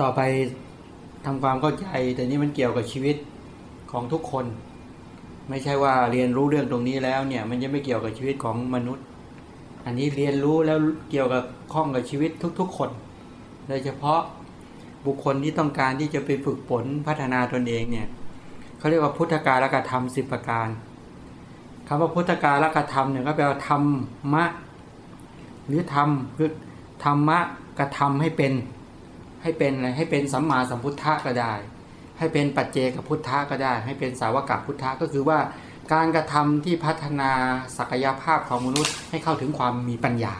ต่อไปทำความเข้าใจ แต่นี่มันเกี่ยวกับชีวิตของทุกคน ไม่ใช่ว่าเรียนรู้เรื่องตรงนี้แล้วเนี่ย มันจะไม่เกี่ยวกับชีวิตของมนุษย์ อันนี้เรียนรู้แล้วเกี่ยวกับข้องกับชีวิตทุก ๆ คน โดยเฉพาะบุคคลที่ต้องการที่จะไปฝึกฝนพัฒนาตนเองเนี่ยเขาเรียกว่าพุทธการละกธรรมสิบประการคำว่าพุทธการละกธรรมเนี่ยก็แปลว่าธรรมะหรือธรรมคือธรรมะกระทำให้เป็น ให้เป็นอะไรให้เป็นสัมมาสัมพุทธะก็ได้ ให้เป็นปัจเจกพุทธะก็ได้ ให้เป็นสาวกพุทธะก็คือว่าการกระทำที่พัฒนาศักยภาพของมนุษย์ให้เข้าถึงความมีปัญญา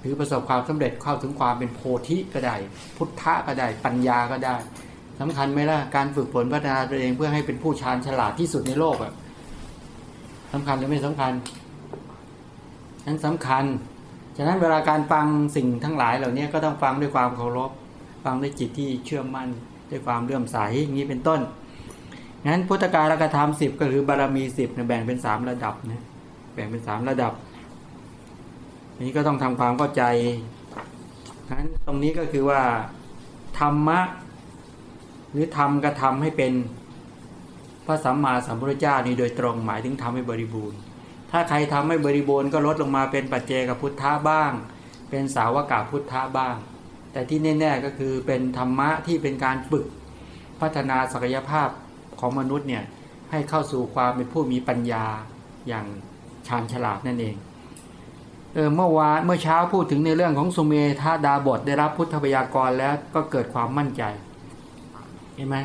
หรือประสบความสำเร็จเข้าถึงความเป็นโพธิก็ได้ พุทธะก็ได้ ปัญญาก็ได้สำคัญไหมล่ะการฝึกฝนพัฒนาตัวเองเพื่อให้เป็นผู้ชาญฉลาดที่สุดในโลกอะสำคัญหรือไม่สำคัญนั้นสำคัญ ฉะนั้นเวลาการฟังสิ่งทั้งหลายเหล่านี้ก็ต้องฟังด้วยความเคารพ ฟังด้วยจิตที่เชื่อมั่นด้วยความเลื่อมใสอย่างนี้เป็นต้น งั้นพุทธการกธรรมสิบก็คือบารมีสิบแบ่งเป็นสามระดับนะแบ่งเป็นสามระดับ นี้ก็ต้องทำความเข้าใจงั้นตรงนี้ก็คือว่าธรรมะ หรือทำกระทำให้เป็นพระสัมมาสัมพุทธเจ้านี่โดยตรงหมายถึงทำให้บริบูรณ์ ถ้าใครทำให้บริบูรณ์ก็ลดลงมาเป็นปัจเจกพุทธะบ้าง เป็นสาวกาพุทธะบ้าง แต่ที่แน่ๆก็คือเป็นธรรมะที่เป็นการฝึกพัฒนาศักยภาพของมนุษย์เนี่ยให้เข้าสู่ความเป็นผู้มีปัญญาอย่างชาญฉลาดนั่นเองเออเมื่อวานเมื่อเช้าพูดถึงในเรื่องของสุเมธาดาบทได้รับพุทธพยากรแล้วก็เกิดความมั่นใจเห็นไหม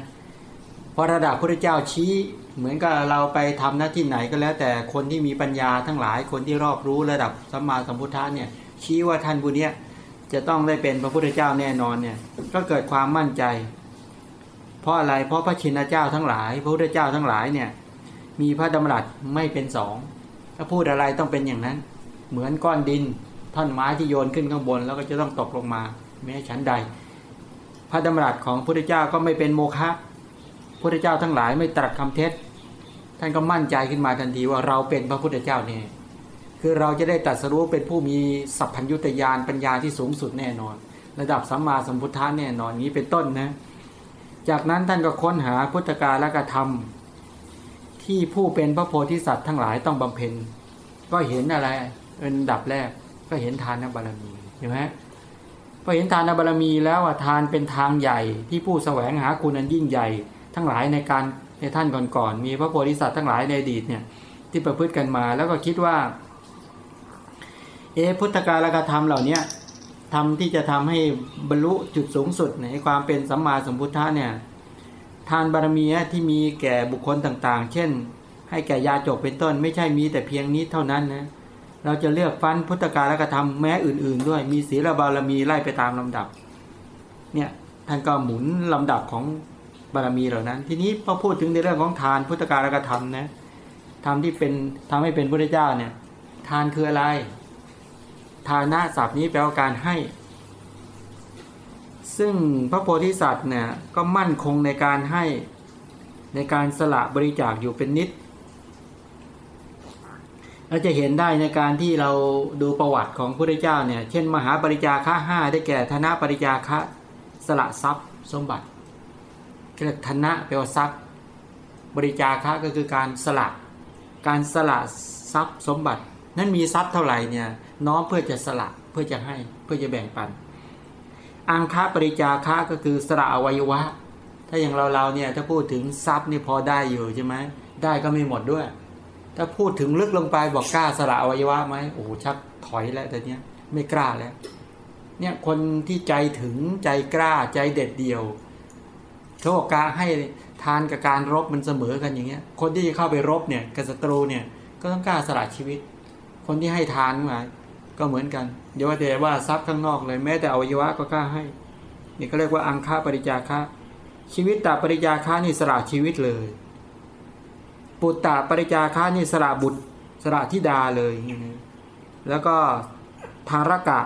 พอระดับพระเจ้าชี้เหมือนกับเราไปทำหน้าที่ไหนก็แล้ว แต่คนที่มีปัญญาทั้งหลายคนที่รอบรู้ระดับสัมมาสัมพุทธะเนี่ยชี้ว่าท่านผู้นี้ จะต้องได้เป็นพระพุทธเจ้าแน่นอนเนี่ย ก็เกิดความมั่นใจ เพราะอะไรเพราะพระชินเจ้าทั้งหลาย พระพุทธเจ้าทั้งหลายเนี่ย มีพระดำรัสไม่เป็นสองถ้าพูดอะไรต้องเป็นอย่างนั้น เหมือนก้อนดินท่อนไม้ที่โยนขึ้นข้างบน แล้วก็จะต้องตกลงมาแม้ชั้นใด พระดำรัสของพระพุทธเจ้าก็ไม่เป็นโมฆะพระพุทธเจ้าทั้งหลายไม่ตรัสคำเท็จท่านก็มั่นใจขึ้นมาทันทีว่าเราเป็นพระพุทธเจ้าเนี่ย คือเราจะได้ตรัสรู้เป็นผู้มีสัพพัญญุตยานปัญญาที่สูงสุดแน่นอน ระดับสัมมาสัมพุทธะแน่นอนนี้เป็นต้นนะจากนั้นท่านก็ค้นหาพุทธกาลกธรรม ที่ผู้เป็นพระโพธิสัตว์ทั้งหลายต้องบำเพ็ญ ก็เห็นอะไรเป็นดับแรกก็เห็นทานบารมีเห็นไหมพอเห็นทานบารมีแล้วอะทานเป็นทางใหญ่ที่ผู้แสวงหาคุณอันยิ่งใหญ่ ทั้งหลายในการในท่านก่อนๆมีพระโพธิสัตว์ทั้งหลายในอดีตเนี่ยที่ประพฤติกันมาแล้วก็คิดว่า เอพุทธกาลกธรรมเหล่านี้ทำที่จะทำให้บรรลุจุดสูงสุดในความเป็นสัมมาสัมพุทธะเนี่ยทานบารมีที่มีแก่บุคคลต่างๆ เช่น ให้แก่ยาจกเป็นต้น ไม่ใช่มีแต่เพียงนี้เท่านั้นนะเราจะเลือกฟันพุทธกาลกธรรมแม้อื่น ๆ ด้วยมีศีลบารมีไล่ไปตามลำดับเนี่ยท่านก็หมุนลำดับของบารมีเหล่านั้น ทีนี้พอพูดถึงในเรื่องของทานพุทธกาลกธรรมนะทำที่เป็นทำให้เป็นพระเจ้าเนี่ยทานคืออะไร ทานะศัพท์นี้แปลว่าการให้ ซึ่งพระโพธิสัตว์เนี่ยก็มั่นคงในการให้ในการสละบริจาคอยู่เป็นนิดเราจะเห็นได้ในการที่เราดูประวัติของพระพุทธเจ้าเนี่ย เช่น มหาปริจาคะห้าได้แก่ธนะปริจาคะสละทรัพย์สมบัติเรียกธนะแปลว่าทรัพย์ บริจาคะก็คือการสละ การสละทรัพย์สมบัติ นั้นมีทรัพย์เท่าไหร่เนี่ย น้อมเพื่อจะสละเพื่อจะให้เพื่อจะแบ่งปัน อังคาปริจาคะก็คือสละอวัยวะ ถ้าอย่างเราเราเนี่ยถ้าพูดถึงทรัพย์นี่พอได้อยู่ใช่ไหมได้ก็ไม่หมดด้วย ถ้าพูดถึงลึกลงไปบอกกล้าสละอวัยวะไหมโอ้ชักถอยแล้วแต่เนี้ยไม่กล้าแล้วเนี่ยคนที่ใจถึงใจกล้าใจเด็ดเดี่ยวเขาบอกการให้ทานกับการรบมันเสมอกันอย่างเงี้ย คนที่จะเข้าไปรบเนี่ยกับศัตรูเนี่ยก็ต้องกล้าสละชีวิต คนที่ให้ทานมา ก็เหมือนกันเดี๋ยวว่าแต่ว่าทรัพย์ข้างนอกเลยแม้แต่อวัยวะก็กล้าให้นี่ก็เรียกว่าอังคาปริจาคะชีวิตตาปริจาคะนี่สละชีวิตเลย ปุตตาปริจาคะนี่สละบุตรสละธิดาเลยแล้วก็ทารกะ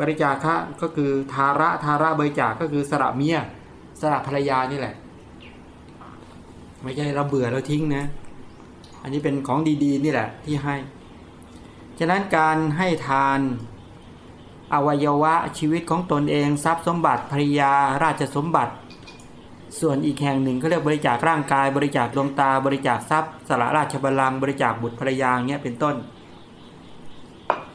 บริจาคะก็คือทาระทาระบริจาคก็คือสละเมียสละภรรยานี่แหละ ไม่ใช่เราเบื่อเราทิ้งนะ อันนี้เป็นของดีๆ นี่แหละที่ให้ ฉะนั้นการให้ทานอวัยวะชีวิตของตนเองทรัพย์สมบัติภริยาราชสมบัติ ส่วนอีกแห่งหนึ่งเขาเรียกบริจาคร่างกาย บริจาคดวงตา บริจาคทรัพย์ สละราชบัลลังก์บริจาคบุตรภรรยาเงี้ยเป็นต้น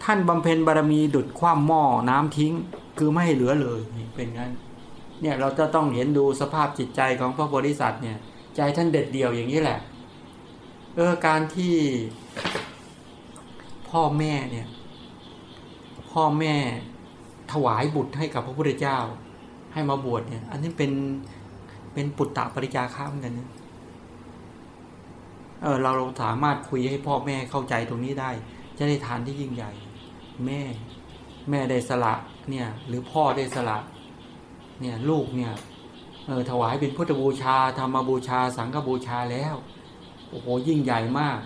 ท่านบำเพ็ญบารมีดุดคว่ำหม้อน้ำทิ้ง คือไม่ให้เหลือเลยเป็นงั้นเนี่ยเราจะต้องเห็นดูสภาพจิตใจของพระโพธิสัตว์เนี่ยใจท่านเด็ดเดี่ยวอย่างนี้แหละเออการที่ พ่อแม่เนี่ย พ่อแม่ถวายบุตรให้กับพระพุทธเจ้า ให้มาบวชเนี่ย อันนี้เป็นเป็นปุตตะปริจาค้าเหมือนกันนะเออเราเราสามารถคุยให้พ่อแม่เข้าใจตรงนี้ได้ จะได้ทานที่ยิ่งใหญ่ แม่ แม่ได้สละเนี่ย หรือพ่อได้สละ เนี่ยลูกเนี่ยเออถวายเป็นพุทธบูชาธรรมบูชา สังฆบูชาแล้วโอ้โหยิ่งใหญ่มาก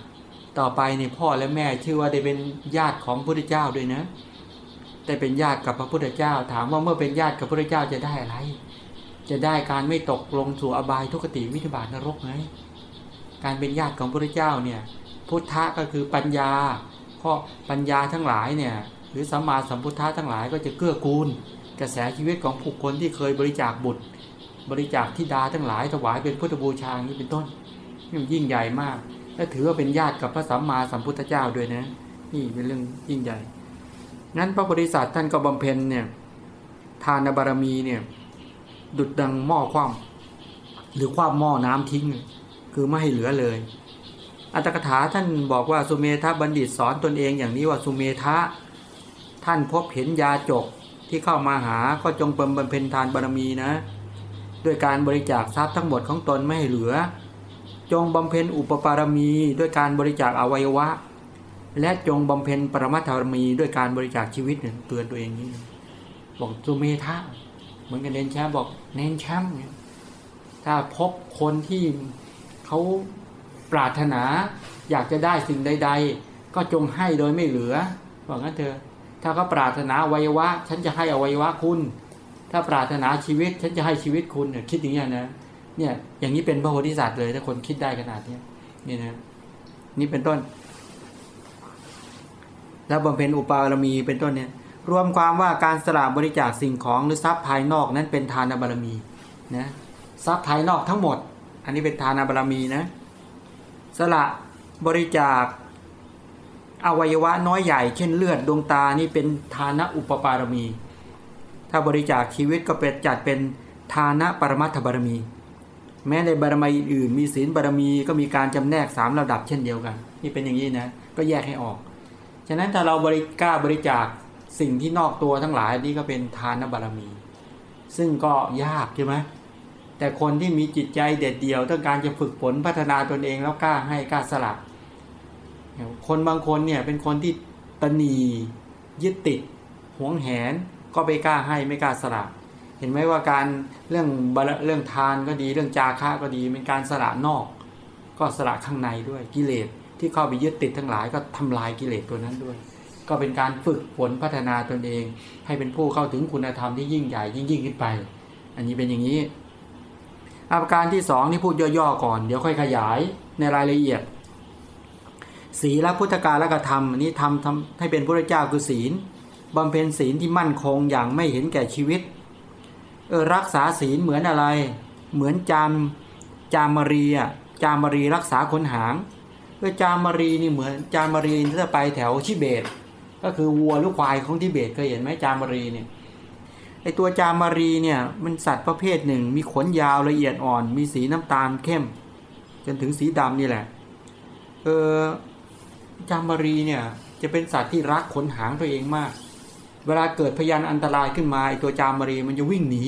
ต่อไปเนี่ยพ่อและแม่ชื่อว่าได้เป็นญาติของพระพุทธเจ้าด้วยนะได้เป็นญาติกับพระพุทธเจ้า ถามว่าเมื่อเป็นญาติกับพระพุทธเจ้าจะได้อะไร จะได้การไม่ตกลงสู่อบายทุกขติวิธิบาตนรกไหมการเป็นญาติของพระพุทธเจ้าเนี่ยพุทธะก็คือปัญญาข้อปัญญาทั้งหลายเนี่ยหรือสัมมาสัมพุทธะทั้งหลายก็จะเกื้อกูล กระแสชีวิตของผู้คนที่เคยบริจาคบุตร บริจาคทิดาทั้งหลายถวายเป็นพุทธบูชาอย่างนี้เป็นต้นนี่มันยิ่งใหญ่มาก และถือว่าเป็นญาติกับพระสัมมาสัมพุทธเจ้าด้วยนะ นี่เป็นเรื่องยิ่งใหญ่งั้นพระบริษัทท่านก็บำเพ็ญเนี่ยทานบารมีเนี่ยดุดดังหม้อคว่ำหรือคว่ำหม้อน้ำทิ้ง คือไม่ให้เหลือเลย อัตถกถาท่านบอกว่าสุเมธาบัณฑิตสอนตนเองอย่างนี้ว่าสุเมธะท่านพบเห็นยาจกที่เข้ามาหาก็จงเปิมบำเพ็ญทานบารมีนะ ด้วยการบริจาคทรัพย์ทั้งหมดของตนไม่ให้เหลือ จงบำเพ็ญอุปปารมีด้วยการบริจาคอวัยวะ และจงบำเพ็ญปรมัตถารมีด้วยการบริจาคชีวิตเนี่ยเตือนตัวเองนี่บอกสุเมธะเหมือนกับเน้นแชมป์บอกเน้นแชมป์เนี่ยถ้าพบคนที่เขาปรารถนาอยากจะได้สิ่งใด ๆ ก็จงให้โดยไม่เหลือบอกงั้นเถอะถ้าเขาปรารถนาอวัยวะ ฉันจะให้อวัยวะคุณ ถ้าปรารถนาชีวิต ฉันจะให้ชีวิตคุณเนี่ยคิดอย่างนี้นะ เนี่ย อย่างนี้เป็นพระโพธิสัตว์เลย ถ้าคนคิดได้ขนาดนี้นี่นะนี่เป็นต้น แล้วบำเพ็ญอุปารมีเป็นต้นเนี่ย รวมความว่าการสละบริจาคสิ่งของหรือทรัพย์ภายนอกนั้นเป็นทานบารมีนะทรัพย์ภายนอกทั้งหมด อันนี้เป็นทานบารมีนะสละบริจาคอวัยวะน้อยใหญ่เช่นเลือดดวงตานี่เป็นทานะอุปปารมี ถ้าบริจาคชีวิตก็เป็นจัดเป็นทานะปรมัตถบารมี แม้ในบารมีอื่น มีศีลบารมีก็มีการจำแนกสามระดับเช่นเดียวกัน นี่เป็นอย่างนี้นะ ก็แยกให้ออก ฉะนั้นถ้าเราบริกล้าบริจาคสิ่งที่นอกตัวทั้งหลายนี่ก็เป็นทานบารมี ซึ่งก็ยากใช่ไหมแต่คนที่มีจิตใจเด็ดเดี่ยว ต้องการจะฝึกฝนพัฒนาตนเองแล้วกล้าให้กล้าสละคนบางคนเนี่ยเป็นคนที่ตนียึดติดหวงแหนก็ไปกล้าให้ไม่กล้าสละ เห็นไหมว่าการเรื่องเรื่องทานก็ดีเรื่องจาคะก็ดีเป็นการสละนอก ก็สละข้างในด้วยกิเลสที่เข้าไปยึดติดทั้งหลายก็ทำลายกิเลสตัวนั้นด้วย ก็เป็นการฝึกฝนพัฒนาตนเอง ให้เป็นผู้เข้าถึงคุณธรรมที่ยิ่งใหญ่ยิ่งยิ่งขึ้นไป อันนี้เป็นอย่างนี้ อาการที่สองนี่พูดย่อๆก่อนเดี๋ยวค่อยขยายในรายละเอียด ศีลพุทธการและกระทำอันนี้ทำทำให้เป็นพระเจ้าคือศีลบำเพ็ญศีลที่มั่นคงอย่างไม่เห็นแก่ชีวิต รักษาศีลเหมือนอะไร เหมือนจามจามรีอะจามรีรักษาขนหางเออจามรีนี่เหมือนจามรีถ้าไปแถวชิเบต ก็คือวัวหรือควายของทิเบตเคยเห็นไหมจามรีเนี่ยไอตัวจามารีเนี่ยมันสัตว์ประเภทหนึ่ง มีขนยาวละเอียดอ่อน มีสีน้ำตาลเข้ม จนถึงสีดำนี่แหละเออจามารีเนี่ยจะเป็นสัตว์ที่รักขนหางตัวเองมาก เวลาเกิดพยานอันตรายขึ้นมาไอตัวจามรีมันจะวิ่งหนี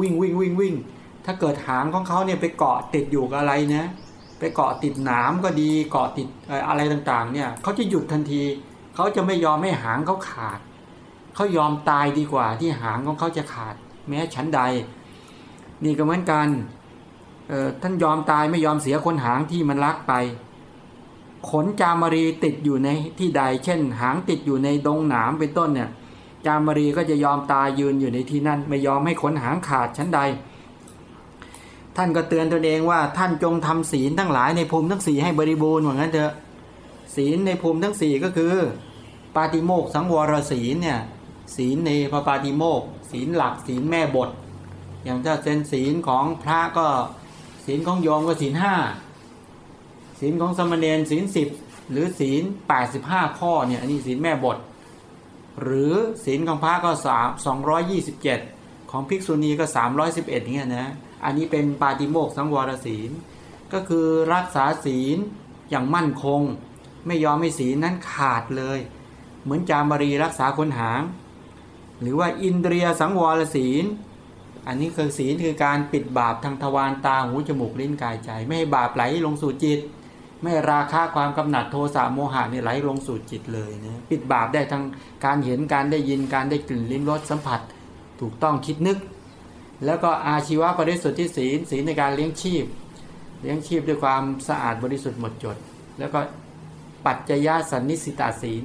วิ่งวิ่งวิ่งวิ่ง ถ้าเกิดหางของเขาเนี่ยไปเกาะติดอยู่กับอะไรนะไปเกาะติดหนามก็ดีเกาะติดอะไรต่างๆเนี่ยเขาจะหยุดทันทีเขาจะไม่ยอมให้หางเขาขาดเขายอมตายดีกว่าที่หางของเขาจะขาด แม้ชั้นใด นี่ก็เหมือนกันท่านยอมตายไม่ยอมเสียคนหางที่มันลักไป ขนจามรีติดอยู่ในที่ใด เช่น หางติดอยู่ในดงหนามเป็นต้นเนี่ย จามรีก็จะยอมตายยืนอยู่ในที่นั่น ไม่ยอมให้ขนหางขาดชั้นใด ท่านก็เตือนตนเองว่าท่านจงทำศีลทั้งหลายในภูมิทั้งสี่ให้บริบูรณ์เหมือนกันเถอะศีลในภูมิทั้งสี่ก็คือ ปาติโมกสังวรศีลเนี่ยศีลในพระปาติโมกศีลหลักศีลแม่บท อย่างถ้าเป็นศีลของพระก็ศีลของโยมก็ศีลห้าศีลของสมณเณรศีลสิบหรือศีลแปดสิบห้าข้อเนี่ยอันนี้ศีลแม่บท หรือศีลของพระก็สามสองร้อยยี่สิบเจ็ดของภิกษุณีก็สามร้อยสิบเอ็ดนี่ยนะอันนี้เป็นปาติโมกข์สังวรศีล ก็คือรักษาศีลอย่างมั่นคง ไม่ยอมให้ศีลนั้นขาดเลย เหมือนจามบรีรักษาคนหาง หรือว่าอินเดียสังวรศีล อันนี้คือศีลคือการปิดบาปทางทวารตาหูจมูกลิ้นกายใจ ไม่ให้บาปไหลลงสู่จิต ไม่ราคะความกำหนัดโทสะโมหะเนี่ยไหลลงสู่จิตเลยนะปิดบาปได้ทั้งการเห็นการได้ยินการได้กลิ่นลิ้มรสสัมผัส ถูกต้องคิดนึก แล้วก็อาชีวะปริสุทธิศีลศีลในการเลี้ยงชีพ เลี้ยงชีพด้วยความสะอาดบริสุทธิ์หมดจด แล้วก็ปัจจยสันนิสิตาศีล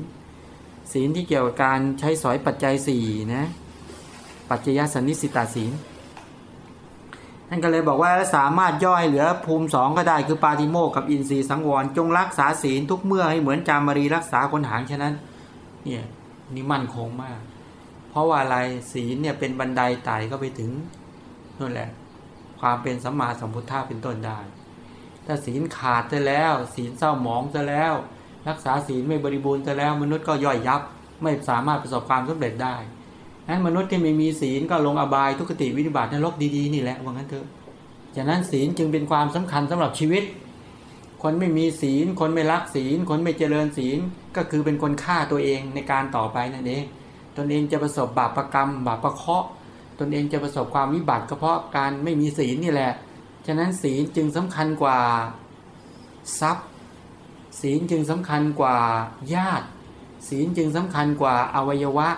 ศีลที่เกี่ยวกับการใช้สอยปัจจัยสี่นะปัจจยสันนิสิตาศีล ท่านก็เลยบอกว่าสามารถย่อยเหลือภูมิสองก็ได้คือปาติโมกกับอินทรีย์สังวร จงรักษาศีลทุกเมื่อให้เหมือนจามรีรักษาคนหางฉะนั้นเนี่ยนี่มั่นคงมาก เพราะว่าอะไรศีลเนี่ยเป็นบันไดไต่ก็ไปถึงนั่นแหละ ความเป็นสัมมาสัมพุทธะเป็นต้นได้ถ้าศีลขาดจะแล้ว ศีลเศร้าหมองจะแล้ว รักษาศีลไม่บริบูรณ์จะแล้ว มนุษย์ก็ย่อยยับ ไม่สามารถประสบความสำเร็จได้ นั้นมนุษย์ที่ไม่มีศีลก็ลงอบายทุกขติวินิบาตนรกดีๆนี่แหละว่างั้นเถอะฉะนั้นศีลจึงเป็นความสำคัญสำหรับชีวิต คนไม่มีศีล คนไม่รักศีล คนไม่เจริญศีลก็คือเป็นคนฆ่าตัวเองในการต่อไปนั่นเองตนเองจะประสบบาปประกรรม บาปประเคราะห์ตนเองจะประสบความวิบัติก็เพราะการไม่มีศีลนี่แหละ ฉะนั้นศีลจึงสำคัญกว่าทรัพย์ ศีลจึงสำคัญกว่าญาติ ศีลจึงสำคัญกว่าอวัยวะ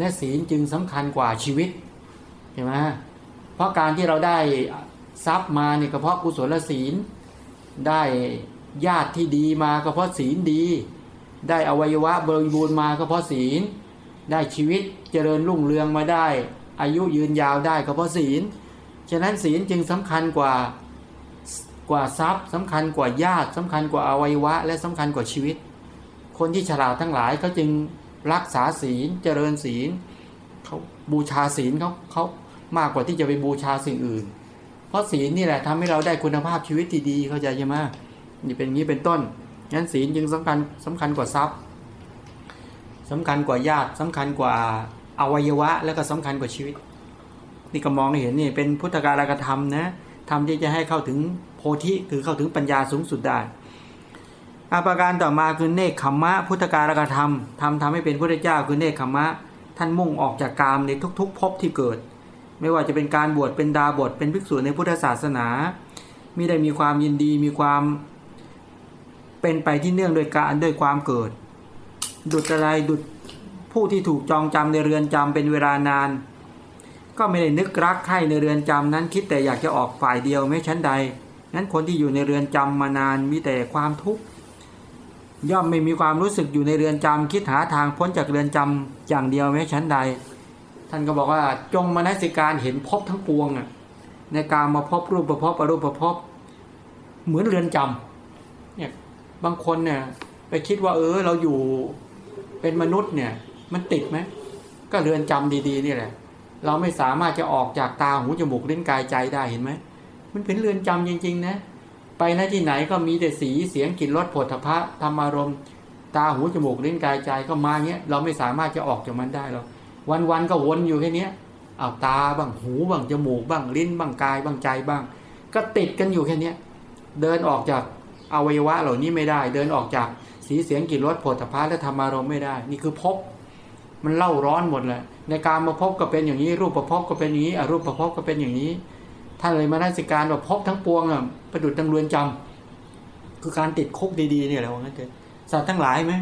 และศีลจึงสำคัญกว่าชีวิตเห็นไหมเพราะการที่เราได้ทรัพย์มาเนี่ยก็เพราะกุศลศีล ได้ญาติที่ดีมาก็เพราะศีลดี ได้อวัยวะบริบูรณ์มาก็เพราะศีล ได้ชีวิตเจริญรุ่งเรืองมาได้ อายุยืนยาวได้ก็เพราะศีล ฉะนั้นศีลจึงสำคัญกว่ากว่าทรัพย์สำคัญกว่าญาติสำคัญกว่าอวัยวะ และสำคัญกว่าชีวิต คนที่ฉลาดทั้งหลายเขาจึง รักษาศีลเจริญศีลเขาบูชาศีลเขาเขามากกว่าที่จะไปบูชาสิ่งอื่น เพราะศีลนี่แหละทำให้เราได้คุณภาพชีวิตที่ดีเข้าใจใช่ไหมนี่เป็นงี้เป็นต้นงั้นศีลจึงสำคัญสำคัญกว่าทรัพย์สำคัญกว่าญาติสำคัญกว่าอวัยวะ แล้วก็สำคัญกว่าชีวิต นี่ก็มองเห็นนี่เป็นพุทธการกธรรมนะทำที่จะให้เข้าถึงโพธิคือเข้าถึงปัญญาสูงสุดได้ อาประการต่อมาคือเนคขมมะพุทธการกธรรมทำทำให้เป็นพระเจ้าคือเนคขมมะ ท่านมุ่งออกจากกามในทุกๆภพที่เกิด ไม่ว่าจะเป็นการบวชเป็นดาบทเป็นภิกษุในพุทธศาสนามิได้มีความยินดีมีความเป็นไปที่เนื่องโดยการด้วยความเกิด ดุจอะไรดุจผู้ที่ถูกจองจำในเรือนจำเป็นเวลานาน ก็ไม่ได้นึกรักใครในเรือนจำนั้นคิดแต่อยากจะออกฝ่ายเดียวไม่ชั้นใดนั้นคนที่อยู่ในเรือนจำมานานมีแต่ความทุกข์ ย่อมไม่มีความรู้สึกอยู่ในเรือนจำคิดหาทางพ้นจากเรือนจำอย่างเดียวไม่ชั้นใด ท่านก็บอกว่าจงมานัสิการเห็นภพทั้งปวงอะในการมาพบรูปประพบอรูปประพบเหมือนเรือนจำเนี่ยบางคนเนี่ยไปคิดว่า เออ เราอยู่เป็นมนุษย์เนี่ย มันติดไหมก็เรือนจำดีๆนี่แหละ เราไม่สามารถจะออกจากตาหูจมูกลิ้นกายใจได้เห็นไหมมันเป็นเรือนจำจริง ๆ นะ ไปนะที่ไหนก็มีแต่สีเสียงกลิ่นรสผลทพะธรรมารมตาหูจมูกลิ้นกายใจก็มาเงี้ยเราไม่สามารถจะออกจากมันได้หรอกวันๆก็วนอยู่แค่นี้เอาตาบ้างหูบ้างจมูกบ้างลิ้นบ้างกายบ้างใจบ้าง ก็ติดกันอยู่แค่นี้เดินออกจากอวัยวะเหล่านี้ไม่ได้ เดินออกจากสีเสียงกลิ่นรสผลทพะและธรรมารมไม่ได้ นี่คือภพมันเล่าร้อนหมดเลยในการมาพบก็เป็นอย่างนี้ รูปประพบก็เป็นอย่างนี้อรูปประพบก็เป็นอย่างนี้ ท่านเลยมาได้สิการแบบพบทั้งปวงอะประดุจดังเรือนจำคือการติดคุกดีๆเนี่ยแหละว่างั้นเถอะสัตว์ทั้งหลายไหม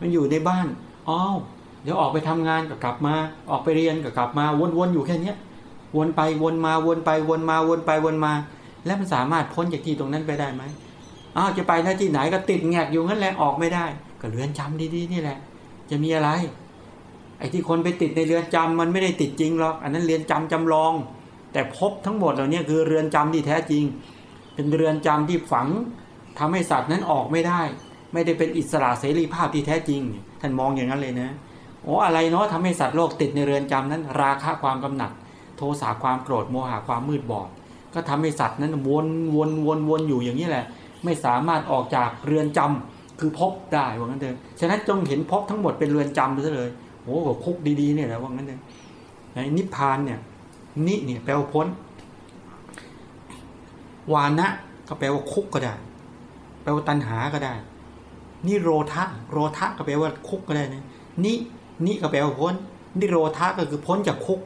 มันอยู่ในบ้านอ้าวเดี๋ยวออกไปทำงานก็กลับมา ออกไปเรียนก็กลับมาวนๆอยู่แค่เนี้ยวนไปวนมาวนไปวนมาวนไปวนมา แล้วมันสามารถพ้นจากที่ตรงนั้นไปได้ไหมอ้าวจะไปหน้าที่ไหนก็ติดแงกอยู่งั้นแหละออกไม่ได้ ก็เรือนจำดีๆนี่แหละ จะมีอะไร ไอ้ที่คนไปติดในเรือนจำมันไม่ได้ติดจริงหรอก อันนั้นเรือนจำจำลอง แต่พบทั้งหมดเหล่านี้คือเรือนจำที่แท้จริง เป็นเรือนจำที่ฝังทำให้สัตว์นั้นออกไม่ได้ ไม่ได้เป็นอิสระเสรีภาพที่แท้จริง ท่านมองอย่างนั้นเลยนะโอ้อะไรเนาะทำให้สัตว์โลกติดในเรือนจำนั้น ราคะความกำหนัด โทสะความโกรธโมหะความมืดบอด ก็ทำให้สัตว์นั้นวนวนวนวนอยู่อย่างนี้แหละ ไม่สามารถออกจากเรือนจำคือพบได้ว่างั้นเถอะฉะนั้นจงเห็นพบทั้งหมดเป็นเรือนจำไปซะเลยโอ้โหคุกดีๆเนี่ยแหละว่างั้นเถอะนิพพานเนี่ย นิเนี่ยแปลว่าพ้น วานะก็แปลว่าคุกก็ได้ แปลว่าตัณหาก็ได้ นิโรธะโรธะก็แปลว่าคุกก็ได้นะนินิก็แปลว่าพ้น นิโรธะก็คือพ้นจากคุก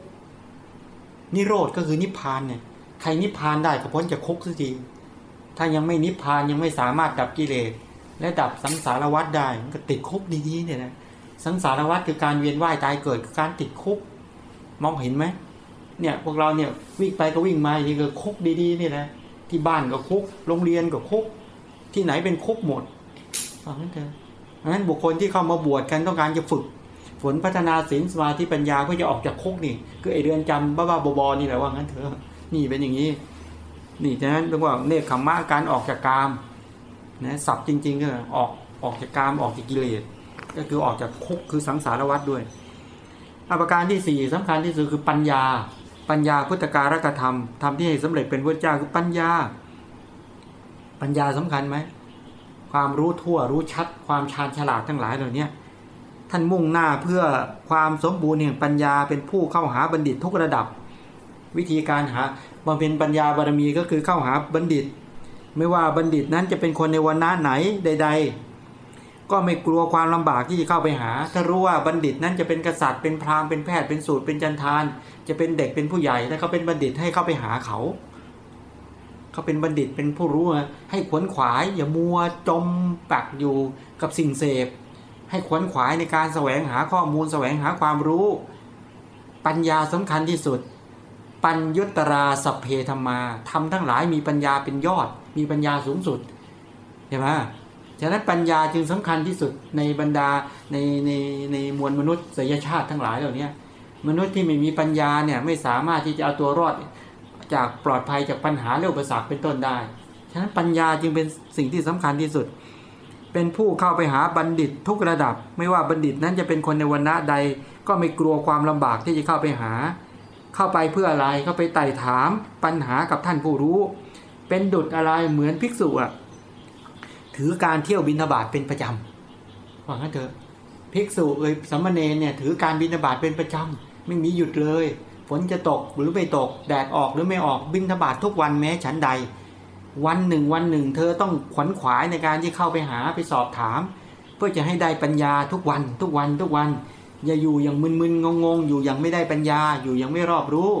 นิโรธก็คือนิพพานเนี่ยใครนิพพานได้ก็พ้นจากคุกสักทีถ้ายังไม่นิพพานยังไม่สามารถดับกิเลสและดับสังสารวัฏได้มันก็ติดคุกดีๆเนี่ยนะสังสารวัฏคือการเวียนว่ายตายเกิดคือการติดคุก มองเห็นไหม เนี่ยพวกเราเนี่ยวิ่งไปก็วิ่งมาอย่างนี้ก็คุกดีๆนี่แหละที่บ้านก็คุก โรงเรียนก็คุก ที่ไหนเป็นคุกหมดฟังนั้นเถอะเพราะฉะนั้นบุคคลที่เข้ามาบวชกันต้องการจะฝึก ฝนพัฒนาศีลสมาธิปัญญาเพื่อจะออกจากคุกนี่คือไอเรือนจำบ้าๆบอๆนี่แหละว่างั้นเถอะนี่เป็นอย่างนี้ นี่ฉะนั้นเรียกว่าเนคขมมะการออกจากกามนะศัพท์จริงๆก็ออกออกจากกามออกจากกิเลสก็คือออกจากคุกคือสังสารวัฏด้วยอาการที่สี่สำคัญที่สุดคือปัญญา ปัญญาพุทธการกธรรมทำที่ให้สำเร็จเป็นพระเจ้าคือปัญญา ปัญญาสำคัญไหมความรู้ทั่วรู้ชัด ความชาญฉลาดทั้งหลายเหล่านี้ท่านมุ่งหน้าเพื่อความสมบูรณ์แห่งปัญญาเป็นผู้เข้าหาบัณฑิตทุกระดับ วิธีการหาบำเพ็ญปัญญาบารมีก็คือเข้าหาบัณฑิต ไม่ว่าบัณฑิตนั้นจะเป็นคนในวันณะไหนใด ๆ ก็ไม่กลัวความลำบากที่จะเข้าไปหา ถ้ารู้ว่าบัณฑิตนั้นจะเป็นกษัตริย์เป็นพราหมณ์เป็นแพทย์เป็นสูตรเป็นจันทาน จะเป็นเด็กเป็นผู้ใหญ่ถ้าเขาเป็นบัณฑิตให้เข้าไปหาเขา เขาเป็นบัณฑิตเป็นผู้รู้ให้ขวนขวาย อย่ามัวจมปักอยู่กับสิ่งเสพ ให้ขวนขวายในการแสวงหาข้อมูลแสวงหาความรู้ ปัญญาสำคัญที่สุด ปัญยุตราสพเพธรรมาทำทั้งหลายมีปัญญาเป็นยอด มีปัญญาสูงสุดใช่ไหม ฉะนั้นปัญญาจึงสำคัญที่สุดในบรรดาในในในมวลมนุษย์สยชาติทั้งหลายเหล่านี้มนุษย์ที่ไม่มีปัญญาเนี่ยไม่สามารถที่จะเอาตัวรอดจากปลอดภัยจากปัญหาเรื่องอุปสรรคเป็นต้นได้ ฉะนั้นปัญญาจึงเป็นสิ่งที่สำคัญที่สุด เป็นผู้เข้าไปหาบัณฑิตทุกระดับ ไม่ว่าบัณฑิตนั้นจะเป็นคนในวันณะใด ก็ไม่กลัวความลำบากที่จะเข้าไปหา เข้าไปเพื่ออะไรเข้าไปไต่ถามปัญหากับท่านผู้รู้ เป็นดุจอะไรเหมือนภิกษุอะ ถือการเที่ยวบินทบาทเป็นประจำว่างั้นเถอะภิกษุเอ่ยสัมมาเนเนี่ยถือการบินทบาทเป็นประจำไม่มีหยุดเลย ฝนจะตกหรือไม่ตก แดดออกหรือไม่ออกบินทบาททุกวันแม้ฉันใด วันหนึ่งวันหนึ่ง เธอต้องขวนขวายในการที่เข้าไปหาไปสอบถาม เพื่อจะให้ได้ปัญญาทุกวันทุกวันทุกวัน อย่าอยู่อย่างมึนๆงงๆ อยู่อย่างไม่ได้ปัญญา อยู่อย่างไม่รอบรู้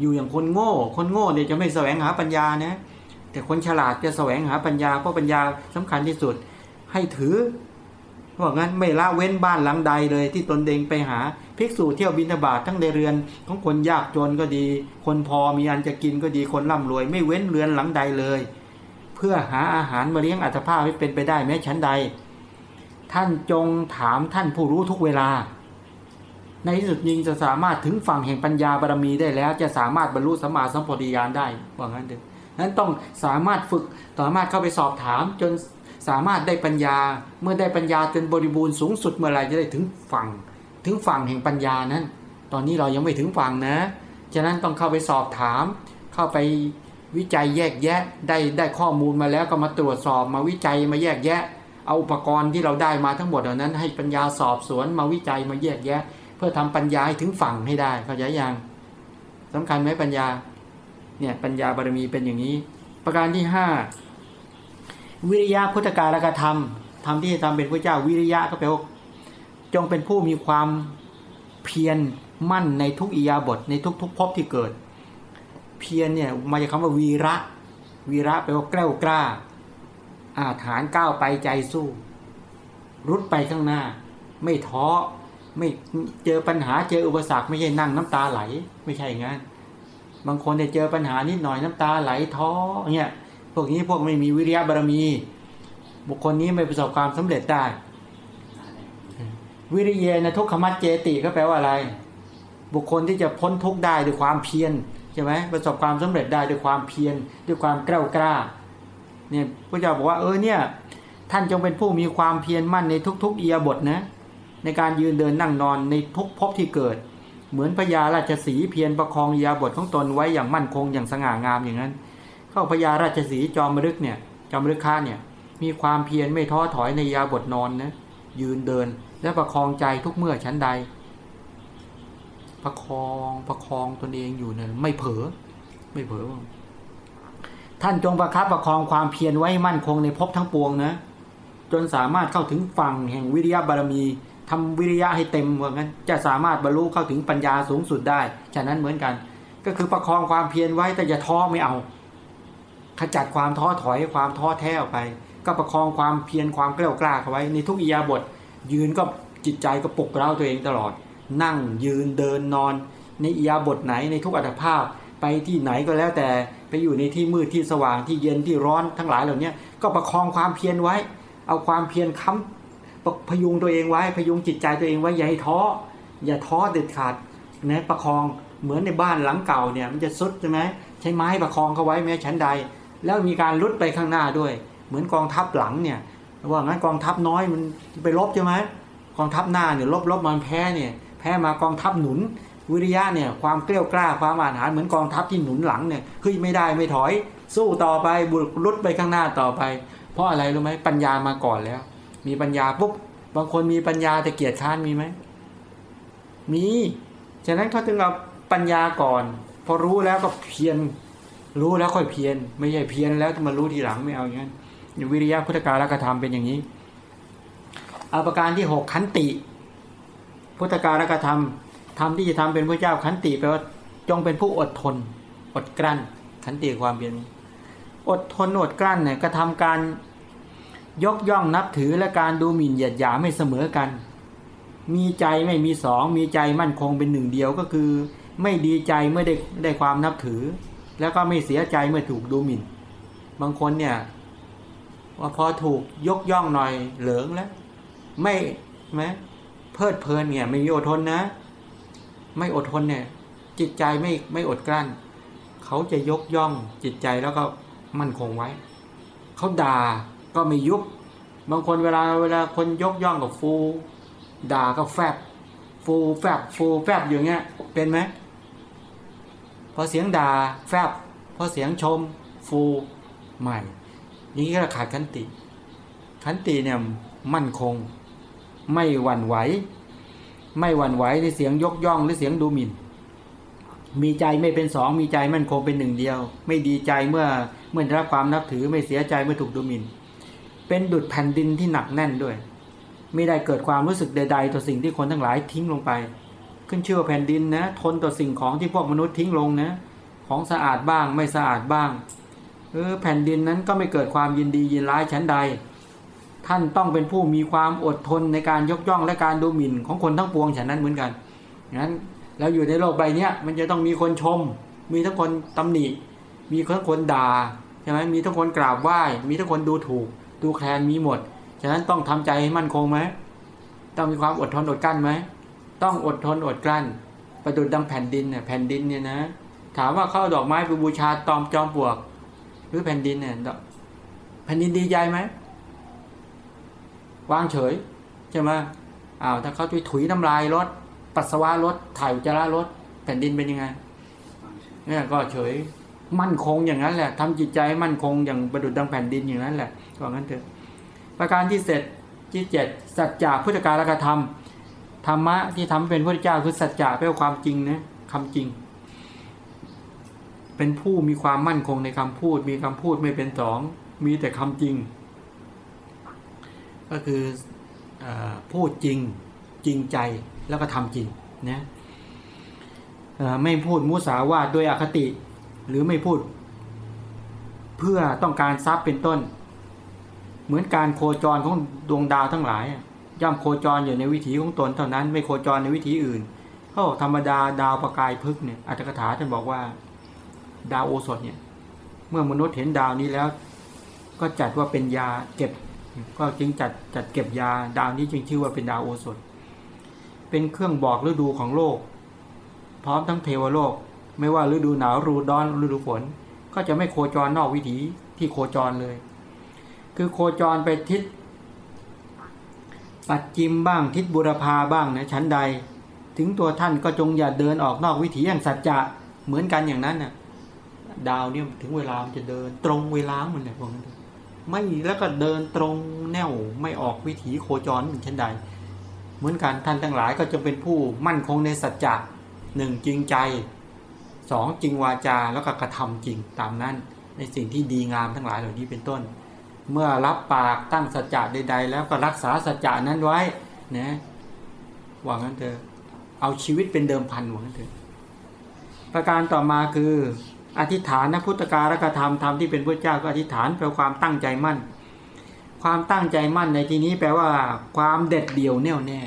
อยู่อย่างคนโง่ คนโง่เนี่ยจะไม่แสวงหาปัญญานะ แต่คนฉลาดจะแสวงหาปัญญาเพราะปัญญาสำคัญที่สุด ให้ถือเพราะงั้นไม่ละเว้นบ้านหลังใดเลย ที่ตนเองไปหาภิกษุเที่ยวบินทบาททั้งในเรือนของคนยากจนก็ดี คนพอมีอันจะกินก็ดีคนร่ำรวย ไม่เว้นเรือนหลังใดเลย เพื่อหาอาหารมาเลี้ยงอัตภาพให้เป็นไปได้แม้ชั้นใด ท่านจงถามท่านผู้รู้ทุกเวลา ในที่สุดยิงจะสามารถถึงฝั่งแห่งปัญญาบารมีได้แล้ว จะสามารถบรรลุสัมมาสัมปวิญาณได้ว่างั้นเถอะ นั้นต้องสามารถฝึกสามารถเข้าไปสอบถามจนสามารถได้ปัญญาเมื่อได้ปัญญาจนบริบูรณ์สูงสุดเมื่อไรจะได้ถึงฝั่ง ถึงฝั่งแห่งปัญญานั้น ตอนนี้เรายังไม่ถึงฝั่งนะฉะนั้นต้องเข้าไปสอบถาม เข้าไปวิจัยแยกแยะได้ได้ข้อมูลมาแล้วก็มาตรวจสอบมาวิจัยมาแยกแยะ เอาอุปกรณ์ที่เราได้มาทั้งหมดเหล่านั้น ให้ปัญญาสอบสวนมาวิจัยมาแยกแยะ เพื่อทำปัญญาให้ถึงฝั่งให้ได้เข้าใจยังสำคัญไหมปัญญา เนี่ยปัญญาบารมีเป็นอย่างนี้ ประการที่ห้าวิริยะพุทธการกธรรมทำที่ทำเป็นพระเจ้าวิริยะก็แปลว่าจงเป็นผู้มีความเพียรมั่นในทุกอิยาบทในทุกๆภพที่เกิด เพียรเนี่ยมาจากคำว่าวีระ วีระแปลว่าแกล้วกล้า อาถานก้าวไปใจสู้ รุดไปข้างหน้า ไม่ท้อไม่เจอปัญหาเจออุปสรรคไม่ใช่นั่งน้ำตาไหล ไม่ใช่งั้น บางคนเนี่ยเจอปัญหานิดหน่อยน้ำตาไหลท้อเนี่ยพวกนี้พวกไม่มีวิริยะบารมี บุคคลนี้ไม่ประสบความสำเร็จได้ วิริเยนะทุกขมัจเจติก็แปลว่าอะไร บุคคลที่จะพ้นทุกข์ได้ด้วยความเพียรใช่ไหมประสบความสำเร็จได้ด้วยความเพียรด้วยความกล้ากล้าเนี่ยพระเจ้าบอกว่าเออเนี่ยท่านจงเป็นผู้มีความเพียรมั่นในทุกๆเอียบทนะในการยืนเดินนั่งนอนในทุกภพที่เกิด เหมือนพญาราชสีเพียรประคองยาบทของตนไว้อย่างมั่นคงอย่างสง่างามอย่างนั้น เข้าพญาราชสีจอมฤกเนี่ยจอมฤกค่าเนี่ยมีความเพียรไม่ท้อถอยในยาบทนอนนะยืนเดินและประคองใจทุกเมื่อชั้นใด ประคองประคองตนเองอยู่เนี่ยไม่เผลอไม่เผลอท่านจงประคับประคองความเพียรไว้มั่นคงในภพทั้งปวงนะจนสามารถเข้าถึงฝั่งแห่งวิริยะบารมี ทำวิริยะให้เต็มว่างั้น จะสามารถบรรลุเข้าถึงปัญญาสูงสุดได้ ฉะนั้นเหมือนกัน ก็คือประคองความเพียรไว้แต่อย่าท้อไม่เอา ขจัดความท้อถอยความท้อแท้ออกไป ก็ประคองความเพียรความกล้ากล้าเข้าไว้ ในทุกอิยาบท ยืนก็จิตใจก็ปลุกเร้าตัวเองตลอด นั่งยืนเดินนอน ในอิยาบทไหนในทุกอัตภาพ ไปที่ไหนก็แล้วแต่ไปอยู่ในที่มืดที่สว่างที่เย็นที่ร้อนทั้งหลายเหล่านี้ก็ประคองความเพียรไว้ เอาความเพียรค้ำ พยุงตัวเองไว้ พยุงจิตใจตัวเองไว้อย่าให้ท้ออย่าท้อเด็ดขาดนะประคองเหมือนในบ้านหลังเก่าเนี่ยมันจะซุดใช่ไหมใช้ไม้ประคองเขาไว้แม้ชั้นใด แล้วมีการลุดไปข้างหน้าด้วย เหมือนกองทัพหลังเนี่ยว่างั้นกองทัพน้อยมันไปลบใช่ไหมกองทัพหน้าเนี่ยลบลบมันแพ้เนี่ยแพ้มากองทัพหนุน วิริยะเนี่ยความเกลี้ยกล้าความอาหารเหมือนกองทัพที่หนุนหลังเนี่ยเฮ้ยไม่ได้ไม่ถอย สู้ต่อไปบุกลุดไปข้างหน้าต่อไป เพราะอะไรรู้ไหมปัญญามาก่อนแล้ว มีปัญญาปุ๊บบางคนมีปัญญาแต่เกียรติค้านมีไหมมีฉะนั้นเขาถึงเอาปัญญาก่อน พอรู้แล้วก็เพียรรู้แล้วค่อยเพียรไม่ใช่เพียรแล้วจะมารู้ทีหลังไม่เอาอย่างนั้นวิริยะพุทธการลกธรรมเป็นอย่างนี้อาประการที่หกขันติ พุทธการลกธรรมทำที่จะทำเป็นพระเจ้าขันติแปลว่าจงเป็นผู้อดทน อดกลั้นขันติความเพียรอดทนอดกลั้นเนี่ยกระทำการ ยกย่องนับถือและการดูหมิ่นเหยียดหยามไม่เสมอกัน มีใจไม่มีสอง มีใจมั่นคงเป็นหนึ่งเดียวก็คือ ไม่ดีใจเมื่อได้ได้ความนับถือ แล้วก็ไม่เสียใจเมื่อถูกดูหมิ่น บางคนเนี่ยว่าพอถูกยกย่องหน่อยเหลืองแล้ว ไม่ไหมเพลิดเพลินเนี่ยไม่มีอดทนนะ ไม่อดทนเนี่ย จิตใจไม่ไม่อดกลั้น เขาจะยกย่องจิตใจแล้วก็มั่นคงไว้ เขาด่า ก็ไม่ยุบ บางคนเวลาเวลาคนยกย่องกับฟู ด่าก็แฟบ ฟูแฟบฟูแฟบอย่างเงี้ย เป็นไหมพอเสียงด่าแฟบพอเสียงชม ฟูใหม่นี้ก็ขาดขันติ ขันติเนี่ยมั่นคง ไม่หวั่นไหว ไม่หวั่นไหวในเสียงยกย่องหรือเสียงดูหมิ่น มีใจไม่เป็นสองมีใจมั่นคงเป็นหนึ่งเดียว ไม่ดีใจเมื่อเมื่อได้รับความนับถือไม่เสียใจเมื่อถูกดูหมิ่น เป็นดุจแผ่นดินที่หนักแน่นด้วย ไม่ได้เกิดความรู้สึกใด ๆ ต่อสิ่งที่คนทั้งหลายทิ้งลงไป ขึ้นชื่อว่าแผ่นดินนะ ทนต่อสิ่งของที่พวกมนุษย์ทิ้งลงนะ ของสะอาดบ้างไม่สะอาดบ้างเออแผ่นดินนั้นก็ไม่เกิดความยินดียินร้ายชั้นใด ท่านต้องเป็นผู้มีความอดทนในการยกย่องและการดูหมิ่นของคนทั้งปวงฉะนั้นเหมือนกันงั้นแล้วอยู่ในโลกใบนี้มันจะต้องมีคนชม มีทั้งคนตำหนิ มีทั้งคนด่าใช่ไหมมีทั้งคนกราบไหว้ มีทั้งคนดูถูก ดูแคลนมีหมด ฉะนั้นต้องทำใจให้มั่นคงไหม ต้องมีความอดทนอดกลั้นไหม ต้องอดทนอดกลั้น ประดุดดังแผ่นดินเนี่ยแผ่นดินเนี่ยนะ ถามว่าเข้าดอกไม้ไปบูชาตอมจอมปลวก หรือแผ่นดินเนี่ยแผ่นดินดีใจไหมวางเฉยใช่ไหมอ้าวถ้าเขาไปถุยน้ำลายรถ ปัสสาวะรถถ่ายอุจจาระรถแผ่นดินเป็นยังไงเนี่ยก็เฉยมั่นคงอย่างนั้นแหละทำจิตใจมั่นคงอย่างประดุดดังแผ่นดินอย่างนั้นแหละ ก็งั้นเถอะ ประการที่เสร็จที่เจ็ดสัจจะพุทธการกธรรมธรรมะที่ทำเป็นพระเจ้าคือสัจจะเป็นความจริงนะคำจริง เป็นผู้มีความมั่นคงในคำพูด มีคำพูดไม่เป็นสอง มีแต่คำจริง ก็คืออพูดจริงจริงใจแล้วก็ทำจริงนะไม่พูดมุสาวาทด้วยอคติ หรือไม่พูด เพื่อต้องการทรัพย์เป็นต้น เหมือนการโคจรของดวงดาวทั้งหลาย ย่อมโคจรอยู่ในวิถีของตนเท่านั้นไม่โคจรในวิถีอื่นเขาธรรมดาดาวประกายพึกเนี่ยอัตถกถาท่านบอกว่า ดาวโอสถเนี่ยเมื่อมนุษย์เห็นดาวนี้แล้ว ก็จัดว่าเป็นยาเก็บ ก็จึงจัดจัดเก็บยาดาวนี้จึงชื่อว่าเป็นดาวโอสถ เป็นเครื่องบอกฤดูของโลก พร้อมทั้งเทวโลก ไม่ว่าฤดูหนาวฤดูร้อนฤดูฝน ก็จะไม่โคจรนอกวิถีที่โคจรเลย คือโคจรไปทิศปัดจิมบ้างทิศบุรพาบ้างนะชั้นใด ถึงตัวท่านก็จงอย่าเดินออกนอกวิถีอย่างสัจจะเหมือนกันอย่างนั้นน่ะดาวเนี่ยถึงเวลามันจะเดินตรงเวลาเหมันเลยพวกนั้นไม่แล้วก็เดินตรงแนวไม่ออกวิถีโคจรเหมือนเช่นใด เหมือนกันท่านทั้งหลายก็จะเป็นผู้มั่นคงในสัจจะหนึ่งจริงใจสองจริงวาจาแล้วก็กระทำจริงตามนั้น ในสิ่งที่ดีงามทั้งหลายเหล่านี้เป็นต้น เมื่อรับปากตั้งสัจจะใด ๆ แล้วก็รักษาสัจจะนั้นไว้นะว่างั้นเถอะเอาชีวิตเป็นเดิมพันว่างั้นเถอะประการต่อมาคือ อธิษฐานนะพุทธการกธรรมธรรมที่เป็นพระเจ้าก็อธิษฐานแปลความตั้งใจมั่น ความตั้งใจมั่นในที่นี้แปลว่า ความเด็ดเดี่ยวแน่วแน่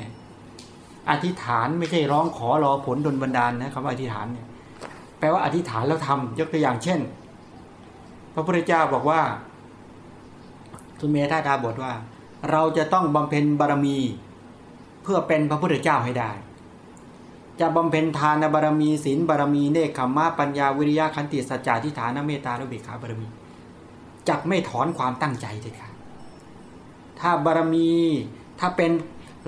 อธิษฐานไม่ใช่ร้องขอรอผลดลบันดาลนะคำว่าอธิษฐานเนี่ยแปลว่าอธิษฐานแล้วทำยกตัวอย่างเช่น พระพุทธเจ้าบอกว่า ทุเมธาดาบทว่า เราจะต้องบำเพ็ญบารมี เพื่อเป็นพระพุทธเจ้าให้ได้ จะบำเพ็ญทานบารมีศีลบารมีเนคขมะปัญญาวิริยะขันติสัจจะทิฏฐานเมตตาและเบิกขาบารมีจักไม่ถอนความตั้งใจเลยค่ะถ้าบารมีถ้าเป็น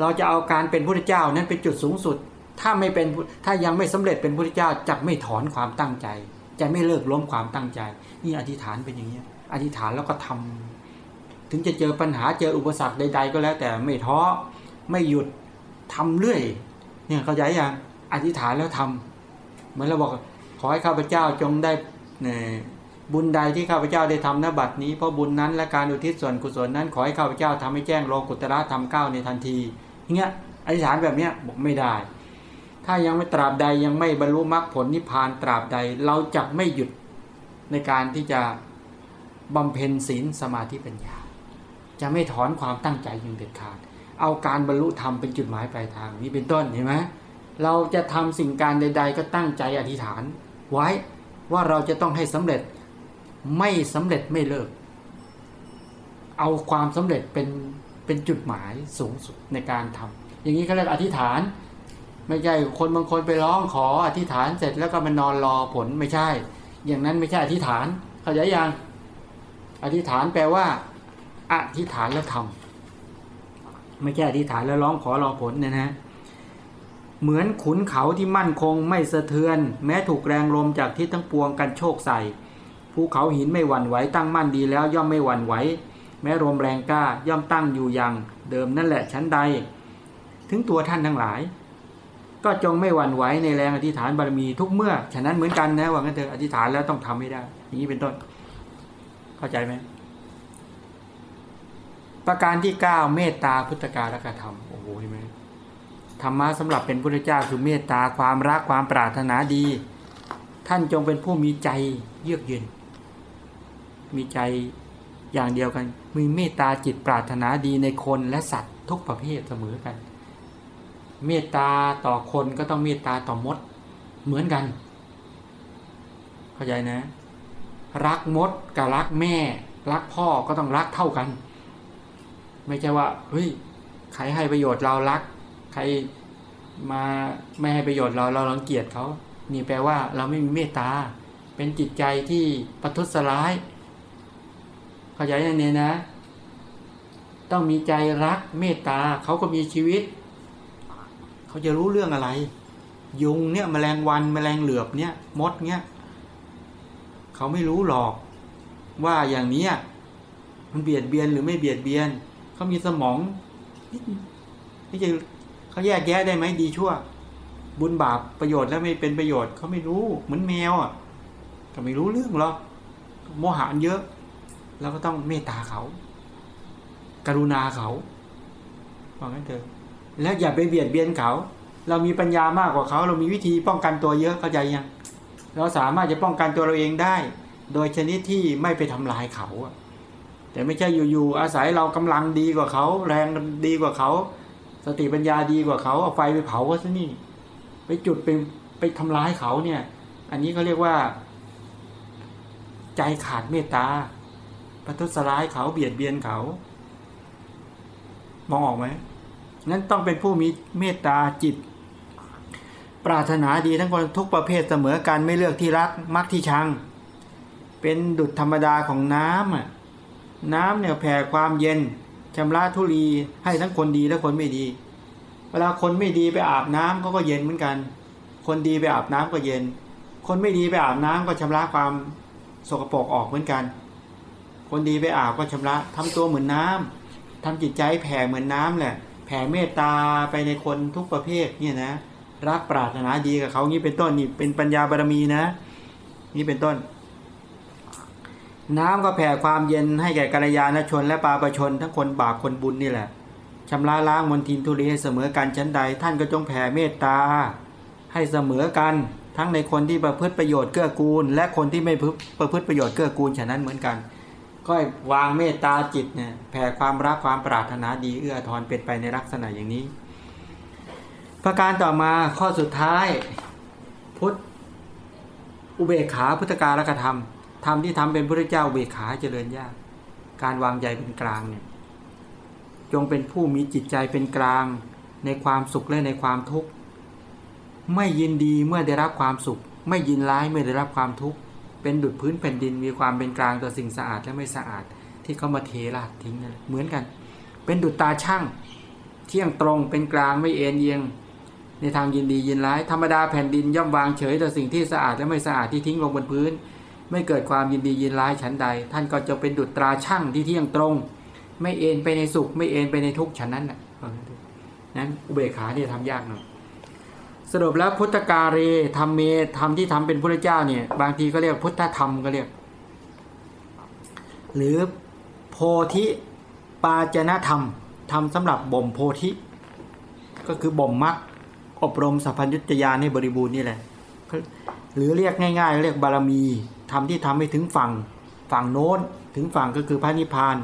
เราจะเอาการเป็นพระพุทธเจ้านั้นเป็นจุดสูงสุด ถ้าไม่เป็นถ้ายังไม่สำเร็จเป็นพระพุทธเจ้าจักไม่ถอนความตั้งใจ จะไม่เลิกล้มความตั้งใจ นี่อธิษฐานเป็นอย่างนี้อธิษฐานแล้วก็ทำ ถึงจะเจอปัญหาเจออุปสรรคใด ๆ ก็แล้ว แต่ไม่ท้อไม่หยุดทำเรื่อยเนี่ยเข้าใจยังอธิษฐานแล้วทำเหมือนเราบอกขอให้ข้าพเจ้าจงได้เนบุญใดที่ข้าพเจ้าได้ทำณบัดนี้เพราะบุญนั้นและการอุทิศส่วนกุศลนั้น ขอให้ข้าพเจ้าทำให้แจ้งโลกุตระทำก้าในทันทีอย่างเงี้ยอธิษฐานแบบเนี้ยบอกไม่ได้ ถ้ายังไม่ตราบใดยังไม่บรรลุมรรคผลนิพพานตราบใดเราจะไม่หยุดในการที่จะบำเพ็ญศีลสมาธิปัญญา จะไม่ถอนความตั้งใจอย่างเด็ดขาด เอาการบรรลุธรรมเป็นจุดหมายปลายทางนี้เป็นต้นเห็นไหมเราจะทำสิ่งการใด ๆ ก็ตั้งใจอธิษฐาน ไว้ว่าเราจะต้องให้สำเร็จไม่สำเร็จไม่เลิก เอาความสำเร็จเป็นเป็นจุดหมายสูงสุดในการทำอย่างนี้เขาเรียกอธิษฐาน ไม่ใช่คนบางคนไปร้องขออธิษฐานเสร็จแล้วก็มานอนรอผลไม่ใช่ อย่างนั้นไม่ใช่อธิษฐาน เขาใจยังอธิษฐานแปลว่า อธิษฐานแล้วทำไม่ใช่อธิษฐานแล้วร้องขอรอผลเนี่ยนะเหมือนขุนเขาที่มั่นคงไม่สะเทือน แม้ถูกแรงลมจากทิศทั้งปวงกันโชคใส่ภูเขาหินไม่หวั่นไหวตั้งมั่นดีแล้วย่อมไม่หวั่นไหวแม้ลมแรงกล้าย่อมตั้งอยู่อย่างเดิมนั่นแหละชั้นใด ถึงตัวท่านทั้งหลาย ก็จงไม่หวั่นไหวในแรงอธิษฐานบารมีทุกเมื่อ ฉะนั้นเหมือนกันนะว่างั้นเถอะอธิษฐานแล้วต้องทำให้ได้ อย่างนี้เป็นต้น เข้าใจไหม ประการที่เก้าเมตตาพุทธการลกธรรมโอ้โหเห็นไหมธรรมะสำหรับเป็นพุทธเจ้าคือเมตตาความรักความปรารถนาดี ท่านจงเป็นผู้มีใจเยือกเย็น มีใจอย่างเดียวกัน มีเมตตาจิตปรารถนาดีในคนและสัตว์ทุกประเภทเสมอกัน เมตตาต่อคนก็ต้องเมตตาต่อมดเหมือนกัน เข้าใจนะ รักมดกับรักแม่ รักพ่อก็ต้องรักเท่ากัน ไม่ใช่ว่าเฮ้ยใครให้ประโยชน์เรารัก ใครมาไม่ให้ประโยชน์เราเรารังเกียจเขานี่แปลว่าเราไม่มีเมตตา เป็นจิตใจที่ประทุษร้าย เข้าใจอย่างนี้นะ ต้องมีใจรักเมตตาเขาก็มีชีวิต เขาจะรู้เรื่องอะไร ยุงเนี่ยมแมลงวันมแมลงเหลือบเนี่ยมดเนี่ยเขาไม่รู้หรอก ว่าอย่างนี้มันเบียดเบียนหรือไม่เบียดเบียน เขามีสมองนี่จะเขาแยกแยะได้ไหมดีชั่ว บุญบาปประโยชน์แล้วไม่เป็นประโยชน์เขาไม่รู้เหมือนแมวอะก็ไม่รู้เรื่องหรอกโมหะเยอะเราก็ต้องเมตตาเขา กรุณาเขาบอกงั้นเถอะแล้วอย่าไปเบียดเบียนเขา เรามีปัญญามากกว่าเขา เรามีวิธีป้องกันตัวเยอะเข้าใจยัง เราสามารถจะป้องกันตัวเราเองได้ โดยชนิดที่ไม่ไปทำลายเขาอะ แต่ไม่ใช่อยู่ๆอาศัยเรากำลังดีกว่าเขา แรงดีกว่าเขา สติปัญญาดีกว่าเขาเอาไฟไปเผาก็ซะนี่ ไปจุดไปไปทำร้ายเขาเนี่ย อันนี้เขาเรียกว่า ใจขาดเมตตาประทุษร้ายเขาเบียดเบียนเขา มองออกไหมนั้นต้องเป็นผู้มีเมตตาจิต ปรารถนาดีทั้งคนทุกประเภทเสมอการไม่เลือกที่รักมักที่ชัง เป็นดุจธรรมดาของน้ำอะ น้ำเนี่ยแผ่ความเย็นชำระทุลีให้ทั้งคนดีและคนไม่ดี เวลาคนไม่ดีไปอาบน้ำเขาก็เย็นเหมือนกัน คนดีไปอาบน้ำก็เย็น คนไม่ดีไปอาบน้ำก็ชำระความสกปรกออกเหมือนกัน คนดีไปอาบก็ชำระทำตัวเหมือนน้ำทำจิตใจแผ่เหมือนน้ำแหละแผ่เมตตาไปในคนทุกประเภทเนี่ยนะรักปรารถนาดีกับเขางี้เป็นต้นนี่เป็นปัญญาบารมีนะ นี่เป็นต้น น้ำก็แผ่ความเย็นให้แก่กัลยาณชนและปาประชนทั้งคนบาปคนบุญนี่แหละชำระล้างมลทินทุลีให้เสมอกันชั้นใด ท่านก็จงแผ่เมตตา ให้เสมอกันทั้งในคนที่ประพฤติประโยชน์เกื้อกูล และคนที่ไม่ประพฤติประโยชน์เกื้อกูลฉะนั้นเหมือนกัน ก็วางเมตตาจิตเนี่ยแผ่ความรักความปรารถนาดีเอื้อทอนเป็นไปในลักษณะอย่างนี้ ประการต่อมาข้อสุดท้าย พุทธอุเบกขาพุทธการกธรรม ธรรมที่ทำเป็นพระเจ้าเบขาเจริญยาก การวางใจเป็นกลางเนี่ยจงเป็นผู้มีจิตใจเป็นกลาง ในความสุขและในความทุกข์ ไม่ยินดีเมื่อได้รับความสุข ไม่ยินร้ายเมื่อได้รับความทุกข์ เป็นดุดพื้นแผ่นดินมีความเป็นกลางต่อสิ่งสะอาดและไม่สะอาด ที่เขามาเทราดทิ้งนั่นเหมือนกัน เป็นดุจตาช่างเที่ยงตรงเป็นกลางไม่เอ็นเอียง ในทางยินดียินร้ายธรรมดาแผ่นดินย่อมวางเฉยต่อสิ่งที่สะอาดและไม่สะอาดที่ทิ้งลงบนพื้น ไม่เกิดความยินดียินร้ายฉันใด ท่านก็จะเป็นดุจตราช่างที่เที่ยงตรง ไม่เอ็นไปในสุข ไม่เอ็นไปในทุกข์ฉันนั้นแหละนั้นอุเบกขาเนี่ยทำยากหน่อยสรุปแล้วพุทธการีธรรมเมธรรมที่ทำเป็นพระเจ้าเนี่ยบางทีก็เรียกพุทธธรรมก็เรียก หรือโพธิปาจนธรรมทำสำหรับบ่มโพธิ ก็คือบ่มมรรคอบรมสัพพัญญุตยานให้บริบูรณ์นี่แหละหรือเรียกง่ายๆ เรียกบารมี ทำที่ทำให้ถึงฝั่งฝั่งโน้นถึงฝั่งก็คือพระนิพพาน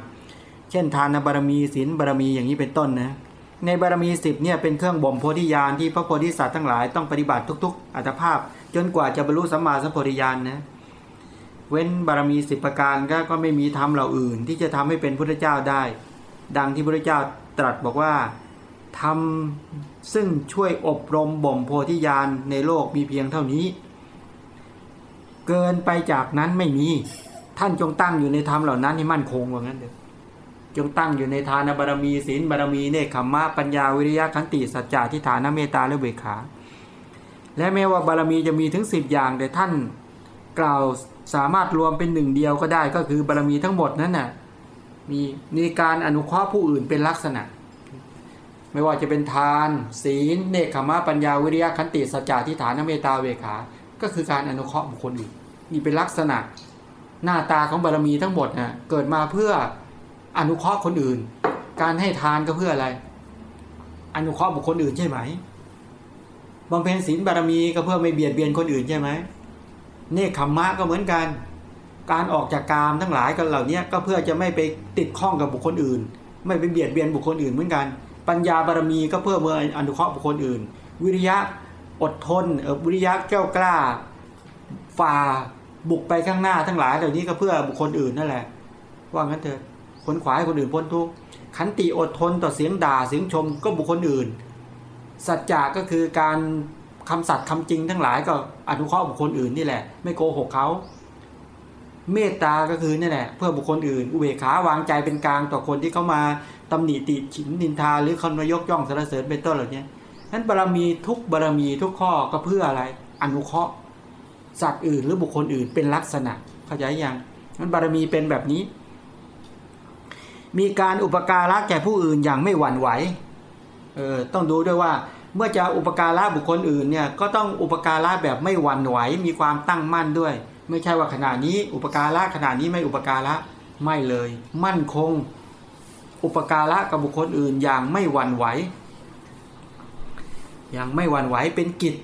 เช่นทานบารมีศีลบารมีอย่างนี้เป็นต้นนะในบารมีสิบเนี่ยเป็นเครื่องบ่มโพธิญาณที่พระโพธิสัตว์ทั้งหลายต้องปฏิบัติทุก ๆ อัตภาพ จนกว่าจะบรรลุสัมมาสัมโพธิญาณนะเว้นบารมีสิบประการก็ก็ไม่มีธรรมเหล่าอื่น ที่จะทำให้เป็นพุทธเจ้าได้ ดังที่พระเจ้าตรัสบอกว่าทำซึ่งช่วยอบรมบ่มโพธิญาณในโลกมีเพียงเท่านี้ เกินไปจากนั้นไม่มี ท่านจงตั้งอยู่ในธรรมเหล่านั้นให้มั่นคงว่างั้นเถอะจงตั้งอยู่ในทานบารมีศีลบารมีเนคขมะปัญญาวิริยะขันติสัจจะทิฏฐานเมตตาและเบขา และแม้ว่าบารมีจะมีถึงสิบอย่างแต่ท่านกล่าวสามารถรวมเป็นหนึ่งเดียวก็ได้ก็คือบารมีทั้งหมดนั้นน่ะมีมีการอนุเคราะห์ผู้อื่นเป็นลักษณะ ไม่ว่าจะเป็นทาน ศีล เนคขมะปัญญาวิริยะขันติสัจจะทิฏฐานเมตตาเวขา ก็คือการอนุเคราะห์บุคคลอื่นนี่เป็นลักษณะหน้าตาของบารมีทั้งหมดนะเกิดมาเพื่ออนุเคราะห์คนอื่น การให้ทานก็เพื่ออะไร อนุเคราะห์บุคคลอื่นใช่ไหมบำเพ็ญศีลบารมีก็เพื่อไม่เบียดเบียนคนอื่นใช่ไหมเนคขมมะก็เหมือนกัน การออกจากกามทั้งหลายกันเหล่านี้ก็เพื่อจะไม่ไปติดข้องกับบุคคลอื่น ไม่ไปเบียดเบียนบุคคลอื่นเหมือนกัน ปัญญาบารมีก็เพื่อเมื่ออนุเคราะห์บุคคลอื่น วิริยะ อดทนวิริยะแก้วกล้าฝ่าบุกไปข้างหน้าทั้งหลายเหล่านี้ก็เพื่อบุคคลอื่นนั่นแหละ ว่างั้นเถอะขนขวายคนอื่นพ้นทุกข์ขันติอดทนต่อเสียงด่าเสียงชมก็บุคคลอื่น สัจจะก็คือการคำสัตย์คำจริงทั้งหลายก็อนุเคราะห์บุคคลอื่นนี่แหละ ไม่โกหกเขา เมตตาก็คือนี่แหละเพื่อบุคคลอื่น อุเบกขาวางใจเป็นกลางต่อคนที่เข้ามาตำหนิติฉินนินทาหรือคนมายกย่องสรรเสริญเป็นต้นเหล่านี้ นั้นบารมีทุกบารมีทุกข้อก็เพื่ออะไร อนุเคราะห์สัตว์อื่นหรือบุคคลอื่นเป็นลักษณะเข้าใจยังนั้นบารมีเป็นแบบนี้ มีการอุปการะแก่ผู้อื่นอย่างไม่หวั่นไหวเออต้องดูด้วยว่าเมื่อจะอุปการะบุคคลอื่นเนี่ยก็ต้องอุปการะแบบไม่หวั่นไหวมีความตั้งมั่นด้วย ไม่ใช่ว่าขณะนี้ อุปการะขณะนี้ไม่อุปการะไม่เลย มั่นคง อุปการะกับบุคคลอื่นอย่างไม่หวั่นไหว ย่างไม่หวั่นไหวเป็นกิจ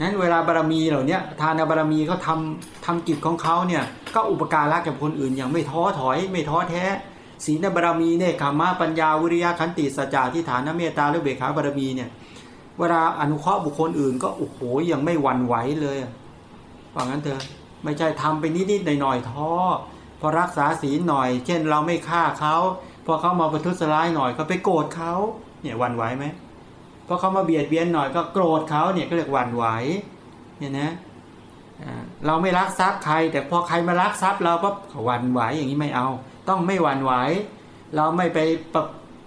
นั้นเวลาบารมีเหล่านี้ทานบารมีเขาทำทำกิจของเขาเนี่ยก็อุปการะกับคนอื่นอย่างไม่ท้อถอย ไม่ท้อแท้ศีลบารมีเนี่ยขามาปัญญาวิริยะขันติสัจจะที่ฐานเมตตาและเบขาบารมีเนี่ยเวลาอนุเคราะห์บุคคลอื่นก็โอ้โหยังไม่หวั่นไหวเลยว่างั้นเถอะไม่ใช่ทำไปนิดๆหน่อยๆท้อพอรักษาศีลหน่อย เช่นเราไม่ฆ่าเขาพอเขามาประทุษร้ายหน่อยก็ไปโกรธเขาเนี่ยหวั่นไหวไหม พอเขามาเบียดเบียนหน่อยก็โกรธเขาเนี่ยก็เรียกหวั่นไหวเนี่ยนะเราไม่รักทรัพย์ใคร แต่พอใครมารักทรัพย์เราก็หวั่นไหวอย่างนี้ไม่เอา ต้องไม่หวั่นไหวเราไม่ไป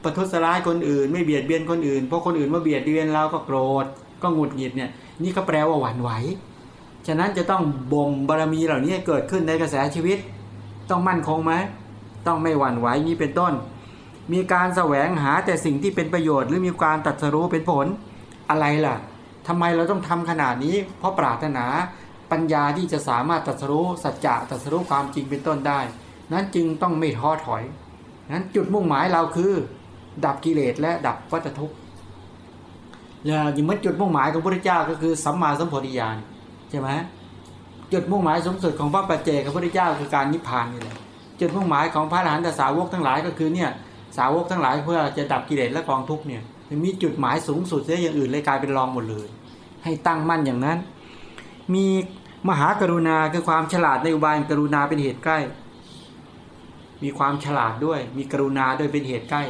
ประทุษร้ายคนอื่น ไม่เบียดเบียนคนอื่นเพราะคนอื่นมาเบียดเบียนเราก็โกรธก็หงุดหงิดเนี่ยนี่ก็แปลว่าหวั่นไหวฉะนั้นจะต้องบ่มบารมีเหล่านี้เกิดขึ้นในกระแสชีวิต ต้องมั่นคงไหมต้องไม่หวั่นไหวนี้เป็นต้น มีการแสวงหาแต่สิ่งที่เป็นประโยชน์ หรือมีการตัดสรู้เป็นผลอะไรล่ะทำไมเราต้องทำขนาดนี้ เพราะปรารถนาปัญญาที่จะสามารถตัดสรู้สัจจะตัดสรู้ความจริงเป็นต้นได้ นั้นจึงต้องไม่ท้อถอย นั้นจุดมุ่งหมายเราคือ ดับกิเลสและดับวัฏทุกข์อย่างเมื่อจุดมุ่งหมายของพระพุทธเจ้าก็คือสัมมาสัมโพธิญาณใช่ไหมจุดมุ่งหมายสูงสุดของพระปัจเจกพระพุทธเจ้าคือการนิพพานนี่แหละจุดมุ่งหมายของพระอรหันตสาวกทั้งหลายก็คือเนี่ย สาวกทั้งหลายเพื่อจะดับกิเลสและกองทุกเนี่ยมีจุดหมายสูงสุดเสียอย่างอื่นเลยกลายเป็นรองหมดเลย ให้ตั้งมั่นอย่างนั้น มีมหากรุณาคือความฉลาดในอุบายกรุณาเป็นเหตุใกล้ มีความฉลาดด้วย มีกรุณาด้วยเป็นเหตุใกล้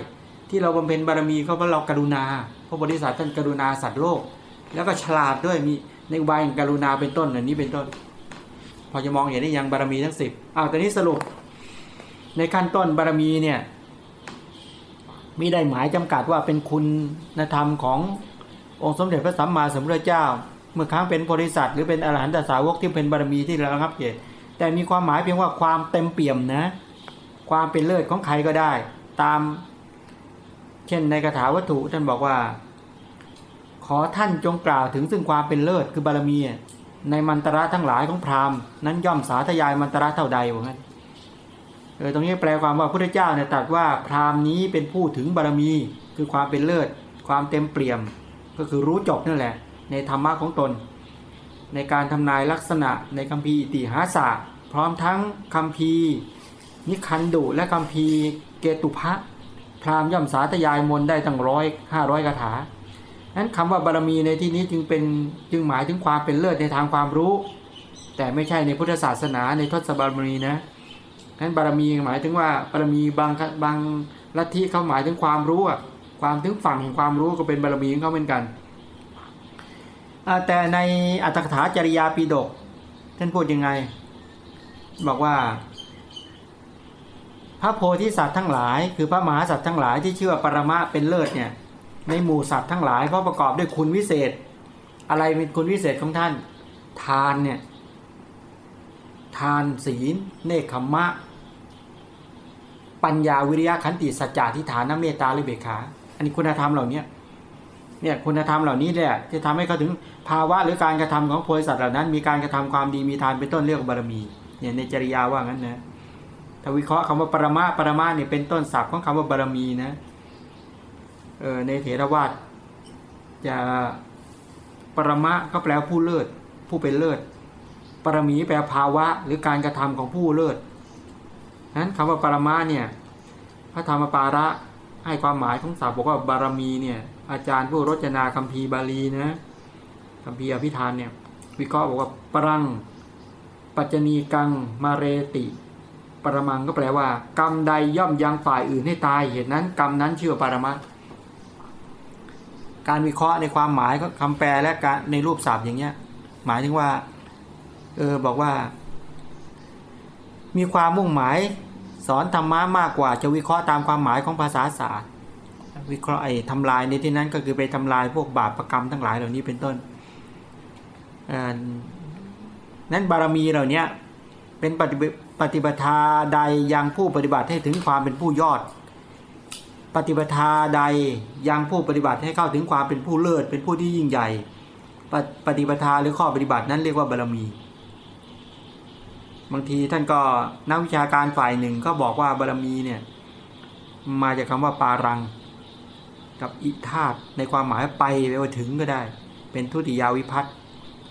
ที่เราบำเพ็ญบารมีก็เพราะเรากรุณาพระบริษัทท่านกรุณาสัตว์โลก แล้วก็ฉลาดด้วยมีในอุบายกรุณาเป็นต้นอันนี้เป็นต้น พอจะมองเห็นได้ยังบารมีทั้งสิบอ้าวตอนนี้สรุป ในขั้นต้นบารมีเนี่ย มีได้หมายจำกัดว่าเป็นคุณธรรมขององค์สมเด็จพระสัมมาสัมพุทธเจ้า เมื่อครั้งเป็นบริษัทหรือเป็นอรหันตสาวกที่เป็นบารมีที่ราครับเหตุแต่มีความหมายเพียงว่าความเต็มเปี่ยมนะ ความเป็นเลิศของใครก็ได้ ตาม เช่นในคาถาวัตถุท่านบอกว่า ขอท่านจงกล่าวถึงซึ่งความเป็นเลิศคือบารมี ในมันตระทั้งหลายของพราหมณ์นั้นย่อมสาธยายมันตระเท่าใดว่างั้น เออตรงนี้แปลความว่าพระเจ้าเนี่ยตรัสว่าพราหมณ์นี้เป็นผู้ถึงบารมี คือความเป็นเลิศ ความเต็มเปี่ยม ก็คือรู้จบนั่นแหละ ในธรรมะของตน ในการทำนายลักษณะในคัมภีร์อิติหาสะพร้อมทั้งคัมภีร์นิคันดุและคัมภีร์เกตุพะพราหมณ์ย่อมสาธยายมนได้ตั้งร้อยห้าร้อยคาถานั้นคำว่าบารมีในที่นี้จึงเป็นจึงหมายถึงความเป็นเลิศในทางความรู้ แต่ไม่ใช่ในพุทธศาสนาในทศบารมีนะ นั้นบารมีหมายถึงว่าบารมีบางบางลัทธิเขาหมายถึงความรู้อะความถึงฝั่งแห่งความรู้ก็เป็นบารมีของเขาเหมือนกัน แต่ในอัตถกถาจริยาปีดกท่านพูดยังไง บอกว่า พระโพธิสัตว์ทั้งหลาย คือพระมหาสัตว์ทั้งหลายที่เชื่อปรมะเป็นเลิศเนี่ยในหมู่สัตว์ทั้งหลายเขาะประกอบด้วยคุณวิเศษ อะไรเป็นคุณวิเศษของท่าน ทานเนี่ย ทานศีล เนคขมะ ปัญญาวิริยะขันติสัจจะทิฏฐานเมตตาหรือเบขา อันนี้คุณธรรมเหล่านี้เนี่ยคุณธรรมเหล่านี้เนี่ยจะทำให้เขาถึงภาวะหรือการกระทำของโพธิสัตว์เหล่านั้น มีการกระทำความดีมีทานเป็นต้นเรียกบารมีเนี่ยในจริยาว่างั้นนะถ้าวิเคราะห์คำว่าปรมาปรมาเนี่ยเป็นต้นศัพท์ของคำว่าบารมีนะเออในเถรวาทจะปรมะก็แปลผู้เลิศผู้เป็นเลิศ ปรมีแปลภาวะ หรือการกระทำของผู้เลิศนั้นคำว่าปรมาเนี่ยพระธรรมปาระให้ความหมายของศัพท์บอกว่าบารมีเนี่ยอาจารย์ผู้รจนาคัมภีร์บาลีนะคัมภีร์อภิธานเนี่ยวิเคราะห์บอกว่าปรังปัจจณีกังมาเรติ ปรมังก็แปลว่า กรรมใดย่อมยังฝ่ายอื่นให้ตายเหตุนั้น กรรมนั้นชื่อปรมัตการวิเคราะห์ในความหมายก็คำแปลและการในรูปศัพท์อย่างเงี้ยหมายถึงว่า เออบอกว่า มีความมุ่งหมายสอนธรรมะมากกว่า จะวิเคราะห์ตามความหมายของภาษาศาสตร์วิเคราะห์ไอ้ทำลายในที่นั้นก็คือไปทำลายพวกบาปประกรรมทั้งหลายเหล่านี้เป็นต้นนั้นบารมีเหล่านี้เป็นปฏิปฏิบัติใดยังผู้ปฏิบัติให้ถึงความเป็นผู้ยอด ปฏิบัติใดยังผู้ปฏิบัติให้เข้าถึงความเป็นผู้เลิศเป็นผู้ที่ยิ่งใหญ่ ปฏิบัติหรือข้อปฏิบัตินั้นเรียกว่าบารมี บางทีท่านก็นักวิชาการฝ่ายหนึ่งก็บอกว่าบารมีเนี่ยมาจากคาว่าปารัง กับอิธาตในความหมายไปไปว่าถึงก็ได้ เป็นทุติยาวิพัฒน์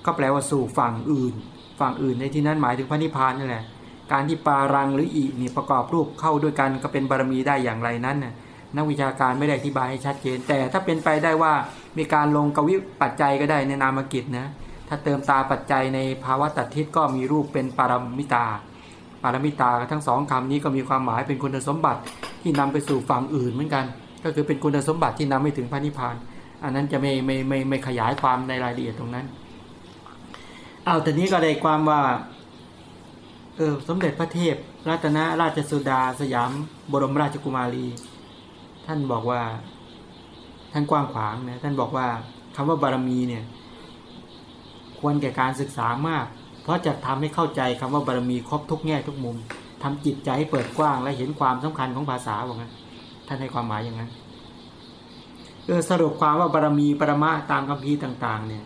ก็แปลว่าสู่ฝั่งอื่น ฝั่งอื่นในที่นั้นหมายถึงพระนิพพานนั่นแหละการที่ปารังหรืออีนี่ประกอบรูปเข้าด้วยกันก็เป็นบารมีได้อย่างไรนั้นน่ะนักวิชาการไม่ได้อธิบายให้ชัดเจน แต่ถ้าเป็นไปได้ว่ามีการลงกวิปัจจัยก็ได้ในนามกิจนะ ถ้าเติมตาปัจจัยในภาวะตัดทิศก็มีรูปเป็นปารมิตา ปารมิตาทั้งสองคำนี้ก็มีความหมายเป็นคุณสมบัติที่นำไปสู่ฝั่งอื่นเหมือนกัน ก็คือเป็นคุณสมบัติที่นำไปถึงพระนิพพาน อันนั้นจะไม่ไม่ไม่ไม่ขยายความในรายละเอียดตรงนั้น เอาแต่นี้ก็ได้ความว่าเออสมเด็จพระเทพ รัตนราชสุดาสยาม บรมราชกุมารี ท่านบอกว่าท่านกว้างขวางนะท่านบอกว่าคำว่าบารมีเนี่ย ควรแก่การศึกษามาก เพราะจะทำให้เข้าใจคำว่าบารมีครบทุกแง่ทุกมุมทำจิตใจให้เปิดกว้างและเห็นความสำคัญของภาษาว่างั้นท่านให้ความหมายอย่างนั้นเออสรุปความว่าบารมีปรมาตามคำพีต่าง ๆ เนี่ย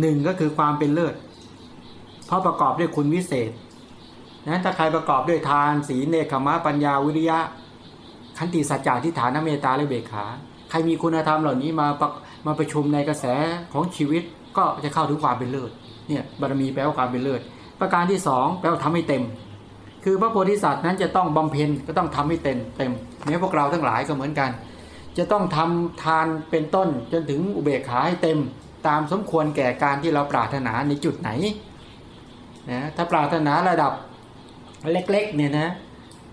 หนึ่งก็คือความเป็นเลิศเพราะประกอบด้วยคุณวิเศษนั้นถ้าใครประกอบด้วยทาน ศีลเนคขมะปัญญาวิริยะ ขันติสัจจะทิฏฐานเมตตาและเบกขา ใครมีคุณธรรมเหล่านี้มาประมาประชุมในกระแสของชีวิต ก็จะเข้าถึงความเป็นเลิศเนี่ยบารมีแปลว่าความเป็นเลิศประการที่สองแปลว่าทำให้เต็ม คือพระโพธิสัตว์นั้นจะต้องบำเพ็ญก็ต้องทำให้เต็มเต็มเนี่ยพวกเราทั้งหลายก็เหมือนกัน จะต้องทำทานเป็นต้นจนถึงอุเบกขาให้เต็ม ตามสมควรแก่การที่เราปรารถนาในจุดไหนนะถ้าปรารถนาระดับเล็กๆเนี่ยนะ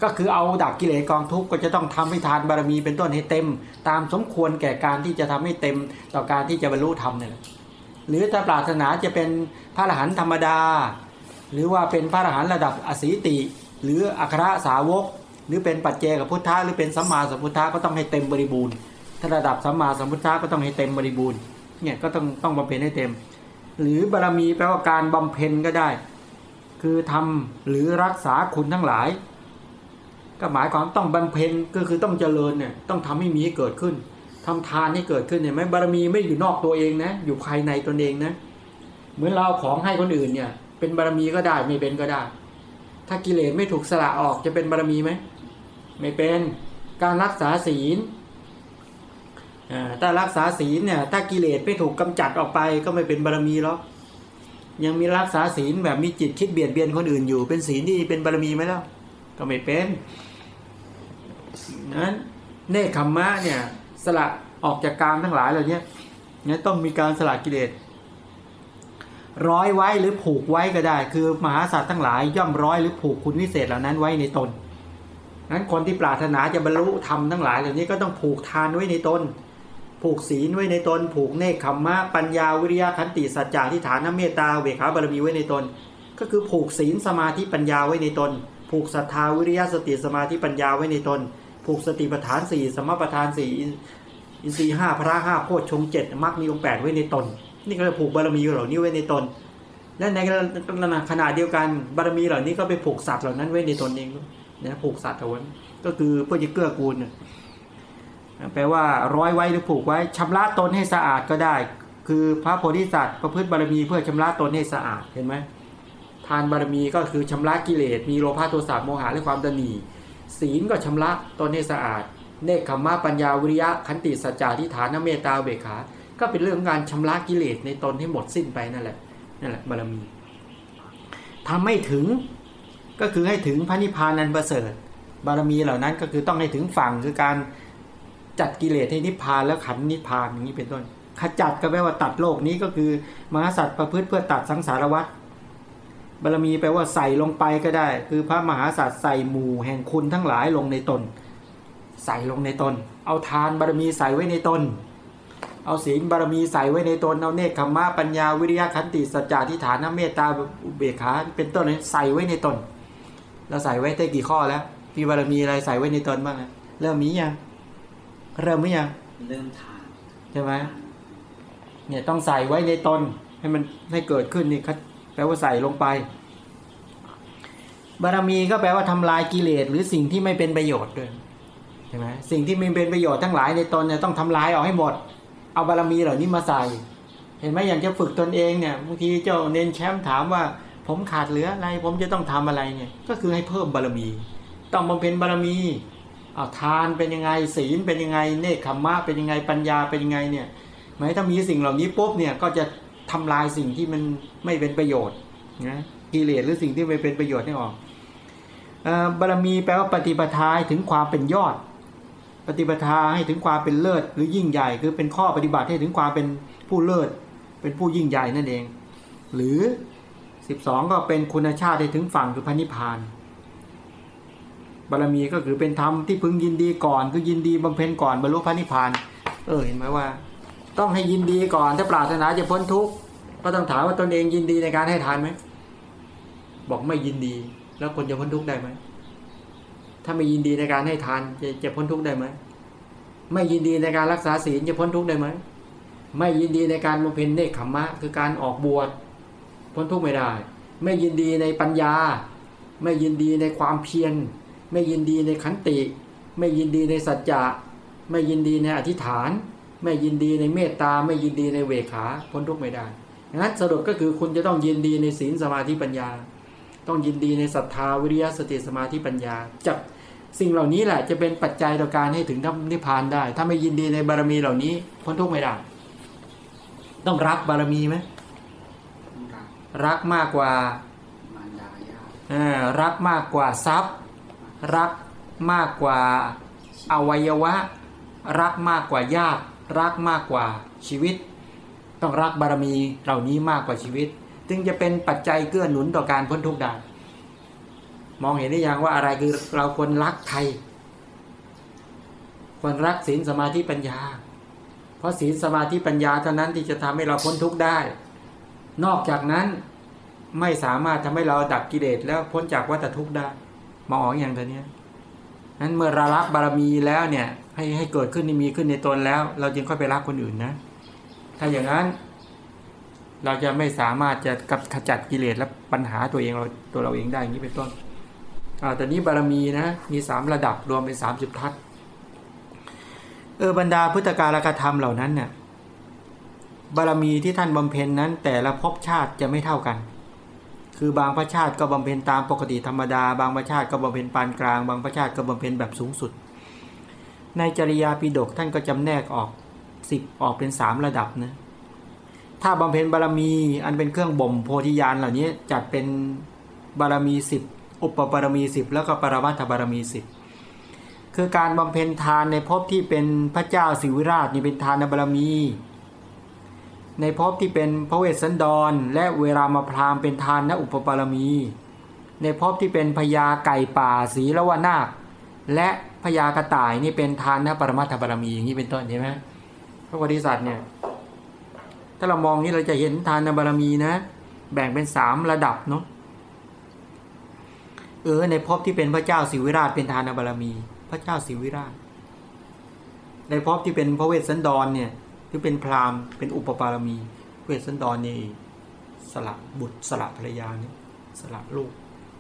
ก็คือเอาดับกิเลสกองทุกข์ก็จะต้องทำให้ทานบารมีเป็นต้นให้เต็ม ตามสมควรแก่การที่จะทำให้เต็มต่อการที่จะบรรลุธรรมเนี่ย หรือถ้าปรารถนาจะเป็นพระอรหันต์ธรรมดา หรือว่าเป็นพระอรหันต์ระดับอสีติ หรืออัครสาวก หรือเป็นปัจเจกพุทธะหรือเป็นสัมมาสัมพุทธะก็ต้องให้เต็มบริบูรณ์ถ้าระดับสัมมาสัมพุทธะก็ต้องให้เต็มบริบูรณ์เนี่ยก็ต้องต้องบำเพ็ญให้เต็ม หรือบารมีแปลว่าการบำเพ็ญก็ได้ คือทำหรือรักษาคุณทั้งหลาย ก็หมายความต้องบำเพ็ญก็คือต้องเจริญเนี่ยต้องทำให้มีให้เกิดขึ้น ทำทานให้เกิดขึ้นเนี่ยไหมบารมีไม่อยู่นอกตัวเองนะ อยู่ภายในตนเองนะ เหมือนเราของให้คนอื่นเนี่ย เป็นบารมีก็ได้ไม่เป็นก็ได้ ถ้ากิเลสไม่ถูกสละออกจะเป็นบารมีไหมไม่เป็นการรักษาศีลถ้ารักษาศีลเนี่ยถ้ากิเลสไม่ถูกกำจัดออกไปก็ไม่เป็นบารมีหรอกยังมีรักษาศีลแบบมีจิตคิดเบียดเบียนคนอื่นอยู่ เป็นศีลที่เป็นบารมีไหมล่ะก็ไม่เป็นนั้นเนคขมมะเนี่ย สละออกจากกามทั้งหลายเหล่านี้เนี่ยต้องมีการสละกิเลสร้อยไว้หรือผูกไว้ก็ได้ คือมหาศาสตว์ทั้งหลาย ย่อมร้อยหรือผูกคุณวิเศษเหล่านั้นไว้ในตนนั้นคนที่ปรารถนาจะบรรลุธรรมทั้งหลายเหล่านี้ก็ต้องผูกทานไว้ในตน ผูกศีลไว้ในตน ผูกเนคขมมะปัญญาวิริยะขันติสัจจะทิฏฐานเมตตาเวขาบารมีไว้ในตน ก็คือผูกศีลสมาธิปัญญาไว้ในตน ผูกศรัทธาวิริยะสติสมาธิปัญญาไว้ในตน ผูกสติปัฏฐานสี่สมปัฏฐานสี่อินทรีห้าพระห้าโพชฌงเจ็ดมรรคมีองแปดไว้ในตน นี่ก็จะผูกบารมีเหล่านี้ไว้ในตนและในขณะเดียวกันบารมีเหล่านี้ก็ไปผูกสัตว์เหล่านั้นไว้ในตนเองนะผูกสัตว์เอาไว้ก็คือเพื่อจะเกื้อกูลแปลว่าร้อยไว้หรือผูกไว้ชำระตนให้สะอาดก็ได้ คือพระโพธิสัตว์ประพฤติบารมีเพื่อชำระตนให้สะอาดเห็นไหมทานบารมีก็คือชำระกิเลสมีโลภะโทสะโมหะและความตนี ศีลก็ชำระตนให้สะอาด เนคขมะปัญญาวิริยะขันติสัจจะทิฏฐานเมตตาเบขา ก็เป็นเรื่องการชำระกิเลสในตนให้หมดสิ้นไปนั่นแหละนั่นแหละบารมีทำไม่ถึงก็คือให้ถึงพระนิพพานันประเสริฐ บารมีเหล่านั้นก็คือต้องให้ถึงฝั่งคือการจัดกิเลสให้นิพพานแล้วขันนิพพานอย่างนี้เป็นต้น ขจัดก็แปลว่าตัดโลกนี้ก็คือมหาสัตว์ประพฤติเพื่อตัดสังสารวัฏ บารมีแปลว่าใส่ลงไปก็ได้ คือพระมหาสัตว์ใส่หมู่แห่งคุณทั้งหลายลงในตน ใส่ลงในตน เอาทานบารมีใส่ไว้ในตน เอาศีลบารมีใส่ไว้ในตน เอาเนคขมะปัญญาวิริยะขันติสัจจะทิฏฐานเมตตาอุเบกขาเป็นต้นใส่ไว้ในตน เราใส่ไว้ได้กี่ข้อแล้วมีบารมีอะไรใส่ไว้ในตนบ้างเริ่มมียังเริ่มไหมยังเริ่มทานใช่ไหมเนี่ยต้องใส่ไว้ในตนให้มันให้เกิดขึ้นนี่ แปลว่าใส่ลงไป บารมีก็แปลว่าทำลายกิเลสหรือสิ่งที่ไม่เป็นประโยชน์ด้วยใช่ไหมสิ่งที่ไม่เป็นประโยชน์ทั้งหลายในตนเนี่ยต้องทำลายออกให้หมด เอาบารมีเหล่านี้มาใส่ เห็นไหมอย่างจะฝึกตนเองเนี่ยบางทีเจ้าเน้นแชมป์ถามว่า ผมขาดเหลืออะไร ผมจะต้องทำอะไรเนี่ย ก็คือให้เพิ่มบารมี ต้องบำเพ็ญบารมีเอาทานเป็นยังไงศีลเป็นยังไงเนคขมมะเป็นยังไงปัญญาเป็นยังไงเนี่ยหมายถ้ามีสิ่งเหล่านี้ปุ๊บเนี่ยก็จะ ทำลายสิ่งที่มันไม่เป็นประโยชน์นะกิเลสหรือสิ่งที่ไม่เป็นประโยชน์นี่ออกบารมีแปลว่าปฏิปทาถึงความเป็นยอด ปฏิปทาให้ถึงความเป็นเลิศหรือยิ่งใหญ่ คือเป็นข้อปฏิบัติให้ถึงความเป็นผู้เลิศ เป็นผู้ยิ่งใหญ่นั่นเอง หรือ 12 ก็เป็นคุณชาติให้ถึงฝั่งคือพระนิพพานบารมีก็คือเป็นธรรมที่พึงยินดีก่อน คือยินดีบำเพ็ญก่อนบรรลุพระนิพพาน เออเห็นไหมว่า ต้องให้ยินดีก่อน ถ้าปรารถนาจะพ้นทุกข์ก็ต้องถามว่าตนเองยินดีในการให้ทานไหมบอกไม่ยินดี แล้วคนจะพ้นทุกข์ได้ไหมถ้าไม่ยินดีในการให้ทานจะจะพ้นทุกข์ได้ไหมไม่ยินดีในการรักษาศีลจะพ้นทุกข์ได้ไหมไม่ยินดีในการบำเพ็ญเนคขมมะ คือการออกบวชพ้นทุกข์ไม่ได้ ไม่ยินดีในปัญญา ไม่ยินดีในความเพียร ไม่ยินดีในขันติ ไม่ยินดีในสัจจะ ไม่ยินดีในอธิษฐาน ไม่ยินดีในเมตตาไม่ยินดีในเวขาพ้นทุกข์ไม่ได้ดังนั้นสรุปก็คือคุณจะต้องยินดีในศีลสมาธิปัญญา ต้องยินดีในศรัทธาวิริยะสติสมาธิปัญญาจากสิ่งเหล่านี้แหละจะเป็นปัจจัยต่อการให้ถึงนิพพานได้ ถ้าไม่ยินดีในบารมีเหล่านี้พ้นทุกข์ไม่ได้ ต้องรักบารมีไหมรักรักมากกว่ามารดาญาติเอ่อรักมากกว่าทรัพย์ รักมากกว่าอวัยวะ รักมากกว่าญาติ รักมากกว่าชีวิต ต้องรักบารมีเหล่านี้มากกว่าชีวิต จึงจะเป็นปัจจัยเกื้อหนุนต่อการพ้นทุกข์ได้มองเห็นได้ยังว่าอะไรคือเราควรรักใครควรรักศีลสมาธิปัญญา เพราะศีลสมาธิปัญญาเท่านั้นที่จะทำให้เราพ้นทุกข์ได้ นอกจากนั้นไม่สามารถทำให้เราดับกิเลสแล้วพ้นจากวัฏทุกข์ได้มองออกอย่างตัวเนี้นั้นเมื่อเรารักบารมีแล้วเนี่ย ให้ให้เกิดขึ้นมีขึ้นในตนแล้ว เราจึงค่อยไปรักคนอื่นนะ ถ้าอย่างนั้น เราจะไม่สามารถจะกับขจัดกิเลสและปัญหาตัวเองเราตัวเราเองได้อย่างนี้เป็นต้นอ่าแต่นี้บารมีนะ มีสามระดับรวมเป็นสามสิบทัศเออบรรดาพุทธกาลกธรรมเหล่านั้นเนี่ยบารมีที่ท่านบำเพ็ญนั้น แต่ละภพชาติจะไม่เท่ากัน คือบางพระชาติก็บำเพ็ญตามปกติธรรมดา บางพระชาติก็บำเพ็ญปานกลาง บางพระชาติก็บำเพ็ญแบบสูงสุด ในจริยาปิฎกท่านก็จำแนกออกสิบออกเป็นสามระดับนะถ้าบำเพ็ญบารมี อันเป็นเครื่องบ่มโพธิญาณเหล่านี้จัดเป็นบารมีสิบอุปบารมีสิบแล้วก็ปรมัตถบารมีสิบคือการบำเพ็ญทานในภพที่เป็นพระเจ้าสิวิราชนี่เป็นทานบารมี ในภพที่เป็นพระเวสสันดร และเวรามาพรามเป็นทานนอุปปารมี ในภพที่เป็นพญาไก่ป่าสีละวนาคและ พญากระต่ายนี่เป็นทานนะปรมัตถบารมีอย่างนี้เป็นต้นใช่ไหมพระโพธิสัตว์เนี่ย ถ้าเรามองนี้เราจะเห็นทานบารมีนะ แบ่งเป็นสามระดับเนาะเออในภพที่เป็นพระเจ้าสิวิราชเป็นทานบารมี พระเจ้าสิวิราช ในภพที่เป็นพระเวสสันดรเนี่ยที่เป็นพราหมณ์เป็นอุปปารมีเวสสันดรนี่สละบุตรสละภรรยาเนี่ยสละลูก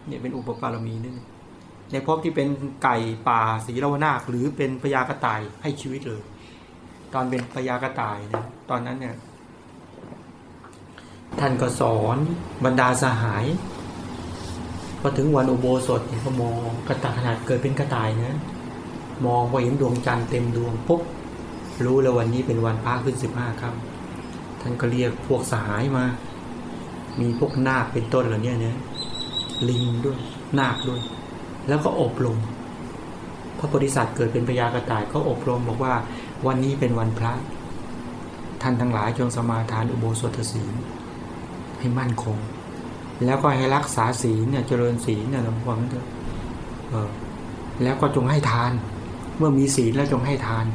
เนี่ยเป็นอุปปารมีนี่ ในภพที่เป็นไก่ป่าสีละวนาคหรือเป็นพญากระต่ายให้ชีวิตเลย ตอนเป็นพญากระต่ายนี่ยตอนนั้นเนี่ยท่านก็สอนบรรดาสหายพอถึงวันอุโบสถเนี่ยก็มองกระต่ายขนาดเกิดเป็นกระต่ายนะมองพอเห็นดวงจันทร์เต็มดวงปุ๊บรู้แล้ววันนี้เป็นวันพระขึ้นสิบห้าค่ำท่านก็เรียกพวกสหายมา มีพวกนาคเป็นต้นเหล่านี้เนี่ยลิงด้วยนาคด้วย แล้วก็อบรมพระโพธิสัตว์เกิดเป็นพญากระต่ายก็อบรมบอกว่าวันนี้เป็นวันพระ ท่านทั้งหลายจงสมาทานอุโบสถศีลให้มั่นคง แล้วก็ให้รักษาศีลเนี่ยเจริญศีลเนี่ยหลวงพ่อนั่นเถอะเอแล้วก็จงให้ทาน เมื่อมีศีลแล้วจงให้ทาน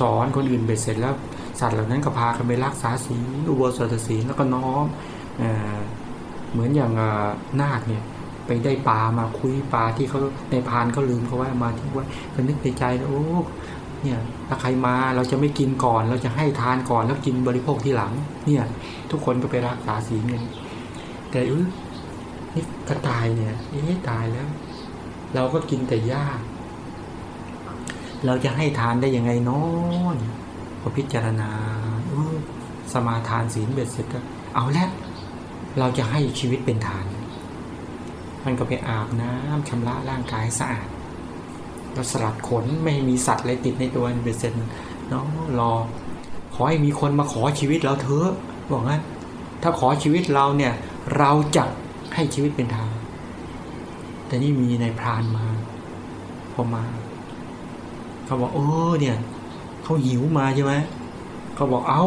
สอนคนอื่นเบ็ดเสร็จแล้วสัตว์เหล่านั้นก็พากันไปรักษาศีลอุโบสถศีลแล้วก็น้อม เหมือนอย่างนาคเนี่ยไปได้ปลามาคุยปลาที่เขาในพานเขาลืมเขาไว้มาที่ไว่าก็นึกในใจแล้วโอ้เนี่ยถ้าใครมาเราจะไม่กินก่อน เราจะให้ทานก่อนแล้วกินบริโภคทีหลัง เนี่ย ทุกคนก็ไปรักษาศีลกันแต่เออนี่กระตายเนี่ยเอ๊ะตายแล้ว เราก็กินแต่หญ้าเราจะให้ทานได้ยังไงน้อนพอพิจารณาสมาทานศีลเบ็ดเสร็จก็เอาแล้ว เราจะให้ชีวิตเป็นทาน มันก็ไปอาบน้ำชำระร่างกายให้สะอาดเราสลัดขนไม่มีสัตว์อะไรติดในตัวเบ็ดเสร็จเนาะรอ ขอให้มีคนมาขอชีวิตเราเถอะบอกงั้นถ้าขอชีวิตเราเนี่ย เราจะให้ชีวิตเป็นทางแต่นี่มีในพรานมาพอมาเขาบอกเออเนี่ยเขาหิวมาใช่ไหมเขาบอกเอา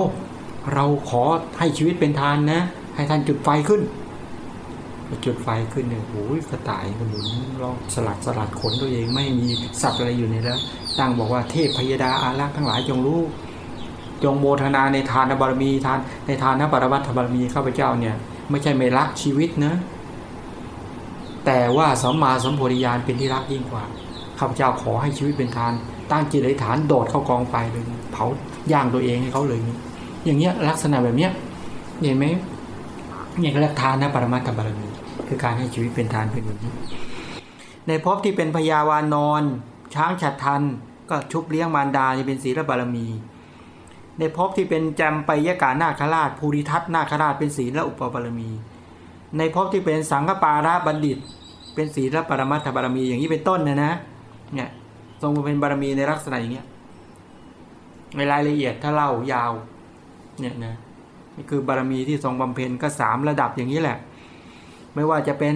เราขอให้ชีวิตเป็นทานนะ ให้ท่านจุดไฟขึ้น จุดไฟขึ้นเนี่ยโอ้ยกระต่ายก็หมุนรอบสลัดสลัดขนตัวเองไม่มีสัตว์อะไรอยู่ในแล้วตั้งบอกว่าเทพพยดาอารักษ์ทั้งหลายจงรู้จงโมทนาในทานบารมีทานในทานปรมัตบารมีข้าพเจ้าเนี่ยไม่ใช่ไม่รักชีวิตนะ แต่ว่าสัมมาสัมโพธิญาณเป็นที่รักยิ่งกว่าข้าพเจ้าขอให้ชีวิตเป็นทาน ตั้งจิตอธิษฐานโดดเข้ากองไฟเลยเผาย่างตัวเองให้เขาเลย อย่างเงี้ยลักษณะแบบเนี้ยเห็นไหม นี่เขาเรียกทานนะปรมัตถบารมี คือการให้ชีวิตเป็นทานเป็นบบนี้ในภพที่เป็นพยาวานอนช้างฉัดทันก็ชุบเลี้ยงมารดาจะเป็นศีลบารมี ในภพที่เป็นจำไปยกานาคราชภูริทัตนาคราชเป็นศีลและอุปบารมี ในภพที่เป็นสังฆปาระบัณฑิต เป็นศีลและปรมัตถบารมีอย่างนี้เป็นต้นนะนะเนี่ยทรงเป็นบารมีในลักษณะอย่างเงี้ยในรายละเอียดถ้าเล่ายาวเนี่ยนะ นี่คือบารมีที่ทรงบำเพ็ญก็สามระดับอย่างนี้แหละ ไม่ว่าจะเป็น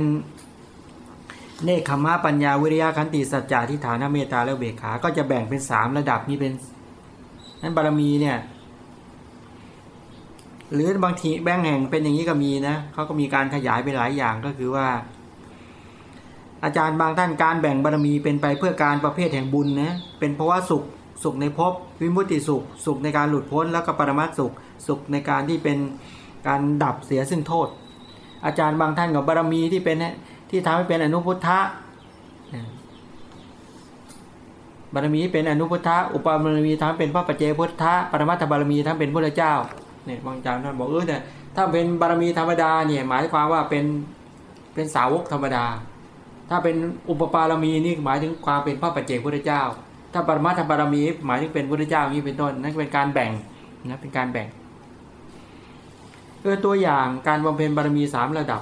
เนคขมะปัญญาวิริยะขันติสัจจะทิฏฐานเมตตาและเบกขา ก็จะแบ่งเป็นสามระดับนี้เป็นนั้นบารมีเนี่ยหรือบางทีแบ่งแห่งเป็นอย่างนี้ก็มีนะเขาก็มีการขยายไปหลายอย่างก็คือว่า อาจารย์บางท่านการแบ่งบารมีเป็นไปเพื่อการประเภทแห่งบุญนะเป็นเพราะว่าสุขสุขในภพวิมุตติสุข สุขในการหลุดพ้นแล้วก็ปรมัตสุข สุขในการที่เป็นการดับเสียซึ่งโทษ อาจารย์บางท่านกับบารมีที่เป็นที่ทำให้เป็นอนุพุทธะบารมีเป็นอนุพุทธะอุปบารมีทำให้เป็นพระปัจเจพุทธะปรมัตถบารมีทำเป็นพระเจ้าเนี่ยบางอาจารย์ท่านบอกเออเนี่ยถ้าเป็นบารมีธรรมดาเนี่ยหมายความว่าเป็นเป็นสาวกธรรมดา ถ้าเป็นอุปปารมีนี่หมายถึงความเป็นพระปัจเจกพุทธเจ้า ถ้าปรมัตถบารมีหมายถึงเป็นพุทธเจ้าอย่างนี้เป็นต้นนั่นเป็นการแบ่งนะเป็นการแบ่ง เออตัวอย่างการบำเพ็ญบารมีสามระดับ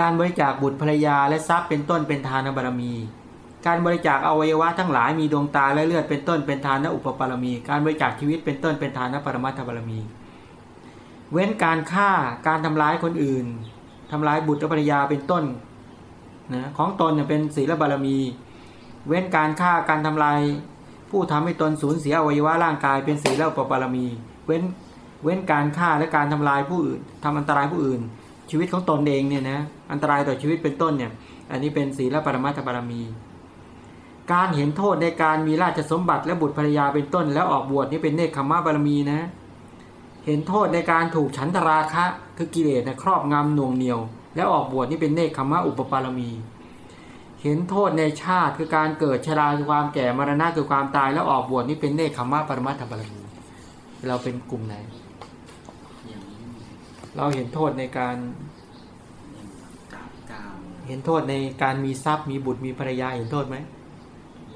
การบริจาคบุตรภรรยาและทรัพย์เป็นต้นเป็นทานบารมี การบริจาคอวัยวะทั้งหลายมีดวงตาและเลือดเป็นต้นเป็นทานอุปปารมี การบริจาคชีวิตเป็นต้นเป็นทานปรมัตถบารมี เว้นการฆ่าการทำร้ายคนอื่นทำร้ายบุตรภรรยาเป็นต้นนะของตนเนี่ยเป็นศีลบารมี เว้นการฆ่าการทำลาย ผู้ทำให้ตนสูญเสียอวัยวะร่างกายเป็นศีลอุปปารมี เว้น เว้นการฆ่าและการทำลายผู้อื่นทำอันตรายผู้อื่น ชีวิตของตนเองเนี่ยนะอันตรายต่อชีวิตเป็นต้นเนี่ย อันนี้เป็นศีลปรมัตถบารมี การเห็นโทษในการมีราชสมบัติและบุตรภรรยาเป็นต้น แล้วออกบวชนี่เป็นเนคขมะบารมีนะ เห็นโทษในการถูกฉันทราคะคือกิเลสนะครอบงำหน่วงเหนียว แล้วออกบวชนี่เป็นเนคขมะอุปปารมีเห็นโทษในชาติคือการเกิดชราคือความแก่มรณะคือความตายแล้วออกบวชนี่เป็นเนคขมะปรมัตถบารมีเราเป็นกลุ่มไหน เราเห็นโทษในการอย่างกาบกามเห็นโทษในการมีทรัพย์มีบุตรมีภรรยาเห็นโทษไหม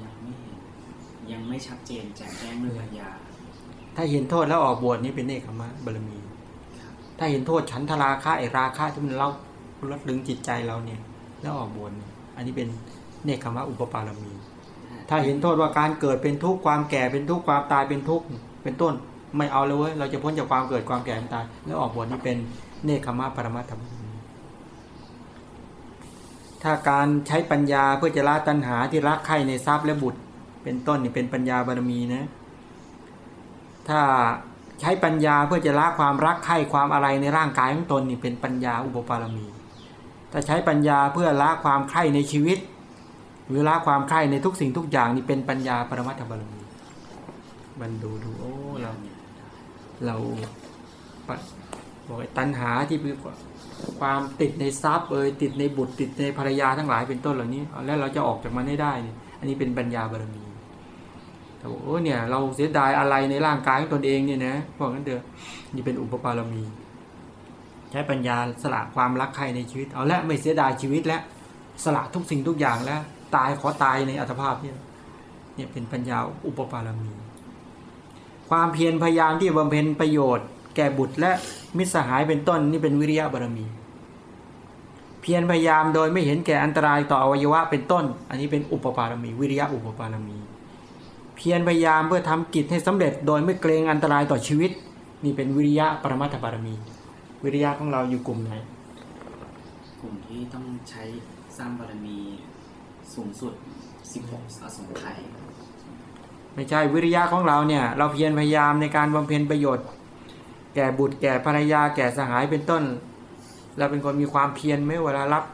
ยังไม่เห็นยังไม่ชัดเจนแจ่มแจ้งด้วยปัญญาถ้าเห็นโทษแล้วออกบวชนี่เป็นเนคขมะบารมีครับถ้าเห็นโทษฉันทราคะไอราคะที่มันเล่าลดดึงจิตใจเราเนี่ย แล้วออกบวชเนี่ยอันนี้เป็นเนคขมะอุปปารมี ถ้าเห็นโทษว่าการเกิดเป็นทุกข์ความแก่เป็นทุกข์ความตายเป็นทุกข์เป็นต้น ไม่เอาเลยเว้ยเราจะพ้นจากความเกิดความแก่ความตายแล้วออกบวชนี่เป็นเนคขมะปรมัตถบารมีถ้าการใช้ปัญญาเพื่อจะละตัณหาที่รักใคร่ในทรัพย์และบุตร เป็นต้นนี่เป็นปัญญาบารมีนะถ้าใช้ปัญญาเพื่อจะละความรักใคร่ความอะไรในร่างกายของตนนี่เป็นปัญญาอุปปารมี ถ้าใช้ปัญญาเพื่อละความใคร่ในชีวิต หรือละความใคร่ในทุกสิ่งทุกอย่างนี่เป็นปัญญาปรมัตถบารมีบันดูดูโอ้ เราบอกไอ้ตัณหาที่เป็นความติดในทรัพย์เอ่ยติดในบุตรติดในภรรยาทั้งหลายเป็นต้นเหล่านี้ แล้วเราจะออกจากมันให้ได้ อันนี้เป็นปัญญาบารมีแต่บอกโอ้เนี่ย เราเสียดายอะไรในร่างกายของตนเองเนี่ยนะพวกนั้นเด้อนี่เป็นอุปปารมี ใช้ปัญญาสละความรักใครในชีวิต เอาละไม่เสียดายชีวิตแล้วสละทุกสิ่งทุกอย่างแล้ว ตายขอตายในอัตภาพเนี่ยเนี่ยเป็นปัญญาอุปปารมี ความเพียรพยายามที่บำเพ็ญประโยชน์ แก่บุตรและมิตรสหายเป็นต้นนี่เป็นวิริยะบารมี เพียรพยายามโดยไม่เห็นแก่อันตรายต่ออวัยวะเป็นต้น อันนี้เป็นอุปปารมี วิริยะอุปปารมี เพียรพยายามเพื่อทำกิจให้สำเร็จ โดยไม่เกรงอันตรายต่อชีวิต นี่เป็นวิริยะปรมัตถบารมี วิริยะของเราอยู่กลุ่มไหนกลุ่มที่ต้องใช้สร้างบารมีสูงสุด 16อสงไขย ไม่ใช่วิริยะของเราเนี่ย เราเพียรพยายามในการบำเพ็ญประโยชน์ แก่บุตรแก่ภรรยาแก่สหายเป็นต้น เราเป็นคนมีความเพียรไหมเวลารับ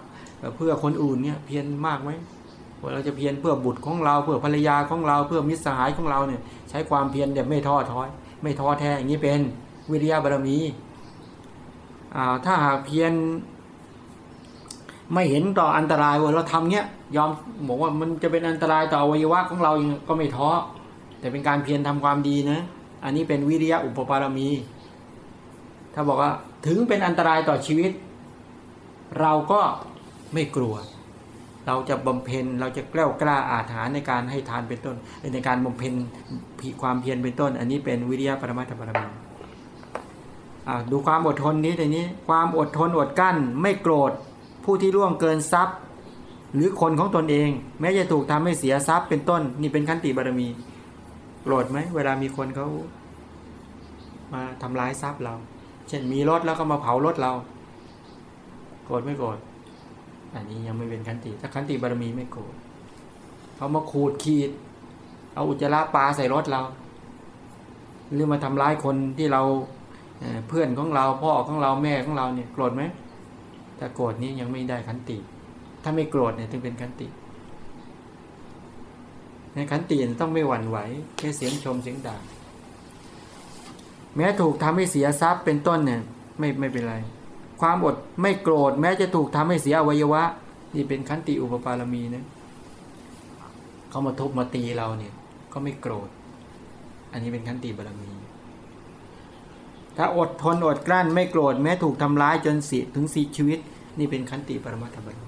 เพื่อคนอื่นเนี่ยเพียรมากไหมว่าเราจะเพียรเพื่อบุตรของเราเพื่อภรรยาของเราเพื่อมิตรสหายของเราเนี่ย ใช้ความเพียรแบบไม่ท้อถอย ไม่ท้อแท้อย่างนี้เป็นวิริยะบารมีอ่าถ้าหากเพียรไม่เห็นต่ออันตรายว่าเราทำเนี้ยยอมบอกว่ามันจะเป็นอันตรายต่ออวัยวะของเรายังก็ไม่ท้อ แต่เป็นการเพียรทำความดีนะ อันนี้เป็นวิริยะอุปปารมี ถ้าบอกว่าถึงเป็นอันตรายต่อชีวิต เราก็ไม่กลัว เราจะบำเพ็ญเราจะกล้ากล้าอาถรรพ์ในการให้ทานเป็นต้น ในการบำเพ็ญความเพียรเป็นต้น อันนี้เป็นวิริยะปรมาตถบารมีดูความอดทนนี้แต่นี้ ความอดทนอดกั้น ไม่โกรธผู้ที่ล่วงเกินทรัพย์ หรือคนของตนเอง แม้จะถูกทำให้เสียทรัพย์เป็นต้น นี่เป็นขันติบารมี โกรธไหมเวลามีคนเขามาทำร้ายทรัพย์เรา เช่นมีรถแล้วก็มาเผารถเรา โกรธไม่โกรธอันนี้ยังไม่เป็นขันติถ้าขันติบารมีไม่โกรธเขามาขูดขีด เอาอุจจาระปลาใส่รถเรา หรือมาทำร้ายคนที่เราเเพื่อนของเราพ่อของเราแม่ของเราเนี่ย โกรธไหมถ้าโกรธนี้ยังไม่ได้ขันติ ถ้าไม่โกรธเนี่ยถึงเป็นขันติ ในขันติต้องไม่หวั่นไหวแค่เสียงชมเสียงด่าแม้ถูกทำให้เสียทรัพย์เป็นต้นเนี่ยไม่ไม่เป็นไร ความอดไม่โกรธ แม้จะถูกทำให้เสียอวัยวะ นี่เป็นขันติอุปปารมีนะเขามาทุบมาตีเราเนี่ย ก็ไม่โกรธ อันนี้เป็นขันติบารมี ถ้าอดทนอดกลั้นไม่โกรธแม้ถูกทำร้ายจนเสียถึงสีชีวิต นี่เป็นขันติปรมัตถบารมี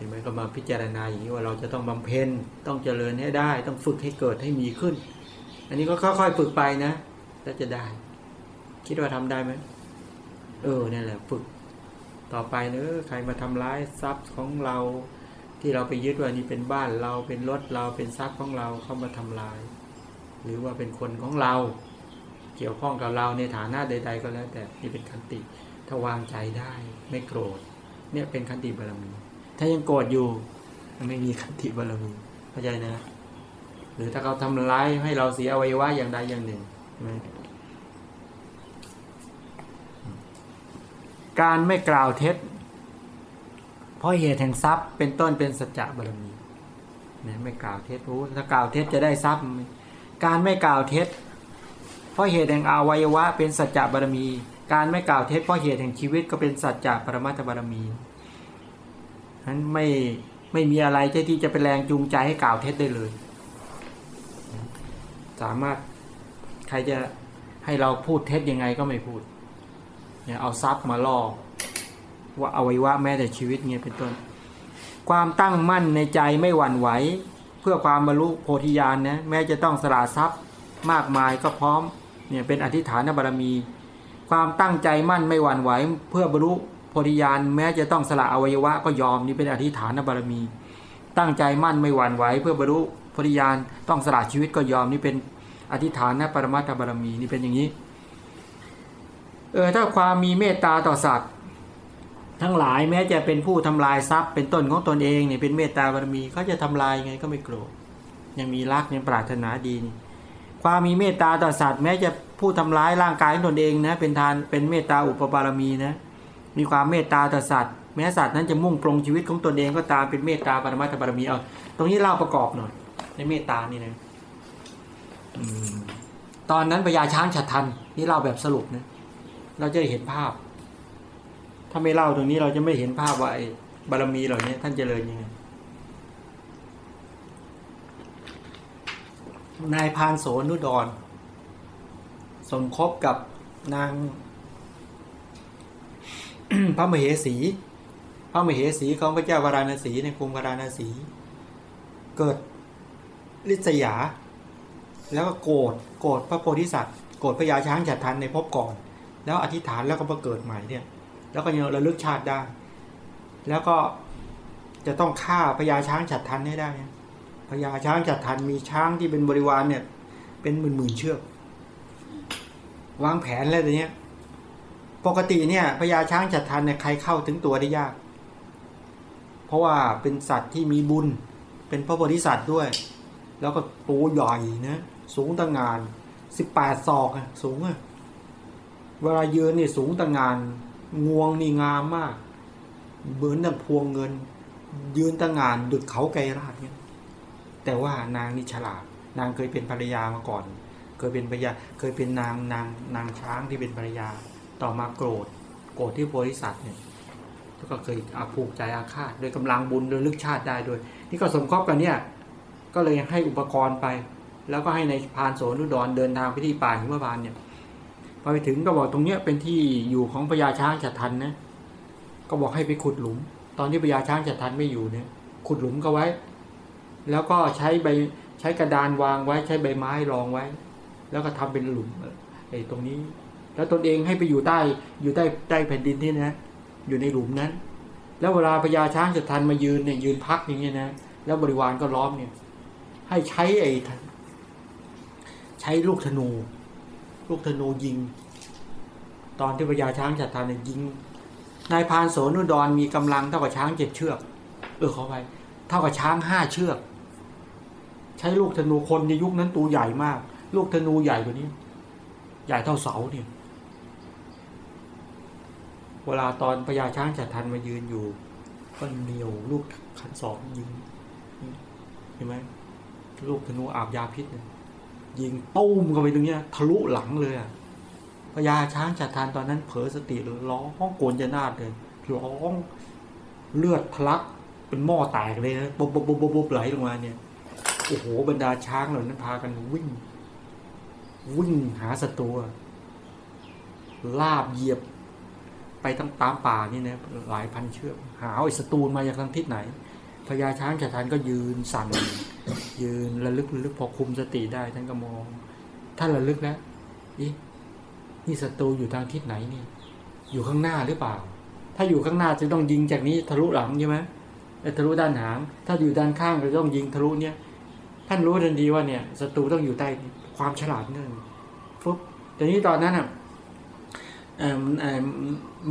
ห็นไหมก็มาพิจารณาอย่างนี้ว่าเราจะต้องบำเพ็ญต้องเจริญให้ได้ ต้องฝึกให้เกิดให้มีขึ้น อันนี้ก็ค่อยๆฝึกไปนะแล้วจะได้ คิดว่าทำได้ไหมเออนี่แหละฝึก ต่อไปเนอะใครมาทำร้ายทรัพย์ของเรา ที่เราไปยึดว่านี่เป็นบ้านเราเป็นรถเราเป็นทรัพย์ของเราเข้ามาทำลาย หรือว่าเป็นคนของเรา เกี่ยวข้องกับเราในฐานะใด ๆ ก็แล้วแต่นี่เป็นคันติถ้าวางใจได้ไม่โกรธเนี่ยเป็นคันติบารมี ถ้ายังโกรธอยู่ มันไม่มีคันติบารมีเข้าใจนะ หรือถ้าเขาทำร้ายให้เราเสียอวัยวะอย่างใดอย่างหนึ่งใช่ไหมการไม่กล่าวเท็จ เพราะเหตุแห่งทรัพย์เป็นต้นเป็นสัจจะบารมีนะไม่กล่าวเท็จรู้ถ้ากล่าวเท็จจะได้ทรัพย์ การไม่กล่าวเท็จ เพราะเหตุแห่งอวัยวะเป็นสัจจะบารมี การไม่กล่าวเท็จเพราะเหตุแห่งชีวิตก็เป็นสัจจะปรมัตถบารมี นั้นไม่ไม่มีอะไรที่จะเป็นแรงจูงใจให้กล่าวเท็จได้เลย สามารถใครจะให้เราพูดเท็จยังไงก็ไม่พูดเนี่ยเอาทรัพย์มาล่อว่าอวัยวะแม้แต่ชีวิตเงี้ยเป็นต้น ความตั้งมั่นในใจไม่หวั่นไหวเพื่อความบรรลุโพธิญาณนะแม้จะต้องสละทรัพย์มากมายก็พร้อมเนี่ยเป็นอธิษฐานบารมี ความตั้งใจมั่นไม่หวั่นไหวเพื่อบรรลุ โพธิญาณแม้จะต้องสละอวัยวะก็ยอมนี่เป็นอธิษฐานบารมี ตั้งใจมั่นไม่หวั่นไหวเพื่อบรรลุโพธิญาณต้องสละชีวิตก็ยอมนี่เป็นอธิษฐานนะปรมัตถบารมีนี่เป็นอย่างนี้เออถ้าความมีเมตตาต่อสัตว์ทั้งหลายแม้จะเป็นผู้ทำลายทรัพย์ เป็นต้นของตนเองเนี่ยเป็นเมตตาบารมีเขาจะทำลายไงก็ไม่โกรธยังมีรักยังปรารถนาดีความมีเมตตาต่อสัตว์แม้จะผู้ทำร้ายร่างกายของตนเองนะเป็นทานเป็นเมตตาอุปบารมีนะ มีความเมตตาต่อสัตว์แม้สัตว์นั้นจะมุ่งปรงชีวิตของตนเองก็ตามเป็นเมตตาปรมัตถบารมีเอาตรงนี้เล่าประกอบหน่อยในเมตตานี่นะอตอนนั้นพญาช้างฉัดทันนี่เล่าแบบสรุปนะเราจะเห็นภาพ ถ้าไม่เล่าตรงนี้เราจะไม่เห็นภาพว่าไอ้บารมีเหล่านี้ท่านเจริญยังไงนายพานโสนุดรสมคบกับนาง พระมเหสี พระมเหสีของพระเจ้าวาราณสีในกรุงวาราณสี เกิดลิษยา แล้วก็โกรธโกรธพระโพธิสัตว์โกรธพญาช้างฉัดทันในภพก่อน แล้วอธิษฐานแล้วก็มาเกิดใหม่เนี่ย แล้วก็ยังระลึกชาติได้ แล้วก็จะต้องฆ่าพญาช้างฉัดทันให้ได้พญาช้างฉัดทันมีช้างที่เป็นบริวารเนี่ย เป็นหมื่นหมื่นๆเชือก วางแผนแล้วแต่เนี้ย ปกติเนี่ยพญาช้างฉัดทันเนี่ยใครเข้าถึงตัวได้ยาก เพราะว่าเป็นสัตว์ที่มีบุญ เป็นพระโพธิสัตว์ด้วย แล้วก็ตัวใหญ่นะสูงตั้งงานสิบแปดศอกอะสูงอะเวลายืนนี่สูงต่างงานงวงนี่งามมาก เหมือนดังพวงเงิน ยืนต่างงานดุดเขาไกรราชเนี่ยแต่ว่านางนี่ฉลาด นางเคยเป็นภรรยามาก่อน เคยเป็นภรรยาเคยเป็นนางนางนางช้างที่เป็นภรรยา ต่อมาโกรธ โกรธที่โพธิสัตว์เนี่ยแล้วก็เคยอาผูกใจอาฆาตโดยกำลังบุญโดยลึกชาติได้ด้วย นี่ก็สมคบกันเนี่ย ก็เลยให้อุปกรณ์ไป แล้วก็ให้ในพานโสนุดรเดินทางไปที่ป่าหิมพานเนี่ยพอไปถึงก็บอกตรงเนี้ยเป็นที่อยู่ของพญาช้างฉัตรทันนะก็บอกให้ไปขุดหลุม ตอนที่พญาช้างฉัตรทันไม่อยู่เนี่ย ขุดหลุมก็ไว้ แล้วก็ใช้ใบใช้กระดานวางไว้ใช้ใบไม้รองไว้ แล้วก็ทำเป็นหลุมไอ้ตรงนี้ แล้วตนเองให้ไปอยู่ใต้อยู่ใต้ใต้แผ่นดินที่นะอยู่ในหลุมนั้น แล้วเวลาพญาช้างจะทันมายืนเนี่ยยืนพักอย่างเงี้ยนะแล้วบริวารก็ล้อมเนี่ย ให้ใช้ไอ้ใช้ลูกธนู ลูกธนูยิง ตอนที่พญาช้างจะทันเนี่ยยิงนายพานโสนุดรมีกำลังเท่ากับช้างเจ็ดเชือก เออเขอไปเท่ากับช้างห้าเชือก ใช้ลูกธนูคนในยุคนั้นตัวใหญ่มาก ลูกธนูใหญ่กว่านี้ ใหญ่เท่าเสาเนี่ย เวลาตอนพญาช้างจัดทันมายืนอยู่ ก็เหนียวลูกขันสองยิงเห็นไหมลูกธนูอาบยาพิษเนี่ยยิงตุ้มเข้าไปตรงเนี้ย ทะลุหลังเลยอะพญาช้างจัดทันตอนนั้นเผลอสติเลยร้องโกนจะนาดเลยร้องเลือดทะลักเป็นหม้อแตกเลยนะบบบบบบบบไหลลงมาเนี่ยโอ้โหบรรดาช้างเหล่านั้นพากันวิ่ง วิ่งหาศัตรูลาบเหยียบ ไปตามตามป่านี่นะหลายพันเชือกหาไอ้ศัตรูมาจากทางทิศไหนพญาช้างฉะทันก็ยืนสั่น ยืนระลึกระลึกพอคุมสติได้ท่านก็มองท่านระลึกแล้วนี่นี่ศัตรูอยู่ทางทิศไหนนี่ อยู่ข้างหน้าหรือเปล่า ถ้าอยู่ข้างหน้าจะต้องยิงจากนี้ทะลุหลังใช่ไหมทะลุด้านหาง ถ้าอยู่ด้านข้างก็ต้องยิงทะลุเนี่ย ท่านรู้ทันทีว่าเนี่ยศัตรูต้องอยู่ใต้ความฉลาดนั่นฟุบแต่นี้ตอนนั้นอะ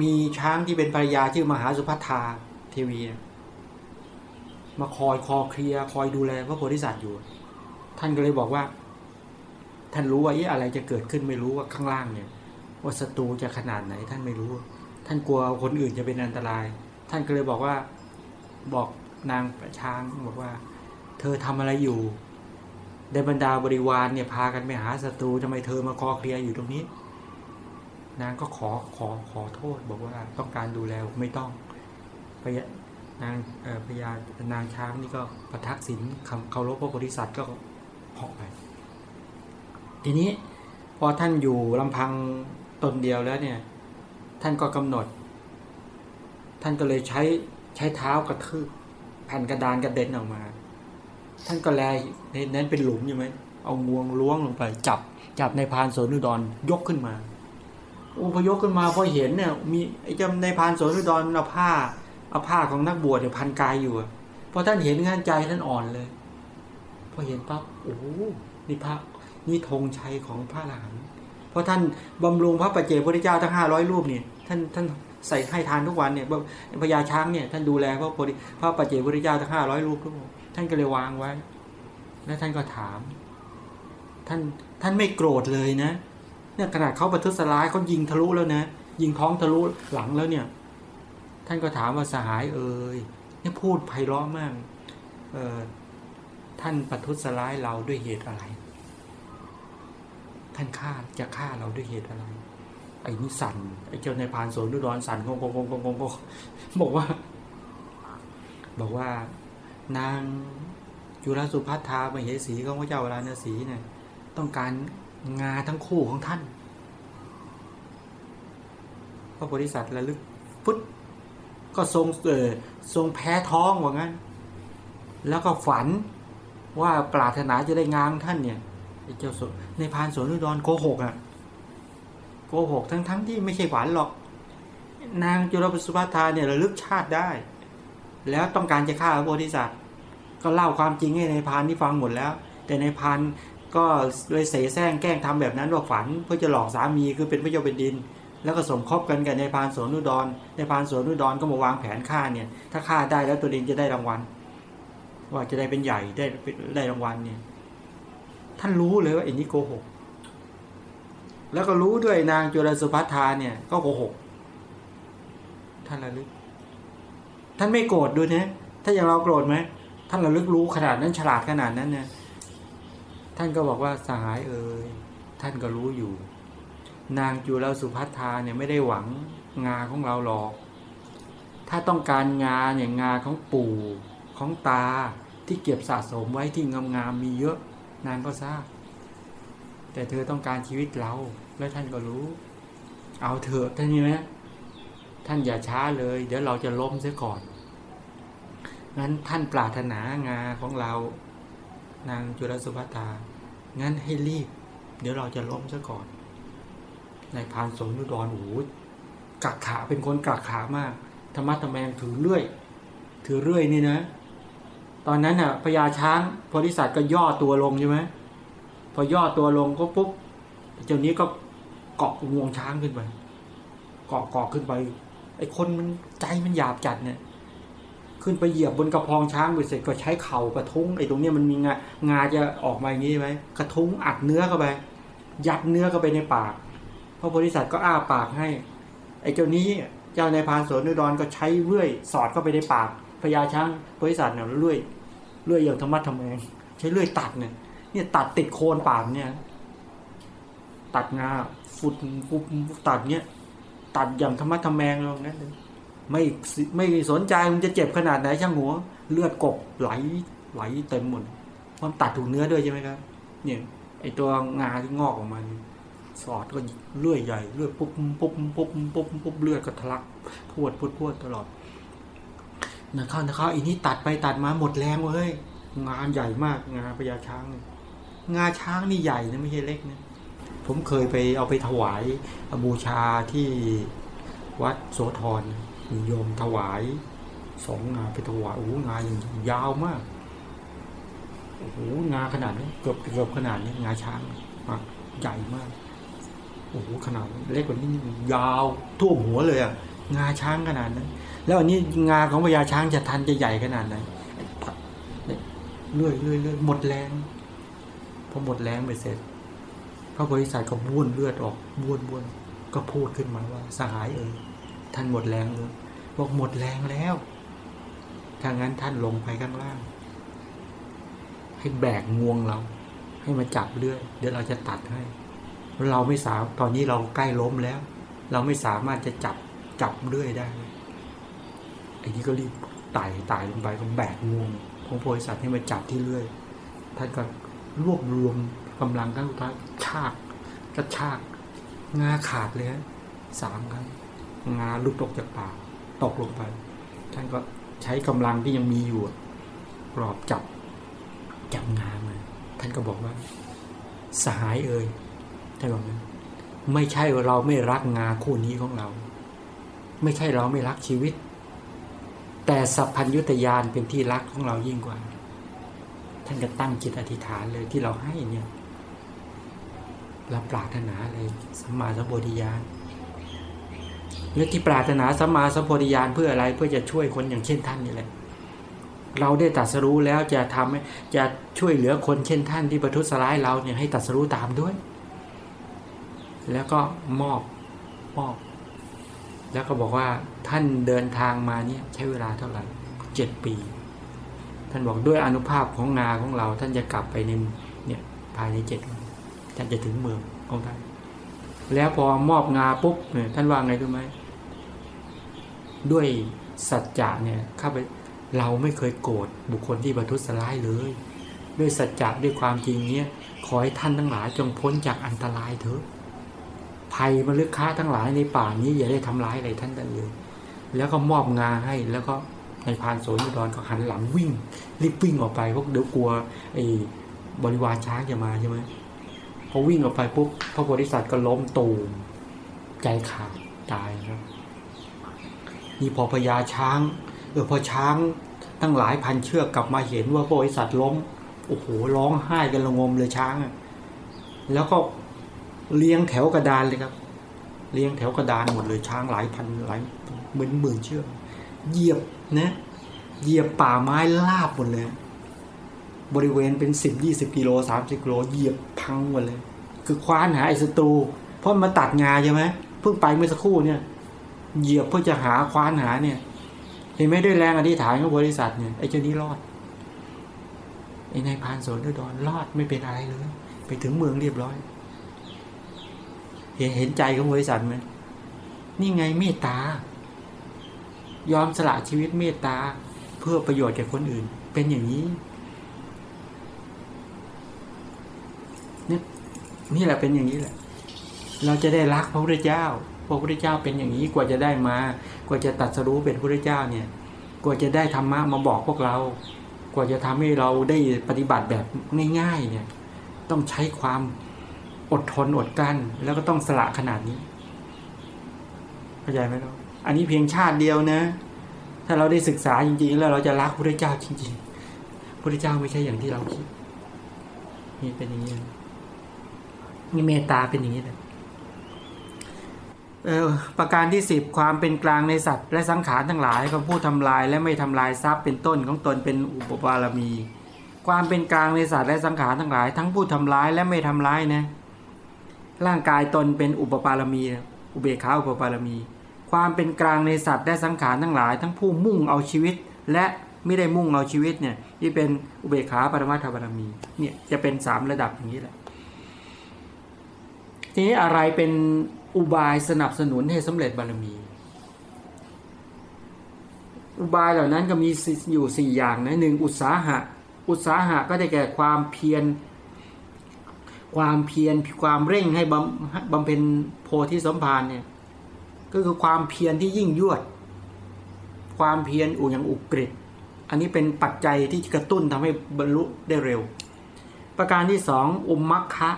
มีช้างที่เป็นภรรยาชื่อมหาสุภัทธาเทวีวี มาคอยคอเคลียคอยดูแลพระโพธิสัตว์อยู่ ท่านก็เลยบอกว่า ท่านรู้ว่าอะไรจะเกิดขึ้นไม่รู้ว่าข้างล่างเนี่ยว่าศัตรูจะขนาดไหนท่านไม่รู้ ท่านกลัวคนอื่นจะเป็นอันตราย ท่านก็เลยบอกว่าบอกนางช้างบอกว่า เธอทำอะไรอยู่ในบรรดาบริวารเนี่ยพากันไปหาศัตรูทำไมเธอมาคอเคลียอยู่ตรงนี้ นางก็ขอขอขอโทษบอกว่าต้องการดูแลไม่ต้องพญานางพญานางช้างนี่ก็ประทักษิณคำเคารพพระโพธิสัตว์ก็เหาะไป ทีนี้พอท่านอยู่ลำพังตนเดียวแล้วเนี่ย ท่านก็กำหนด ท่านก็เลยใช้ใช้เท้ากระทืบแผ่นกระดานกระเด็นออกมา ท่านก็แลในนั้นเป็นหลุมใช่ไหมเอางวงล้วงลงไป จับจับในพานโสนุดรยกขึ้นมา อพยกขึ้นมาพอเห็นเนี่ยมีไอ้จำในพานโสนุดรเอาผ้าเอาผ้าของนักบวชเนี่ยพันกายอยู่พอท่านเห็นงานใจท่านอ่อนเลย พอเห็นปั๊บโอ้นี่พระนี่ธงชัยของพระหลานเพราะท่านบำรุงพระปัจเจกพุทธเจ้าทั้งห้าร้อยรูปเนี่ยท่านท่านใส่ให้ทานทุกวันเนี่ยพญาช้างเนี่ยท่านดูแลพระโพธิพระปัจเจกพุทธเจ้าทั้งห้าร้อยรูปทุกองท่านก็เลยวางไว้ แล้วท่านก็ถาม ท่านท่านไม่โกรธเลยนะ เนี่ยขนาดเขาประทุษร้ายเขายิงทะลุแล้วนะ ยิงท้องทะลุหลังแล้วเนี่ย ท่านก็ถามว่าสหายเอ่ยนี่พูดไพเราะมากเออท่านประทุษร้ายเราด้วยเหตุอะไร ท่านฆ่าจะฆ่าเราด้วยเหตุอะไร ไอ้นี่สันไอ้เจ้าในพานโสนุดรสันโกงโกงโกงโกงบอกว่า บอกว่านางจุลสุภัทธามาเหสีของพระเจ้าวราณสีเนี่ยต้องการ งาทั้งคู่ของท่านพระโพธิสัตว์ระลึกพุทธก็ทรงเออทรงแพ้ท้องว่างั้น แล้วก็ฝันว่าปรารถนาจะได้งาของท่านเนี่ยเจ้าสในพานสวนนุดรโกหกอะโกหกทั้งๆที่ไม่ใช่ฝันหรอก นางจุลปสุภัทธาเนี่ยระลึกชาติได้ แล้วต้องการจะฆ่าพระโพธิสัตว์ ก็เล่าความจริงให้ในพานที่ฟังหมดแล้ว แต่ในพาน ก็เลยเสแสร้งแกล้งทำแบบนั้นว่าฝันเพื่อจะหลอกสามีคือเป็นพระเจ้าเป็นดิน แล้วก็สมคบกันกับในายพานสวนนุดรในายพานสวนนุดรก็มาวางแผนฆ่าเนี่ย ถ้าฆ่าได้แล้วตัวเองจะได้รางวัลว่าจะได้เป็นใหญ่ได้ได้รางวัลเนี่ย ท่านรู้เลยว่าไอ้นี่โกหก แล้วก็รู้ด้วยนางจุลสุภัทาเนี่ย ก็โกหก ท่านระลึก ท่านไม่โกรธด้วยนะถ้าอย่างเราโกรธไหมท่านระลึกรู้ขนาดนั้นฉลาดขนาดนั้นเนี่ย ท่านก็บอกว่าสหายเอ่ยท่านก็รู้อยู่ นางจุลสุภัทธาเนี่ยไม่ได้หวังงาของเราหรอก ถ้าต้องการงาเนี่ยงาของปู่ของตาที่เก็บสะสมไว้ที่งามๆมีเยอะ นางก็ทราบ แต่เธอต้องการชีวิตเรา แล้วท่านก็รู้ เอาเถอะท่านนี้ไหมท่านอย่าช้าเลย เดี๋ยวเราจะล้มเสียก่อนงั้นท่านปรารถนางาของเรา นางจุลสุภัตา งั้นให้รีบ เดี๋ยวเราจะล้มซะก่อนในายพานสมนุดรโอ้โหกักขาเป็นคนกักขามากธรรมะธรรแมงถือเลื่อย ถือเลื่อยนี่นะ ตอนนั้นน่ะพญาช้างโพธิสัตว์ก็ย่อตัวลงใช่ไหมพอย่อตัวลงก็ปุ๊บเจ้านี้ก็เกาะงวงช้างขึ้นไปเกาะเกาะขึ้นไปไอ้คนมันใจมันหยาบจัดเนี่ย ขึ้นไปเหยียบบนกระพองช้างไปเสร็จก็ใช้เข่ากระทุ้งไอ้ตรงเนี้ยมันมีงางาจะออกมาอย่างนี้ไหมกระทุ้งอัดเนื้อเข้าไป ยัดเนื้อเข้าไปในปากพระโพธิสัตว์ก็อ้าปากให้ ไอ้เจ้านี้เจ้าในพานโสนุดรก็ใช้เลื่อย สอดเข้าไปในปากพญาช้างโพธิสัตว์เนี่ยเลื่อยเลื่อยอย่างธรรมะธรรแมงใช้เลื่อยตัดเนี่ยเนี่ยตัดติดโคนปากเนี่ยตัดงาฟุดฟุบตัดเนี่ยตัดอย่างธรรมะธรรแมงลยงั้นเลย ไม่ไม่สนใจมันจะเจ็บขนาดไหนช่างหัว เลือดกบไหลไหลเต็มหมดความนตัดถูกเนื้อด้วยใช่ไหมครับ เนี่ยไอตัวงาที่งอกออกมาสอดก็เลื่อยใหญ่เลือดปุ๊บปุ๊บปุ๊บปุ๊บปุ๊บเลือดก็ทะลักพวดพวดพวดตลอดนะเข้านะเข้าอีนี้ตัดไปตัดมาหมดแรงเว้ยงานใหญ่มากงานพญาช้างงาช้างนี่ใหญ่นะไม่ใช่เล็กนะผมเคยไปเอาไปถวายบูชาที่วัดโสธร มีโยมถวายสองงาไปถวายโอ้โหงาอย่างยาวมากโอ้โหงาขนาดนี้เกือบเกือบขนาดนี้งาช้างอะใหญ่มากโอ้โหขนาดเล็กกว่านี้ยาวท่วมหัวเลยอะงาช้างขนาดนั้น แล้วอันนี้งาของพญาช้างจะทันจะใหญ่ขนาดไหนเนี่ยเลื่อยเลื่อยเลื่อยหมดแรงพอหมดแรงไปเสร็จพระโพธิสัตว์ก็บ้วนเลือดออกบ้วนบ้วนก็พูดขึ้นมาว่าสหายเอ่ย ท่านหมดแรงเลยบอกหมดแรงแล้ว ถ้างั้นท่านลงไปข้างล่าง ให้แบกงวงเรา ให้มาจับเลื่อดเดี๋ยวเราจะตัดให้ เราไม่สามตอนนี้เราใกล้ล้มแล้ว เราไม่สามารถจะจับจับเลื่อยได้ไอ้นี่ก็รีบไต่ไต่ลงไปก็แบกงวงของโพธิสัตว์ให้มาจับที่เลื่อยท่านก็รวบรวมกำลังครั้งท้ายชากกระชากงาขาดเลยสามครั้ง งาลุดตกจากปากตกลงไป ท่านก็ใช้กำลังที่ยังมีอยู่ปลอบจับจับงามา ท่านก็บอกว่า สหายเอ่ยท่านบอกว่าไม่ใช่ว่าเราไม่รักงาคู่นี้ของเรา ไม่ใช่เราไม่รักชีวิต แต่สัพพัญญุตยานเป็นที่รักของเรายิ่งกว่า ท่านก็ตั้งจิตอธิษฐานเลยที่เราให้เนี่ยเราปรารถนาเลยสัมมาสัมโพธิญาณ และที่ปรารถนาสัมมาสัมโพธิญาณเพื่ออะไรเพื่อจะช่วยคนอย่างเช่นท่านนี่แหละเราได้ตรัสรู้แล้วจะทำให้จะช่วยเหลือคนเช่นท่านที่ประทุษร้ายเราเนี่ยให้ตรัสรู้ตามด้วย แล้วก็มอบมอบ แล้วก็บอกว่าท่านเดินทางมาเนี่ยใช้เวลาเท่าไหร่เจ็ดปี ท่านบอกด้วยอนุภาพของงาของเรา ท่านจะกลับไปในเนี่ยภายในเจ็ดท่านจะถึงเมืองของท่าน แล้วพอมอบงาปุ๊บเนี่ยท่านว่าไงรู้ไหมด้วยสัจจะเนี่ยข้าไปเราไม่เคยโกรธบุคคลที่ประทุษร้ายเลย ด้วยสัจจะด้วยความจริงเนี้ยขอให้ท่านทั้งหลายจงพ้นจากอันตรายเถอะภัยมลึกค้าทั้งหลายในป่านี้อย่าได้ทำร้ายอะไรท่านได้เลย แล้วก็มอบงาให้แล้วก็ในพานโสนอุดรก็หันหลังวิ่ง รีบวิ่งออกไปเพราะเดี๋ยวกลัวไอ้บริวารช้างจะมาใช่ไหม พอวิ่งออกไปปุ๊บพระโพธิสัตว์ก็ล้มตูมใจขาดตายครับนี่พอพญาช้าง เออพอช้างทั้งหลายพันเชือกกลับมาเห็นว่าพระโพธิสัตว์ล้มโอ้โหร้องไห้กันระงมเลยช้างอะแล้วก็เลี้ยงแถวกระดานเลยครับ เลี้ยงแถวกระดานหมดเลยช้างหลายพันหลายหมื่นหมื่นเชือกเหยียบนะเหยียบป่าไม้ลาบหมดเลย บริเวณเป็นสิบยี่สิบกิโลสามสิบกิโลเหยียบพังหมดเลย คือคว้านหาไอ้ศัตรูเพราะมันมาตัดงาใช่ไหมเพิ่งไปเมื่อสักครู่เนี่ย เหยียบเพื่อจะหาคว้านหาเนี่ย เห็นไหมด้วยแรงอธิษฐานของบริษัทเนี่ยไอ้เจ้านี้รอดไอ้นายพานโสนดรรอดไม่เป็นอะไรเลย ไปถึงเมืองเรียบร้อย เห็นเห็นใจของบริษัทไหมนี่ไงเมตตายอมสละชีวิตเมตตาเพื่อประโยชน์แก่คนอื่น เป็นอย่างนี้เนี่ย นี่แหละเป็นอย่างนี้แหละ เราจะได้รักพระพุทธเจ้า พระพุทธเจ้าเป็นอย่างนี้กว่าจะได้มา กว่าจะตัดสรู้เป็นพระพุทธเจ้าเนี่ย กว่าจะได้ธรรมะมาบอกพวกเรา กว่าจะทำให้เราได้ปฏิบัติแบบง่ายๆเนี่ย ต้องใช้ความอดทนอดกลั้น แล้วก็ต้องสละขนาดนี้เข้าใจไหมเราอันนี้เพียงชาติเดียวนะ ถ้าเราได้ศึกษาจริงๆ แล้วเราจะรักพระพุทธเจ้าจริงๆพระพุทธเจ้าไม่ใช่อย่างที่เราคิดนี่เป็นอย่างนี้ นี่เมตตาเป็นอย่างนี้เลยประการที่สิบความเป็นกลางในสัตว์ และสังขารทั้งหลายของผู้ทำลายและไม่ทำลายทรัพย์เป็นต้นของตนเป็นอุปบารมี ความเป็นกลางในสัตว์และสังขารทั้งหลาย ทั้งผู้ทำร้ายและไม่ทำร้ายนะร่างกายตนเป็นอุปปารมี อุเบกขาอุปปารมี ความเป็นกลางในสัตว์และสังขารทั้งหลาย ทั้งผู้มุ่งเอาชีวิต และไม่ได้มุ่งเอาชีวิตเนี่ยที่เป็นอุเบกขาปรมาทบารมีเนี่ยจะเป็นสามระดับอย่างนี้แหละ ทีนี้อะไรเป็นอุบายสนับสนุนให้สำเร็จบารมี อุบายเหล่านั้นก็มีอยู่สี่อย่างนะหนึ่งอุตสาหะ อุตสาหะก็ได้แก่ความเพียรความเพียรความเร่งให้บำบำเพ็ญโพธิสมภารเนี่ยก็คือความเพียรที่ยิ่งยวด ความเพียรอุอย่างอุกฤษอันนี้เป็นปัจจัยที่กระตุ้นทำให้บรรลุได้เร็ว ประการที่สองอุมมัคคะ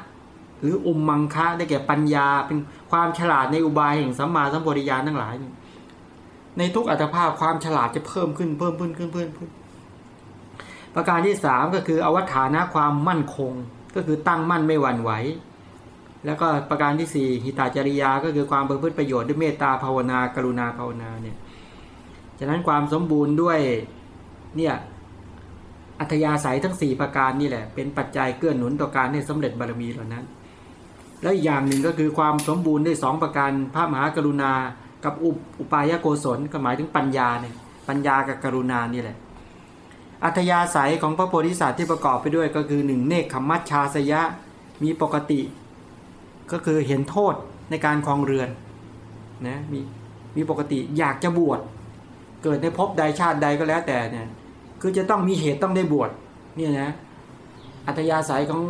หรืออุมมังคะได้แก่ปัญญา เป็นความฉลาดในอุบายแห่งสัมมาสัมปวิญาณทั้งหลายในทุกอัตภาพความฉลาดจะเพิ่มขึ้นเพิ่มขึ้นขึ้นเพิ่มขึ้น ประการที่สามก็คืออวัฏานะความมั่นคง ก็คือตั้งมั่นไม่หวั่นไหวแล้วก็ประการที่สี่หิตาจริยาก็คือความประพฤติประโยชน์ด้วยเมตตาภาวนากรุณาภาวนาเนี่ยฉะนั้นความสมบูรณ์ด้วยเนี่ยอัธยาศัยทั้งสี่ประการนี่แหละ เป็นปัจจัยเกื้อหนุนต่อการให้สำเร็จบารมีเหล่านั้น แล้วอีกอย่างหนึ่งก็คือความสมบูรณ์ด้วยสองประการพระมหากรุณา กับอุปอุปายโกศลก็หมายถึงปัญญาเนี่ยปัญญากับกรุณานี่แหละ อัธยาศัยของพระโพธิสัตว์ที่ประกอบไปด้วยก็คือหนึ่งเนคขมัชชาสยะมีปกติ ก็คือเห็นโทษในการครองเรือนนะมีมีปกติอยากจะบวชเกิดในภพใดชาติใดก็แล้วแต่เนี่ยคือจะต้องมีเหตุต้องได้บวชเนี่ยนะอัธยาศัยของ